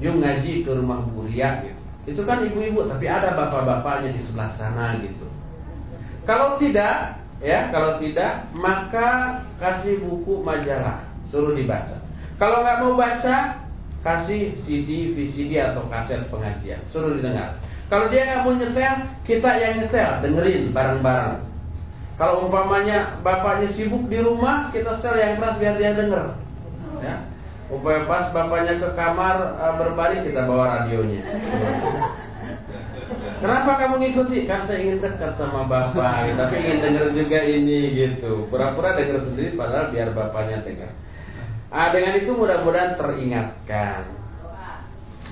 Yuk ngaji ke rumah Buria gitu Itu kan ibu-ibu tapi ada bapak-bapaknya di sebelah sana gitu Kalau tidak ya kalau tidak maka kasih buku majalah suruh dibaca Kalau nggak mau baca kasih CD, VCD atau kaset pengajian suruh didengar kalau dia nggak mau nyetel, kita yang nyetel, dengerin bareng-bareng. Kalau umpamanya bapaknya sibuk di rumah, kita setel yang keras biar dia denger. Ya. Upaya pas bapaknya ke kamar uh, berbaring, kita bawa radionya. Kenapa kamu ngikuti? Kan saya ingin dekat sama bapak, tapi ingin denger juga ini gitu. Pura-pura denger sendiri, padahal biar bapaknya dengar. Ah, dengan itu mudah-mudahan teringatkan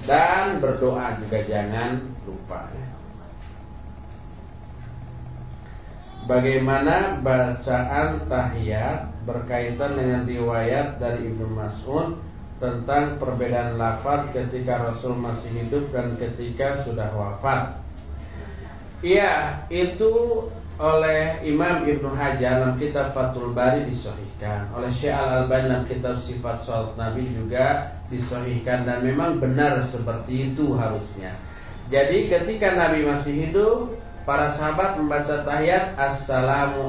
dan berdoa juga jangan lupa. Bagaimana bacaan tahiyat berkaitan dengan riwayat dari Ibnu Mas'ud tentang perbedaan lafaz ketika Rasul masih hidup dan ketika sudah wafat. Iya, itu oleh Imam Ibnu Hajar dalam kitab Fathul Bari disahihkan, oleh Syekh Al Albani dalam kitab Sifat Salat Nabi juga disahihkan dan memang benar seperti itu harusnya. Jadi ketika Nabi masih hidup, para sahabat membaca tahiyat Assalamu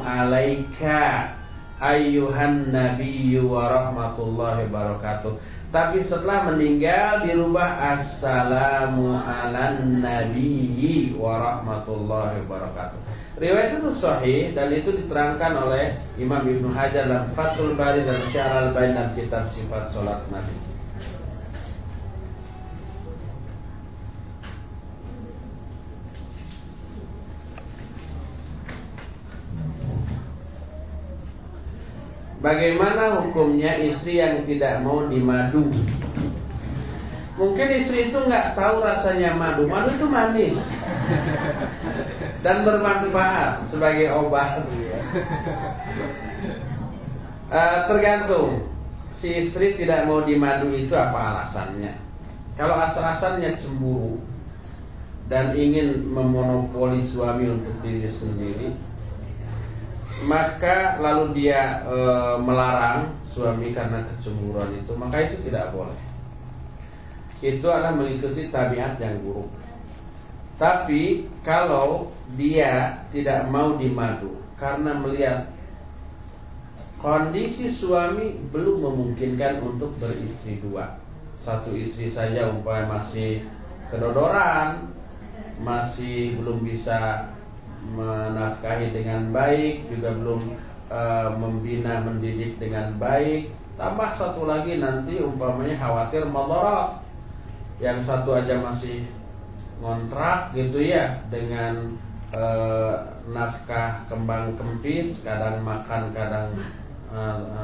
ayyuhan nabiyyu wa rahmatullahi wabarakatuh. Tapi setelah meninggal dirubah Assalamu ala nabiyyi wa rahmatullahi wabarakatuh. Riwayat itu sahih dan itu diterangkan oleh Imam Ibnu Hajar dalam Fathul Bari dan Syarah Al-Bain dalam kitab Sifat Salat Nabi. Bagaimana hukumnya istri yang tidak mau dimadu? Mungkin istri itu nggak tahu rasanya madu. Madu itu manis dan bermanfaat sebagai obat. Uh, tergantung si istri tidak mau dimadu itu apa alasannya. Kalau asal-asalnya cemburu dan ingin memonopoli suami untuk diri sendiri, maka lalu dia e, melarang suami karena kecemburuan itu, maka itu tidak boleh. Itu adalah mengikuti tabiat yang buruk. Tapi kalau dia tidak mau dimadu karena melihat kondisi suami belum memungkinkan untuk beristri dua, satu istri saja umpamanya masih kedodoran, masih belum bisa menafkahi dengan baik, juga belum e, membina mendidik dengan baik. Tambah satu lagi nanti umpamanya khawatir madarat. Yang satu aja masih ngontrak gitu ya dengan e, nafkah kembang kempis, kadang makan kadang e, e,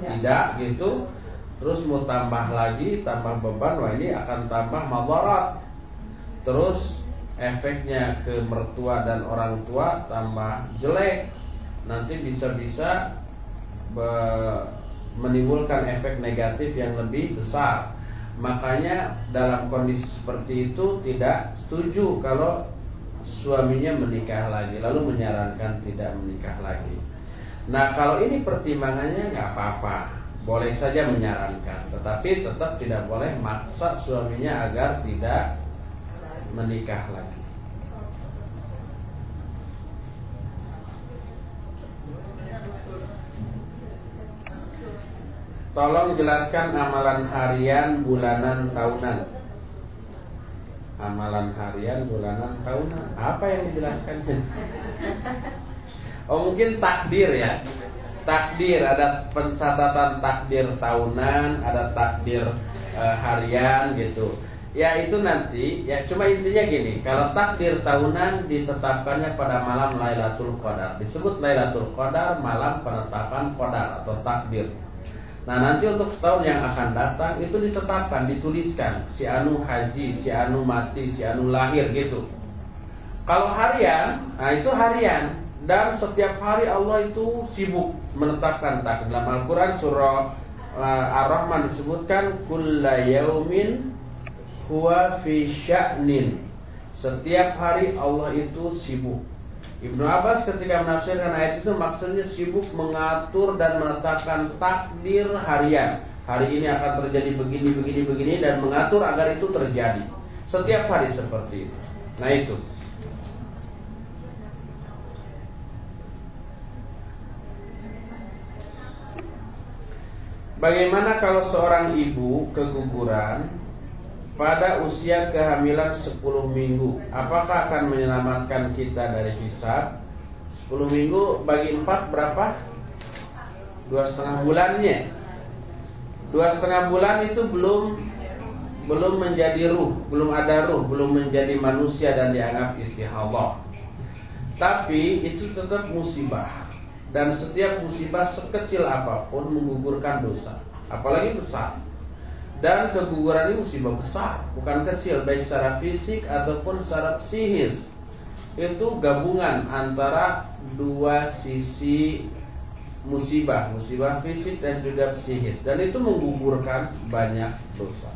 tidak gitu. Terus mau tambah lagi, tambah beban, wah ini akan tambah madarat. Terus efeknya ke mertua dan orang tua tambah jelek nanti bisa-bisa menimbulkan efek negatif yang lebih besar. Makanya dalam kondisi seperti itu tidak setuju kalau suaminya menikah lagi lalu menyarankan tidak menikah lagi. Nah kalau ini pertimbangannya nggak apa-apa boleh saja menyarankan tetapi tetap tidak boleh maksa suaminya agar tidak menikah lagi. Tolong jelaskan amalan harian, bulanan, tahunan. Amalan harian, bulanan, tahunan. Apa yang dijelaskan? Oh mungkin takdir ya. Takdir ada pencatatan takdir tahunan, ada takdir uh, harian gitu. Ya itu nanti ya cuma intinya gini, kalau takdir tahunan ditetapkannya pada malam Lailatul Qadar. Disebut Lailatul Qadar malam penetapan qadar atau takdir. Nah nanti untuk setahun yang akan datang itu ditetapkan, dituliskan si anu haji, si anu mati, si anu lahir gitu. Kalau harian, nah itu harian dan setiap hari Allah itu sibuk menetapkan takdir. Dalam Al-Quran surah uh, Ar-Rahman disebutkan kulla yaumin huwa fi sya'nin. Setiap hari Allah itu sibuk. Ibnu Abbas ketika menafsirkan ayat itu maksudnya sibuk mengatur dan menetapkan takdir harian. Hari ini akan terjadi begini, begini, begini dan mengatur agar itu terjadi. Setiap hari seperti itu. Nah itu. Bagaimana kalau seorang ibu keguguran pada usia kehamilan 10 minggu. Apakah akan menyelamatkan kita dari hisab? 10 minggu bagi 4 berapa? Dua setengah bulannya. Dua setengah bulan itu belum belum menjadi ruh belum ada ruh belum menjadi manusia dan dianggap istihadah. Tapi itu tetap musibah. Dan setiap musibah sekecil apa pun menggugurkan dosa. Apalagi besar dan keguguran ini musibah besar, bukan kecil, baik secara fisik ataupun secara psikis. Itu gabungan antara dua sisi musibah, musibah fisik dan juga psikis. Dan itu menggugurkan banyak dosa.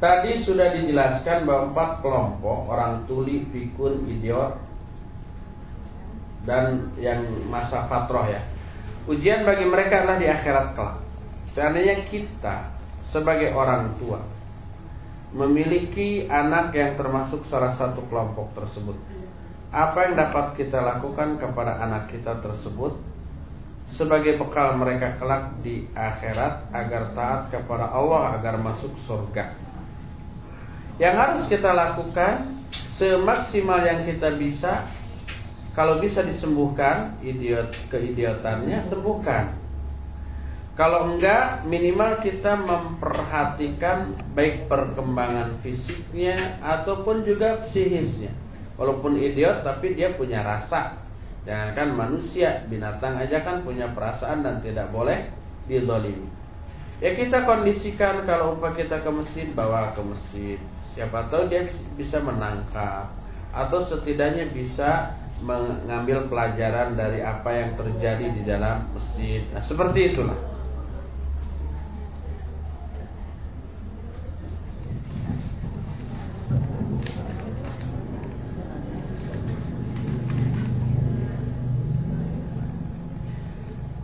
Tadi sudah dijelaskan bahwa empat kelompok orang tuli, pikun, idiot, dan yang masa fatroh ya. Ujian bagi mereka adalah di akhirat kelak. Seandainya kita sebagai orang tua memiliki anak yang termasuk salah satu kelompok tersebut, apa yang dapat kita lakukan kepada anak kita tersebut sebagai bekal mereka kelak di akhirat agar taat kepada Allah agar masuk surga. Yang harus kita lakukan semaksimal yang kita bisa kalau bisa disembuhkan idiot keidiotannya sembuhkan. Kalau enggak minimal kita memperhatikan baik perkembangan fisiknya ataupun juga psikisnya. Walaupun idiot tapi dia punya rasa, Jangankan manusia, binatang aja kan punya perasaan dan tidak boleh dizolimi. Ya kita kondisikan kalau upah kita ke masjid, bawa ke masjid. Siapa tahu dia bisa menangkap atau setidaknya bisa mengambil pelajaran dari apa yang terjadi di dalam masjid. Nah, seperti itulah.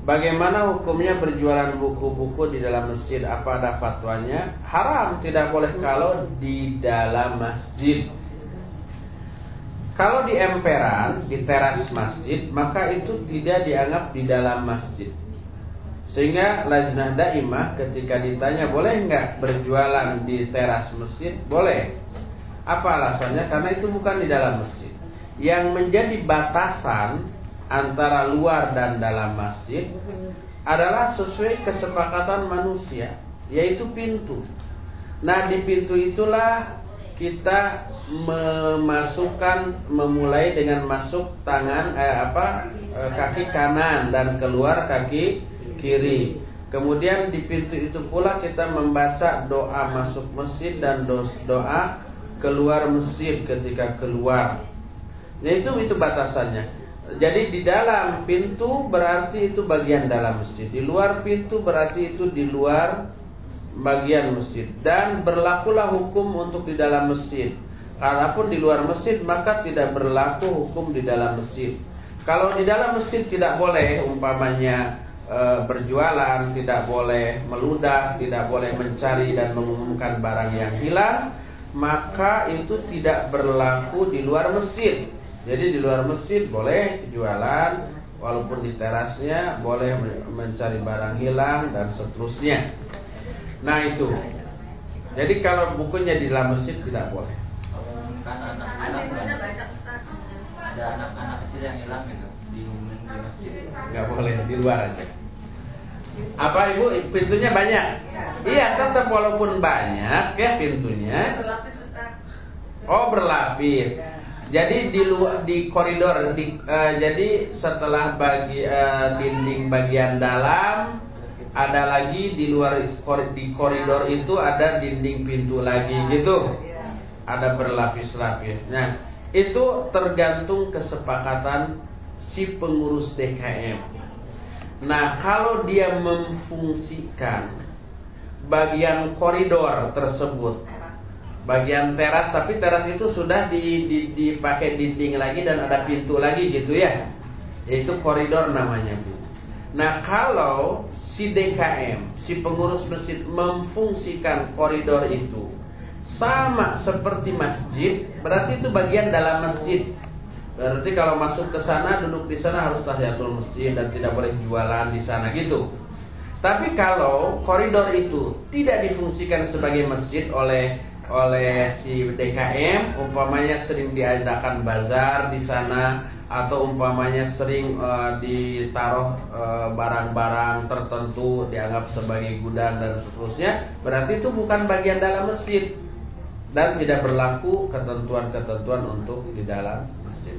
Bagaimana hukumnya berjualan buku-buku di dalam masjid? Apa ada fatwanya? Haram, tidak boleh kalau di dalam masjid. Kalau di emperan, di teras masjid, maka itu tidak dianggap di dalam masjid. Sehingga Lajnah Daimah ketika ditanya boleh nggak berjualan di teras masjid? Boleh. Apa alasannya? Karena itu bukan di dalam masjid. Yang menjadi batasan antara luar dan dalam masjid adalah sesuai kesepakatan manusia, yaitu pintu. Nah, di pintu itulah kita memasukkan memulai dengan masuk tangan eh, apa eh, kaki kanan dan keluar kaki kiri. Kemudian di pintu itu pula kita membaca doa masuk masjid dan doa keluar masjid ketika keluar. Nah, itu itu batasannya. Jadi di dalam pintu berarti itu bagian dalam masjid. Di luar pintu berarti itu di luar bagian masjid. Dan berlakulah hukum untuk di dalam masjid. Kalaupun di luar masjid maka tidak berlaku hukum di dalam masjid. Kalau di dalam masjid tidak boleh umpamanya e, berjualan, tidak boleh meludah, tidak boleh mencari dan mengumumkan barang yang hilang, maka itu tidak berlaku di luar masjid. Jadi di luar masjid boleh jualan, walaupun di terasnya boleh mencari barang hilang dan seterusnya. Nah itu. Jadi kalau bukunya di dalam masjid tidak boleh. Kan anak hilang ada anak-anak kecil yang hilang gitu di di masjid. Nggak boleh di luar aja. Apa ibu pintunya banyak? Iya tetap walaupun banyak ya pintunya. Oh berlapis. Jadi di luar di koridor di, uh, jadi setelah bagi uh, dinding bagian dalam ada lagi di luar di koridor itu ada dinding pintu lagi gitu. Ada berlapis-lapis. Nah, itu tergantung kesepakatan si pengurus DKM. Nah, kalau dia memfungsikan bagian koridor tersebut bagian teras tapi teras itu sudah di, di, dipakai dinding lagi dan ada pintu lagi gitu ya itu koridor namanya bu nah kalau si DKM si pengurus masjid memfungsikan koridor itu. Sama seperti masjid berarti itu bagian dalam masjid. Berarti kalau masuk ke sana duduk di sana harus tahiyatul masjid dan tidak boleh jualan di sana gitu. Tapi kalau koridor itu tidak difungsikan sebagai masjid oleh oleh si DKM umpamanya sering diadakan bazar di sana atau umpamanya sering uh, ditaruh barang barang-barang tertentu dianggap sebagai gudang dan seterusnya berarti itu bukan bagian dalam masjid dan tidak berlaku ketentuan-ketentuan untuk di dalam masjid.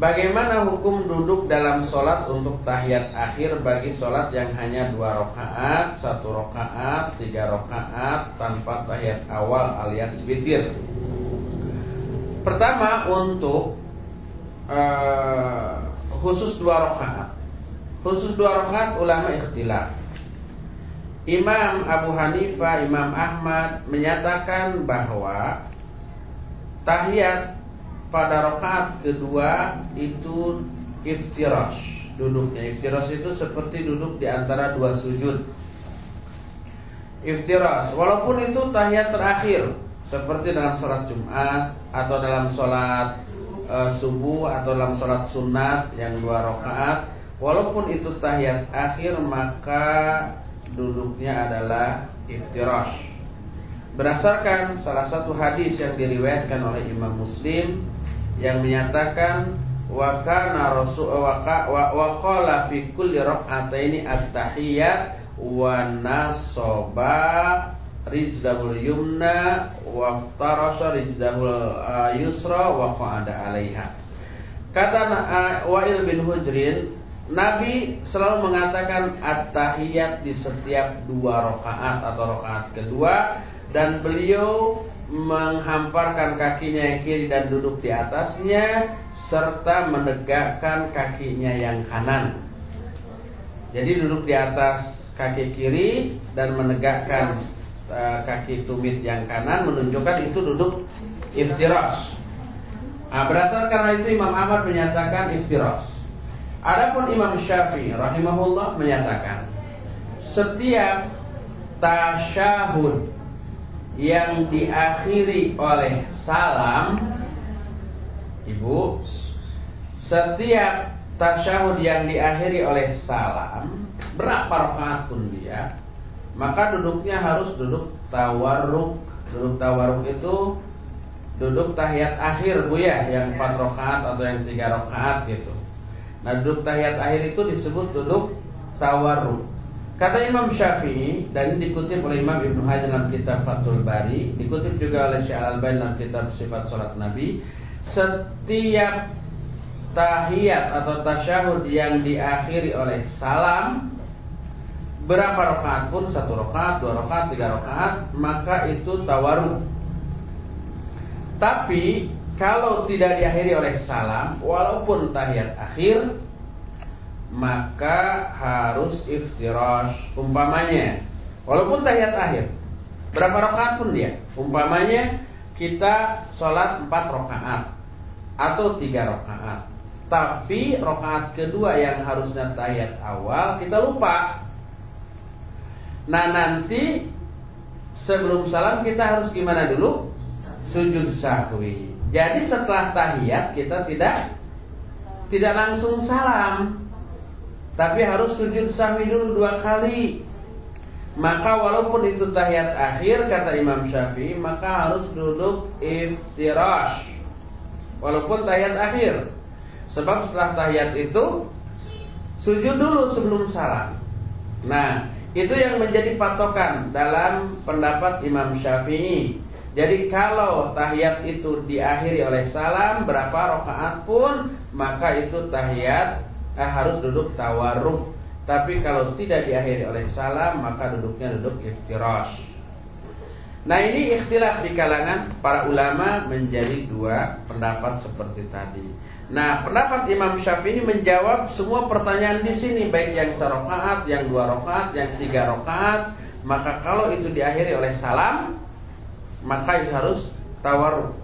Bagaimana hukum duduk dalam sholat untuk tahiyat akhir bagi sholat yang hanya dua rakaat, satu rakaat, tiga rakaat tanpa tahiyat awal alias witir? Pertama untuk uh, khusus dua rakaat, khusus dua rakaat ulama ikhtilaf. Imam Abu Hanifah, Imam Ahmad menyatakan bahwa tahiyat pada rakaat kedua itu iftirash duduknya. Iftirash itu seperti duduk di antara dua sujud. Iftirash walaupun itu tahiyat terakhir seperti dalam sholat Jumat atau dalam sholat e, subuh atau dalam sholat sunat yang dua rakaat walaupun itu tahiyat akhir maka duduknya adalah iftirash. Berdasarkan salah satu hadis yang diriwayatkan oleh Imam Muslim yang menyatakan wa kana rasul wa qala fi kulli rak'ataini at-tahiyyat wa nasaba rijdahul yumna wa tarasha rijdahul uh, yusra wa qa'ada 'alaiha. Kata uh, Wa'il bin Hujrin, Nabi selalu mengatakan at-tahiyat di setiap dua rakaat atau rakaat kedua dan beliau menghamparkan kakinya yang kiri dan duduk di atasnya serta menegakkan kakinya yang kanan. Jadi duduk di atas kaki kiri dan menegakkan kaki tumit yang kanan menunjukkan itu duduk iftirash. Nah, berdasarkan itu Imam Ahmad menyatakan iftirash. Adapun Imam Syafi'i rahimahullah menyatakan setiap tasyahud yang diakhiri oleh salam Ibu setiap tasyahud yang diakhiri oleh salam berapa rakaat pun dia maka duduknya harus duduk tawarruk. Duduk tawarruk itu duduk tahiyat akhir Bu ya yang empat rakaat atau yang tiga rakaat gitu. Nah duduk tahiyat akhir itu disebut duduk tawarruk. Kata Imam Syafi'i dan ini dikutip oleh Imam Ibnu Hajar dalam kitab Fathul Bari, dikutip juga oleh Syekh Al-Albani dalam kitab Sifat Salat Nabi, setiap tahiyat atau tasyahud yang diakhiri oleh salam berapa rakaat pun satu rakaat, dua rakaat, tiga rakaat, maka itu tawaru. Tapi kalau tidak diakhiri oleh salam, walaupun tahiyat akhir, maka harus iftirash umpamanya. Walaupun tahiyat akhir berapa rakaat pun dia umpamanya kita sholat empat rakaat atau tiga rakaat. Tapi rakaat kedua yang harusnya tahiyat awal kita lupa nah nanti sebelum salam kita harus gimana dulu sujud sahwi jadi setelah tahiyat kita tidak tidak langsung salam tapi harus sujud sahwi dulu dua kali. Maka walaupun itu tahiyat akhir kata Imam Syafi'i, maka harus duduk iftirash. Walaupun tahiyat akhir. Sebab setelah tahiyat itu sujud dulu sebelum salam. Nah, itu yang menjadi patokan dalam pendapat Imam Syafi'i. Jadi kalau tahiyat itu diakhiri oleh salam berapa rakaat pun maka itu tahiyat eh, harus duduk tawarruk. Tapi kalau tidak diakhiri oleh salam maka duduknya duduk iftirash. Nah ini ikhtilaf di kalangan para ulama menjadi dua pendapat seperti tadi. Nah pendapat Imam Syafi'i menjawab semua pertanyaan di sini baik yang serokaat, yang dua rokaat, yang tiga rokaat. Maka kalau itu diakhiri oleh salam maka itu harus tawarruk.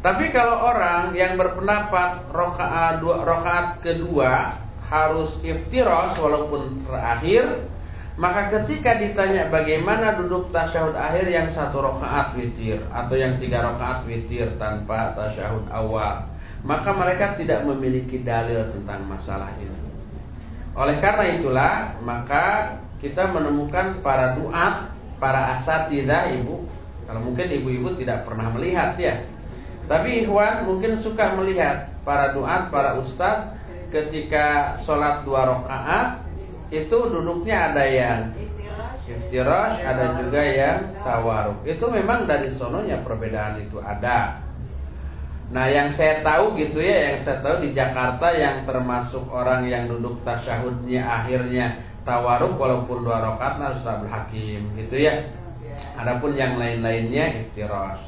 Tapi kalau orang yang berpendapat rokaat dua rokaat kedua harus iftiros walaupun terakhir, maka ketika ditanya bagaimana duduk tasyahud akhir yang satu rokaat witir atau yang tiga rokaat witir tanpa tasyahud awal, maka mereka tidak memiliki dalil tentang masalah ini. Oleh karena itulah, maka kita menemukan para duat, para asatidah ibu, kalau mungkin ibu-ibu tidak pernah melihat ya, tapi ikhwan mungkin suka melihat para doa, para ustadz ketika sholat dua rakaat itu duduknya ada yang iftirash, ada juga yang tawaruk. Itu memang dari sononya perbedaan itu ada. Nah yang saya tahu gitu ya, yang saya tahu di Jakarta yang termasuk orang yang duduk tasyahudnya akhirnya tawaruk walaupun dua rakaat harus hakim gitu ya. Adapun yang lain-lainnya iftirash.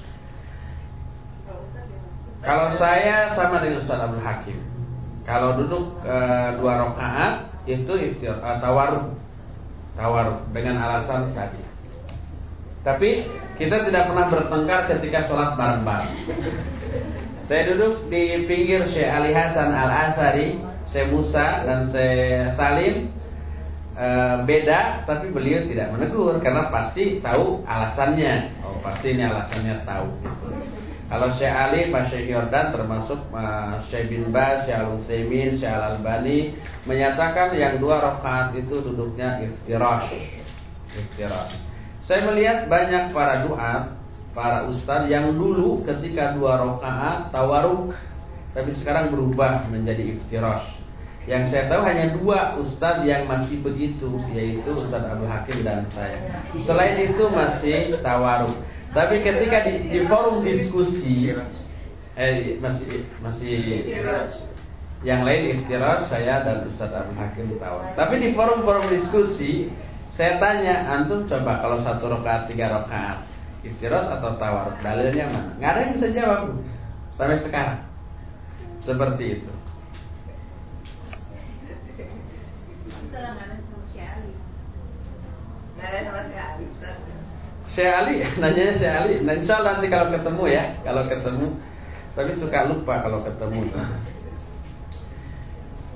Kalau saya sama dengan Ustaz Abdul Hakim. Kalau duduk e, dua rakaat itu iftir, e, tawar tawar dengan alasan tadi. Tapi kita tidak pernah bertengkar ketika sholat bareng-bareng. Saya duduk di pinggir Syekh Ali Hasan Al Asari, Syekh Musa dan Syekh Salim e, beda, tapi beliau tidak menegur karena pasti tahu alasannya. Oh pasti ini alasannya tahu. Kalau Syekh Ali, Pak Syekh Yordan termasuk uh, Syekh bin Bas, Syekh Al-Utsaimin, Syekh Al-Albani menyatakan yang dua rakaat itu duduknya iftirash. Iftirash. Saya melihat banyak para doa, para ustaz yang dulu ketika dua rakaat tawaruk tapi sekarang berubah menjadi iftirash. Yang saya tahu hanya dua ustadz yang masih begitu, yaitu Ustadz Abdul Hakim dan saya. Selain itu masih tawaruk. Tapi ketika di, di forum diskusi, eh masih masih yang lain iftiras saya dan Ustadz Abdul Hakim tawar. Tapi di forum-forum diskusi, saya tanya, antum coba kalau satu rakaat tiga rakaat, iftiras atau tawar, dalilnya mana? Nggak ada yang bisa jawab sampai sekarang. Seperti itu. Syekh Ali, nanya Syekh Ali. Nah, insya Allah nanti kalau ketemu ya, kalau ketemu. Tapi suka lupa kalau ketemu.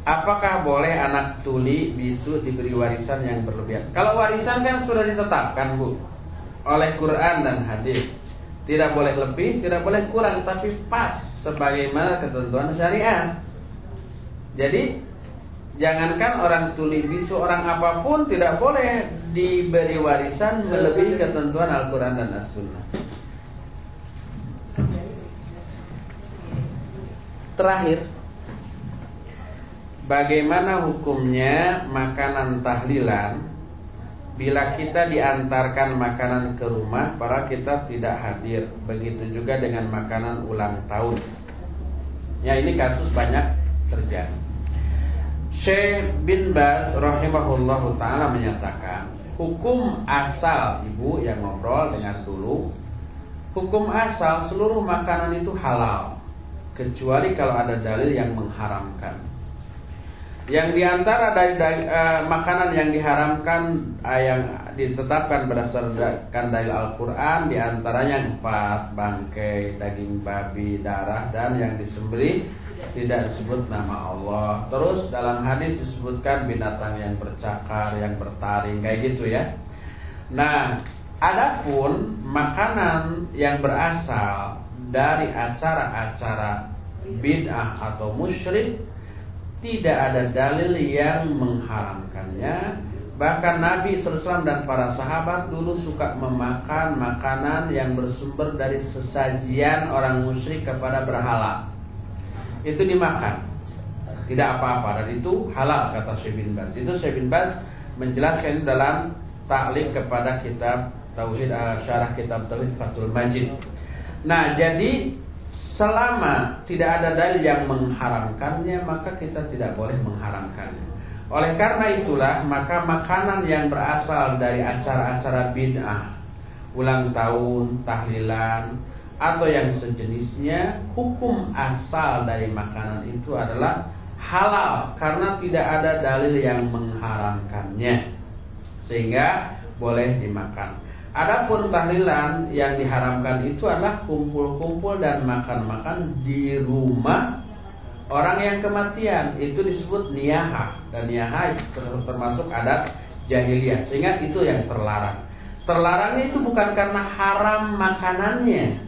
Apakah boleh anak tuli bisu diberi warisan yang berlebihan? Kalau warisan kan sudah ditetapkan bu oleh Quran dan hadis. Tidak boleh lebih, tidak boleh kurang, tapi pas sebagaimana ketentuan syariat. Jadi jangankan orang tuli bisu orang apa pun tidak boleh diberi warisan melebihi ketentuan Al-Quran dan As-Sunnah. Terakhir, bagaimana hukumnya makanan tahlilan bila kita diantarkan makanan ke rumah para kita tidak hadir. Begitu juga dengan makanan ulang tahun. Ya ini kasus banyak terjadi. Syekh bin Bas rahimahullahu taala menyatakan hukum asal ibu yang ngobrol dengan dulu hukum asal seluruh makanan itu halal kecuali kalau ada dalil yang mengharamkan yang di antara dari, dari uh, makanan yang diharamkan uh, yang ditetapkan berdasarkan dalil Al-Quran di antaranya empat bangkai daging babi darah dan yang disembelih tidak disebut nama Allah. Terus dalam hadis disebutkan binatang yang bercakar, yang bertaring, kayak gitu ya. Nah, adapun makanan yang berasal dari acara-acara bid'ah atau musyrik tidak ada dalil yang mengharamkannya. Bahkan Nabi SAW dan para sahabat dulu suka memakan makanan yang bersumber dari sesajian orang musyrik kepada berhala. Itu dimakan. Tidak apa-apa dan itu halal kata Syekh bin Bas. Itu Syekh bin Bas menjelaskan dalam taklim kepada kitab Tauhid uh, syarah kitab Tauhid Fathul Majid. Nah, jadi Selama tidak ada dalil yang mengharamkannya, maka kita tidak boleh mengharamkannya. Oleh karena itulah, maka makanan yang berasal dari acara-acara bid'ah, ulang tahun, tahlilan, atau yang sejenisnya, hukum asal dari makanan itu adalah halal karena tidak ada dalil yang mengharamkannya. Sehingga boleh dimakan. Adapun tahlilan yang diharamkan itu adalah kumpul-kumpul dan makan-makan di rumah orang yang kematian. Itu disebut niyaha dan niyaha termasuk adat jahiliyah. Sehingga itu yang terlarang. Terlarangnya itu bukan karena haram makanannya,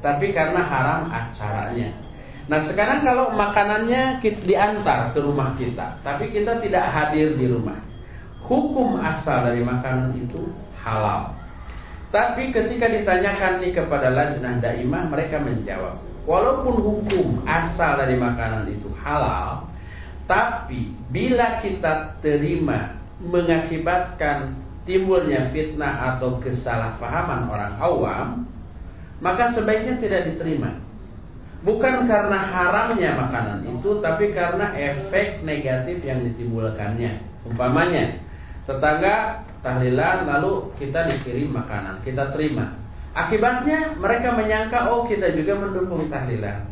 tapi karena haram acaranya. Nah sekarang kalau makanannya kita diantar ke rumah kita, tapi kita tidak hadir di rumah, hukum asal dari makanan itu halal. Tapi ketika ditanyakan nih kepada lajnah daimah mereka menjawab, walaupun hukum asal dari makanan itu halal, tapi bila kita terima mengakibatkan timbulnya fitnah atau kesalahpahaman orang awam, maka sebaiknya tidak diterima. Bukan karena haramnya makanan itu, tapi karena efek negatif yang ditimbulkannya. Umpamanya, tetangga tahlilan lalu kita dikirim makanan, kita terima. Akibatnya mereka menyangka oh kita juga mendukung tahlilan.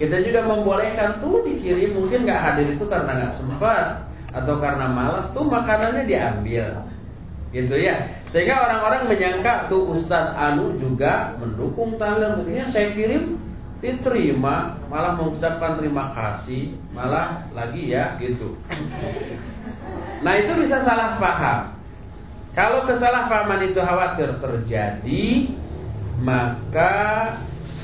Kita juga membolehkan tuh dikirim. Mungkin nggak hadir itu karena nggak sempat atau karena malas tuh makanannya diambil. Gitu ya. Sehingga orang-orang menyangka tuh Ustadz Anu juga mendukung tahlilan. Mungkinnya saya kirim diterima. Malah mengucapkan terima kasih. Malah lagi ya gitu. Nah itu bisa salah paham kalau kesalahpahaman itu khawatir terjadi, maka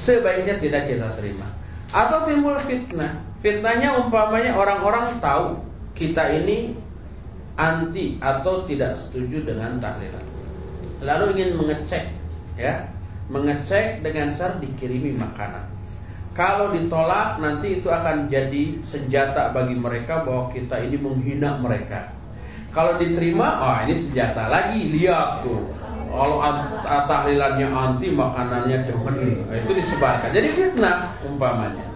sebaiknya tidak kita terima. Atau timbul fitnah. Fitnahnya umpamanya orang-orang tahu kita ini anti atau tidak setuju dengan tahlilan. Lalu ingin mengecek, ya, mengecek dengan cara dikirimi makanan. Kalau ditolak nanti itu akan jadi senjata bagi mereka bahwa kita ini menghina mereka. Kalau diterima, oh ini senjata lagi. Lihat tuh. Kalau tahlilannya anti, makanannya demen. Nah, itu disebarkan. Jadi fitnah umpamanya.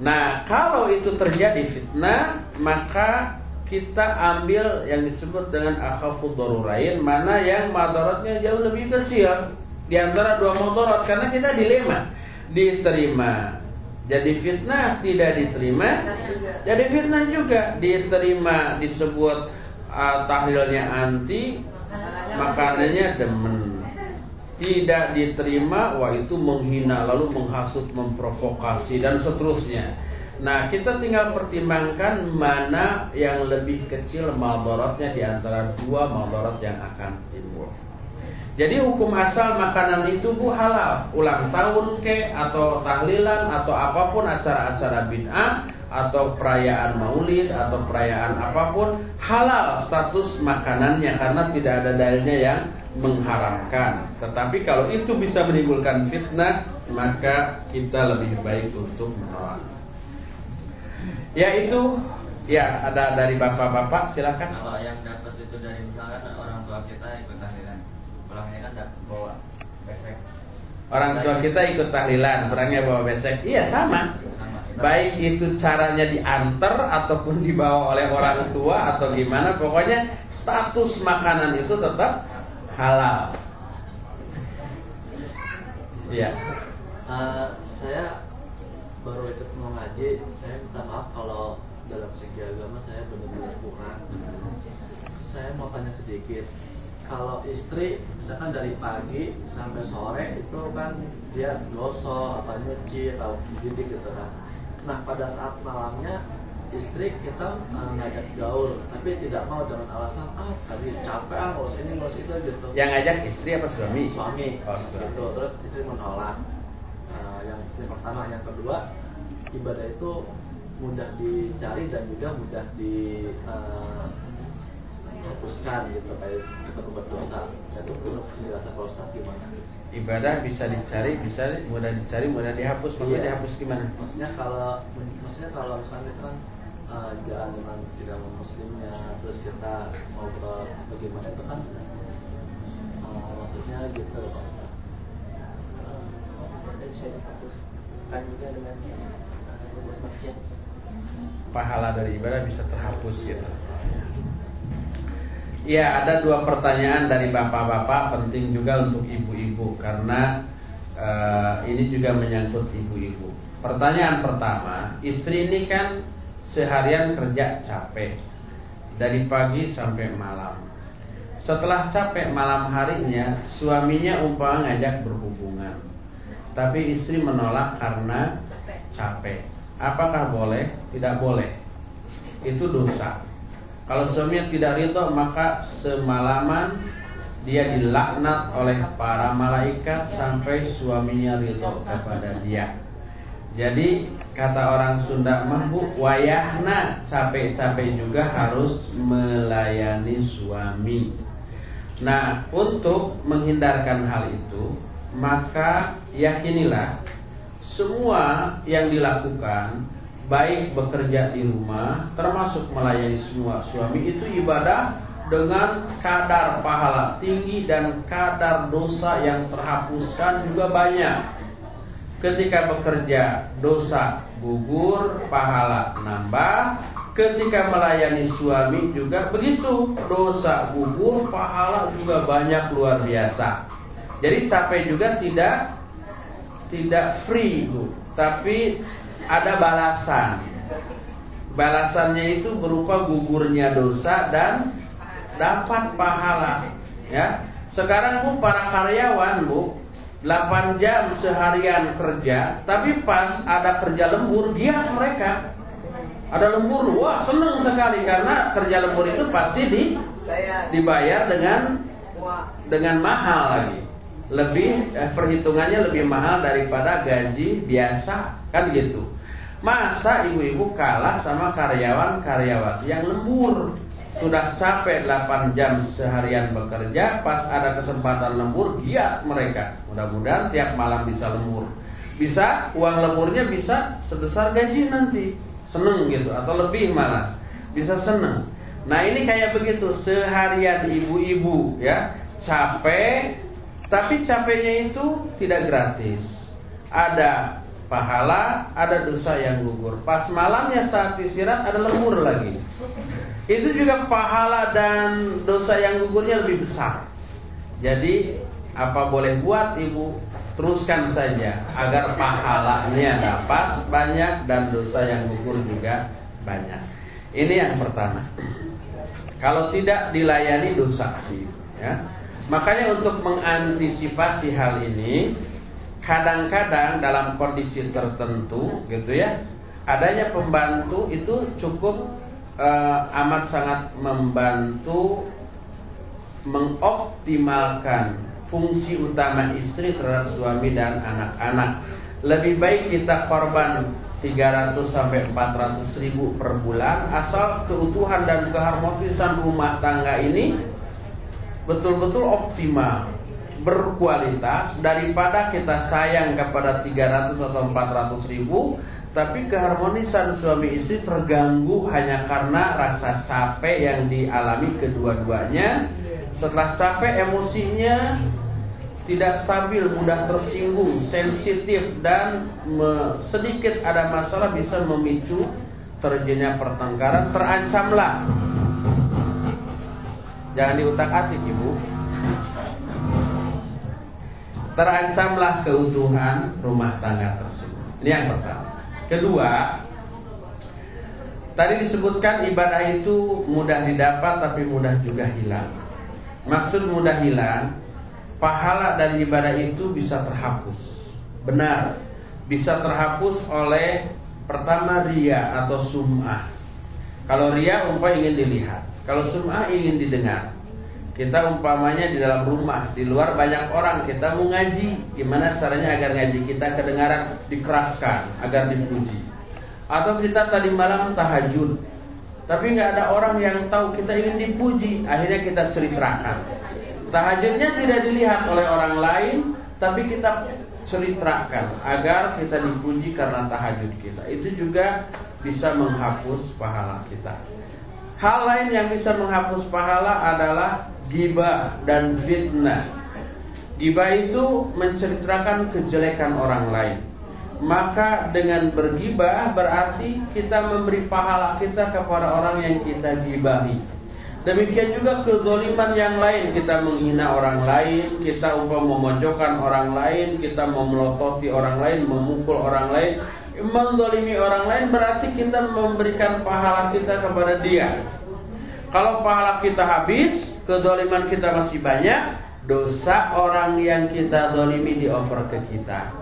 Nah, kalau itu terjadi fitnah, maka kita ambil yang disebut dengan akhafud darurain, mana yang madaratnya jauh lebih kecil di antara dua madarat karena kita dilema. Diterima jadi fitnah tidak diterima, jadi fitnah juga diterima disebut uh, tahlilnya anti, makanannya demen. Tidak diterima, wah itu menghina, lalu menghasut, memprovokasi dan seterusnya. Nah, kita tinggal pertimbangkan mana yang lebih kecil maldaratnya di antara dua maldarat yang akan timbul. Jadi hukum asal makanan itu bu halal. Ulang tahun ke atau tahlilan atau apa pun acara-acara bid'ah atau perayaan maulid atau perayaan apa pun halal status makanannya karena tidak ada dalilnya yang mengharamkan. Tetapi kalau itu bisa menimbulkan fitnah, maka kita lebih baik untuk menolak. Yaitu ya ada dari bapak-bapak silakan. Kalau yang dapat itu dari misalkan orang tua kita ikut tahlilan pulangnya kan bawa besek orang tua kita ikut tahlilan pulangnya bawa besek iya sama baik itu caranya diantar ataupun dibawa oleh orang tua atau gimana pokoknya status makanan itu tetap halal. Iya. Uh, saya baru ikut mau ngaji saya minta maaf kalau dalam segi agama saya benar-benar kurang. Saya mau tanya sedikit kalau istri misalkan dari pagi sampai sore itu kan dia gosok apa nyuci atau didik gitu kan nah pada saat malamnya istri kita uh, ngajak gaul. Tapi tidak mau dengan alasan ah tadi capek ah ngurus ini ngurus itu gitu. Yang ngajak istri apa suami? Suami. Oh, suami. gitu. Terus istri menolak. Uh, yang, yang pertama yang kedua ibadah itu mudah dicari dan juga mudah di uh, gitu kayak kita berbuat dosa itu perlu penjelasan Pak Ustaz gimana ibadah bisa dicari bisa mudah dicari mudah dihapus. Maksudnya iya. dihapus gimana? Maksudnya kalau maksudnya kalau misalnya kan uh, jalan dengan tidak muslimnya terus kita mau ke bagaimana itu kan uh, maksudnya gitu Pak Ustaz. Uh, bisa dihapuskan juga dengan uh, berbuat maksiat. Pahala dari ibadah bisa terhapus gitu Ya, ada dua pertanyaan dari bapak-bapak penting juga untuk ibu-ibu karena uh, ini juga menyangkut ibu-ibu. Pertanyaan pertama, istri ini kan seharian kerja capek dari pagi sampai malam. Setelah capek malam harinya, suaminya umpama ngajak berhubungan. Tapi istri menolak karena capek. Apakah boleh? Tidak boleh. Itu dosa. Kalau suaminya tidak ridho maka semalaman dia dilaknat oleh para malaikat sampai suaminya ridho kepada dia. Jadi kata orang Sunda mampu wayahna capek-capek juga harus melayani suami. Nah, untuk menghindarkan hal itu, maka yakinilah semua yang dilakukan baik bekerja di rumah termasuk melayani semua suami itu ibadah dengan kadar pahala tinggi dan kadar dosa yang terhapuskan juga banyak. Ketika bekerja dosa gugur, pahala nambah. Ketika melayani suami juga begitu, dosa gugur, pahala juga banyak luar biasa. Jadi capek juga tidak tidak free, Bu. Tapi ada balasan. Balasannya itu berupa gugurnya dosa dan dapat pahala. Ya. Sekarang Bu para karyawan Bu 8 jam seharian kerja, tapi pas ada kerja lembur dia mereka. Ada lembur, wah seneng sekali karena kerja lembur itu pasti di, dibayar dengan dengan mahal lagi. Lebih eh, perhitungannya lebih mahal daripada gaji biasa, kan gitu. Masa ibu-ibu kalah sama karyawan-karyawati yang lembur Sudah capek 8 jam seharian bekerja Pas ada kesempatan lembur giat mereka Mudah-mudahan tiap malam bisa lembur Bisa uang lemurnya bisa sebesar gaji nanti. Seneng gitu atau lebih malah. Bisa seneng. Nah, ini kayak begitu seharian ibu-ibu ya, capek tapi capeknya itu tidak gratis. Ada pahala, ada dosa yang gugur. Pas malamnya saat istirahat ada lemur lagi. Itu juga pahala dan dosa yang gugurnya lebih besar. Jadi apa boleh buat ibu teruskan saja agar pahalanya dapat banyak dan dosa yang gugur juga banyak. Ini yang pertama. Kalau tidak dilayani dosa sih, ya. Makanya untuk mengantisipasi hal ini, kadang-kadang dalam kondisi tertentu, gitu ya, adanya pembantu itu cukup uh, amat sangat membantu mengoptimalkan fungsi utama istri terhadap suami dan anak-anak. Lebih baik kita korban 300 sampai 400 ribu per bulan asal keutuhan dan keharmonisan rumah tangga ini betul-betul optimal berkualitas daripada kita sayang kepada 300 atau 400 ribu tapi keharmonisan suami istri terganggu hanya karena rasa capek yang dialami kedua-duanya setelah capek emosinya tidak stabil, mudah tersinggung, sensitif dan sedikit ada masalah bisa memicu terjadinya pertengkaran, terancamlah. Jangan diutak-atik ibu. Terancamlah keutuhan rumah tangga tersebut. Ini yang pertama. Kedua, tadi disebutkan ibadah itu mudah didapat tapi mudah juga hilang. Maksud mudah hilang, pahala dari ibadah itu bisa terhapus. Benar, bisa terhapus oleh pertama ria atau sum'ah. Kalau ria umpah ingin dilihat, kalau sum'ah ingin didengar. Kita umpamanya di dalam rumah, di luar banyak orang, kita mau ngaji. Gimana caranya agar ngaji kita kedengaran, dikeraskan, agar dipuji. Atau kita tadi malam tahajud, tapi nggak ada orang yang tahu kita ingin dipuji. Akhirnya kita ceritakan. Tahajudnya tidak dilihat oleh orang lain, tapi kita ceritakan agar kita dipuji karena tahajud kita. Itu juga bisa menghapus pahala kita. Hal lain yang bisa menghapus pahala adalah gibah dan fitnah. Gibah itu menceritakan kejelekan orang lain maka dengan bergibah berarti kita memberi pahala kita kepada orang yang kita gibahi. Demikian juga kezoliman yang lain Kita menghina orang lain Kita upah memojokkan orang lain Kita memelototi orang lain Memukul orang lain Mendolimi orang lain berarti kita memberikan pahala kita kepada dia Kalau pahala kita habis Kezoliman kita masih banyak Dosa orang yang kita dolimi di over ke kita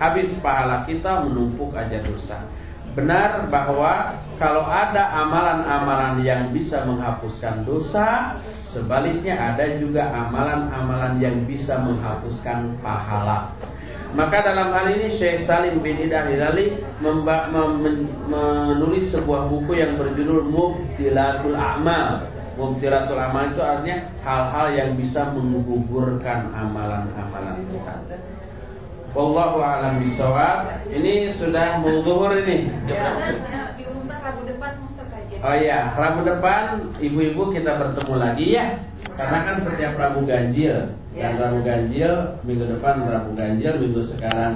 habis pahala kita menumpuk aja dosa. Benar bahwa kalau ada amalan-amalan yang bisa menghapuskan dosa, sebaliknya ada juga amalan-amalan yang bisa menghapuskan pahala. Maka dalam hal ini Syekh Salim bin Idah Hilali menulis sebuah buku yang berjudul Mubtilatul A'mal. Mubtilatul Amal itu artinya hal-hal yang bisa menggugurkan amalan-amalan kita. Wallahu a'lam bishawab. Ini sudah mau ini. Ya, Rabu depan Oh iya, Rabu depan ibu-ibu kita bertemu lagi ya. Karena kan setiap Rabu ganjil. Dan ya. Rabu ganjil, minggu depan Rabu ganjil, minggu sekarang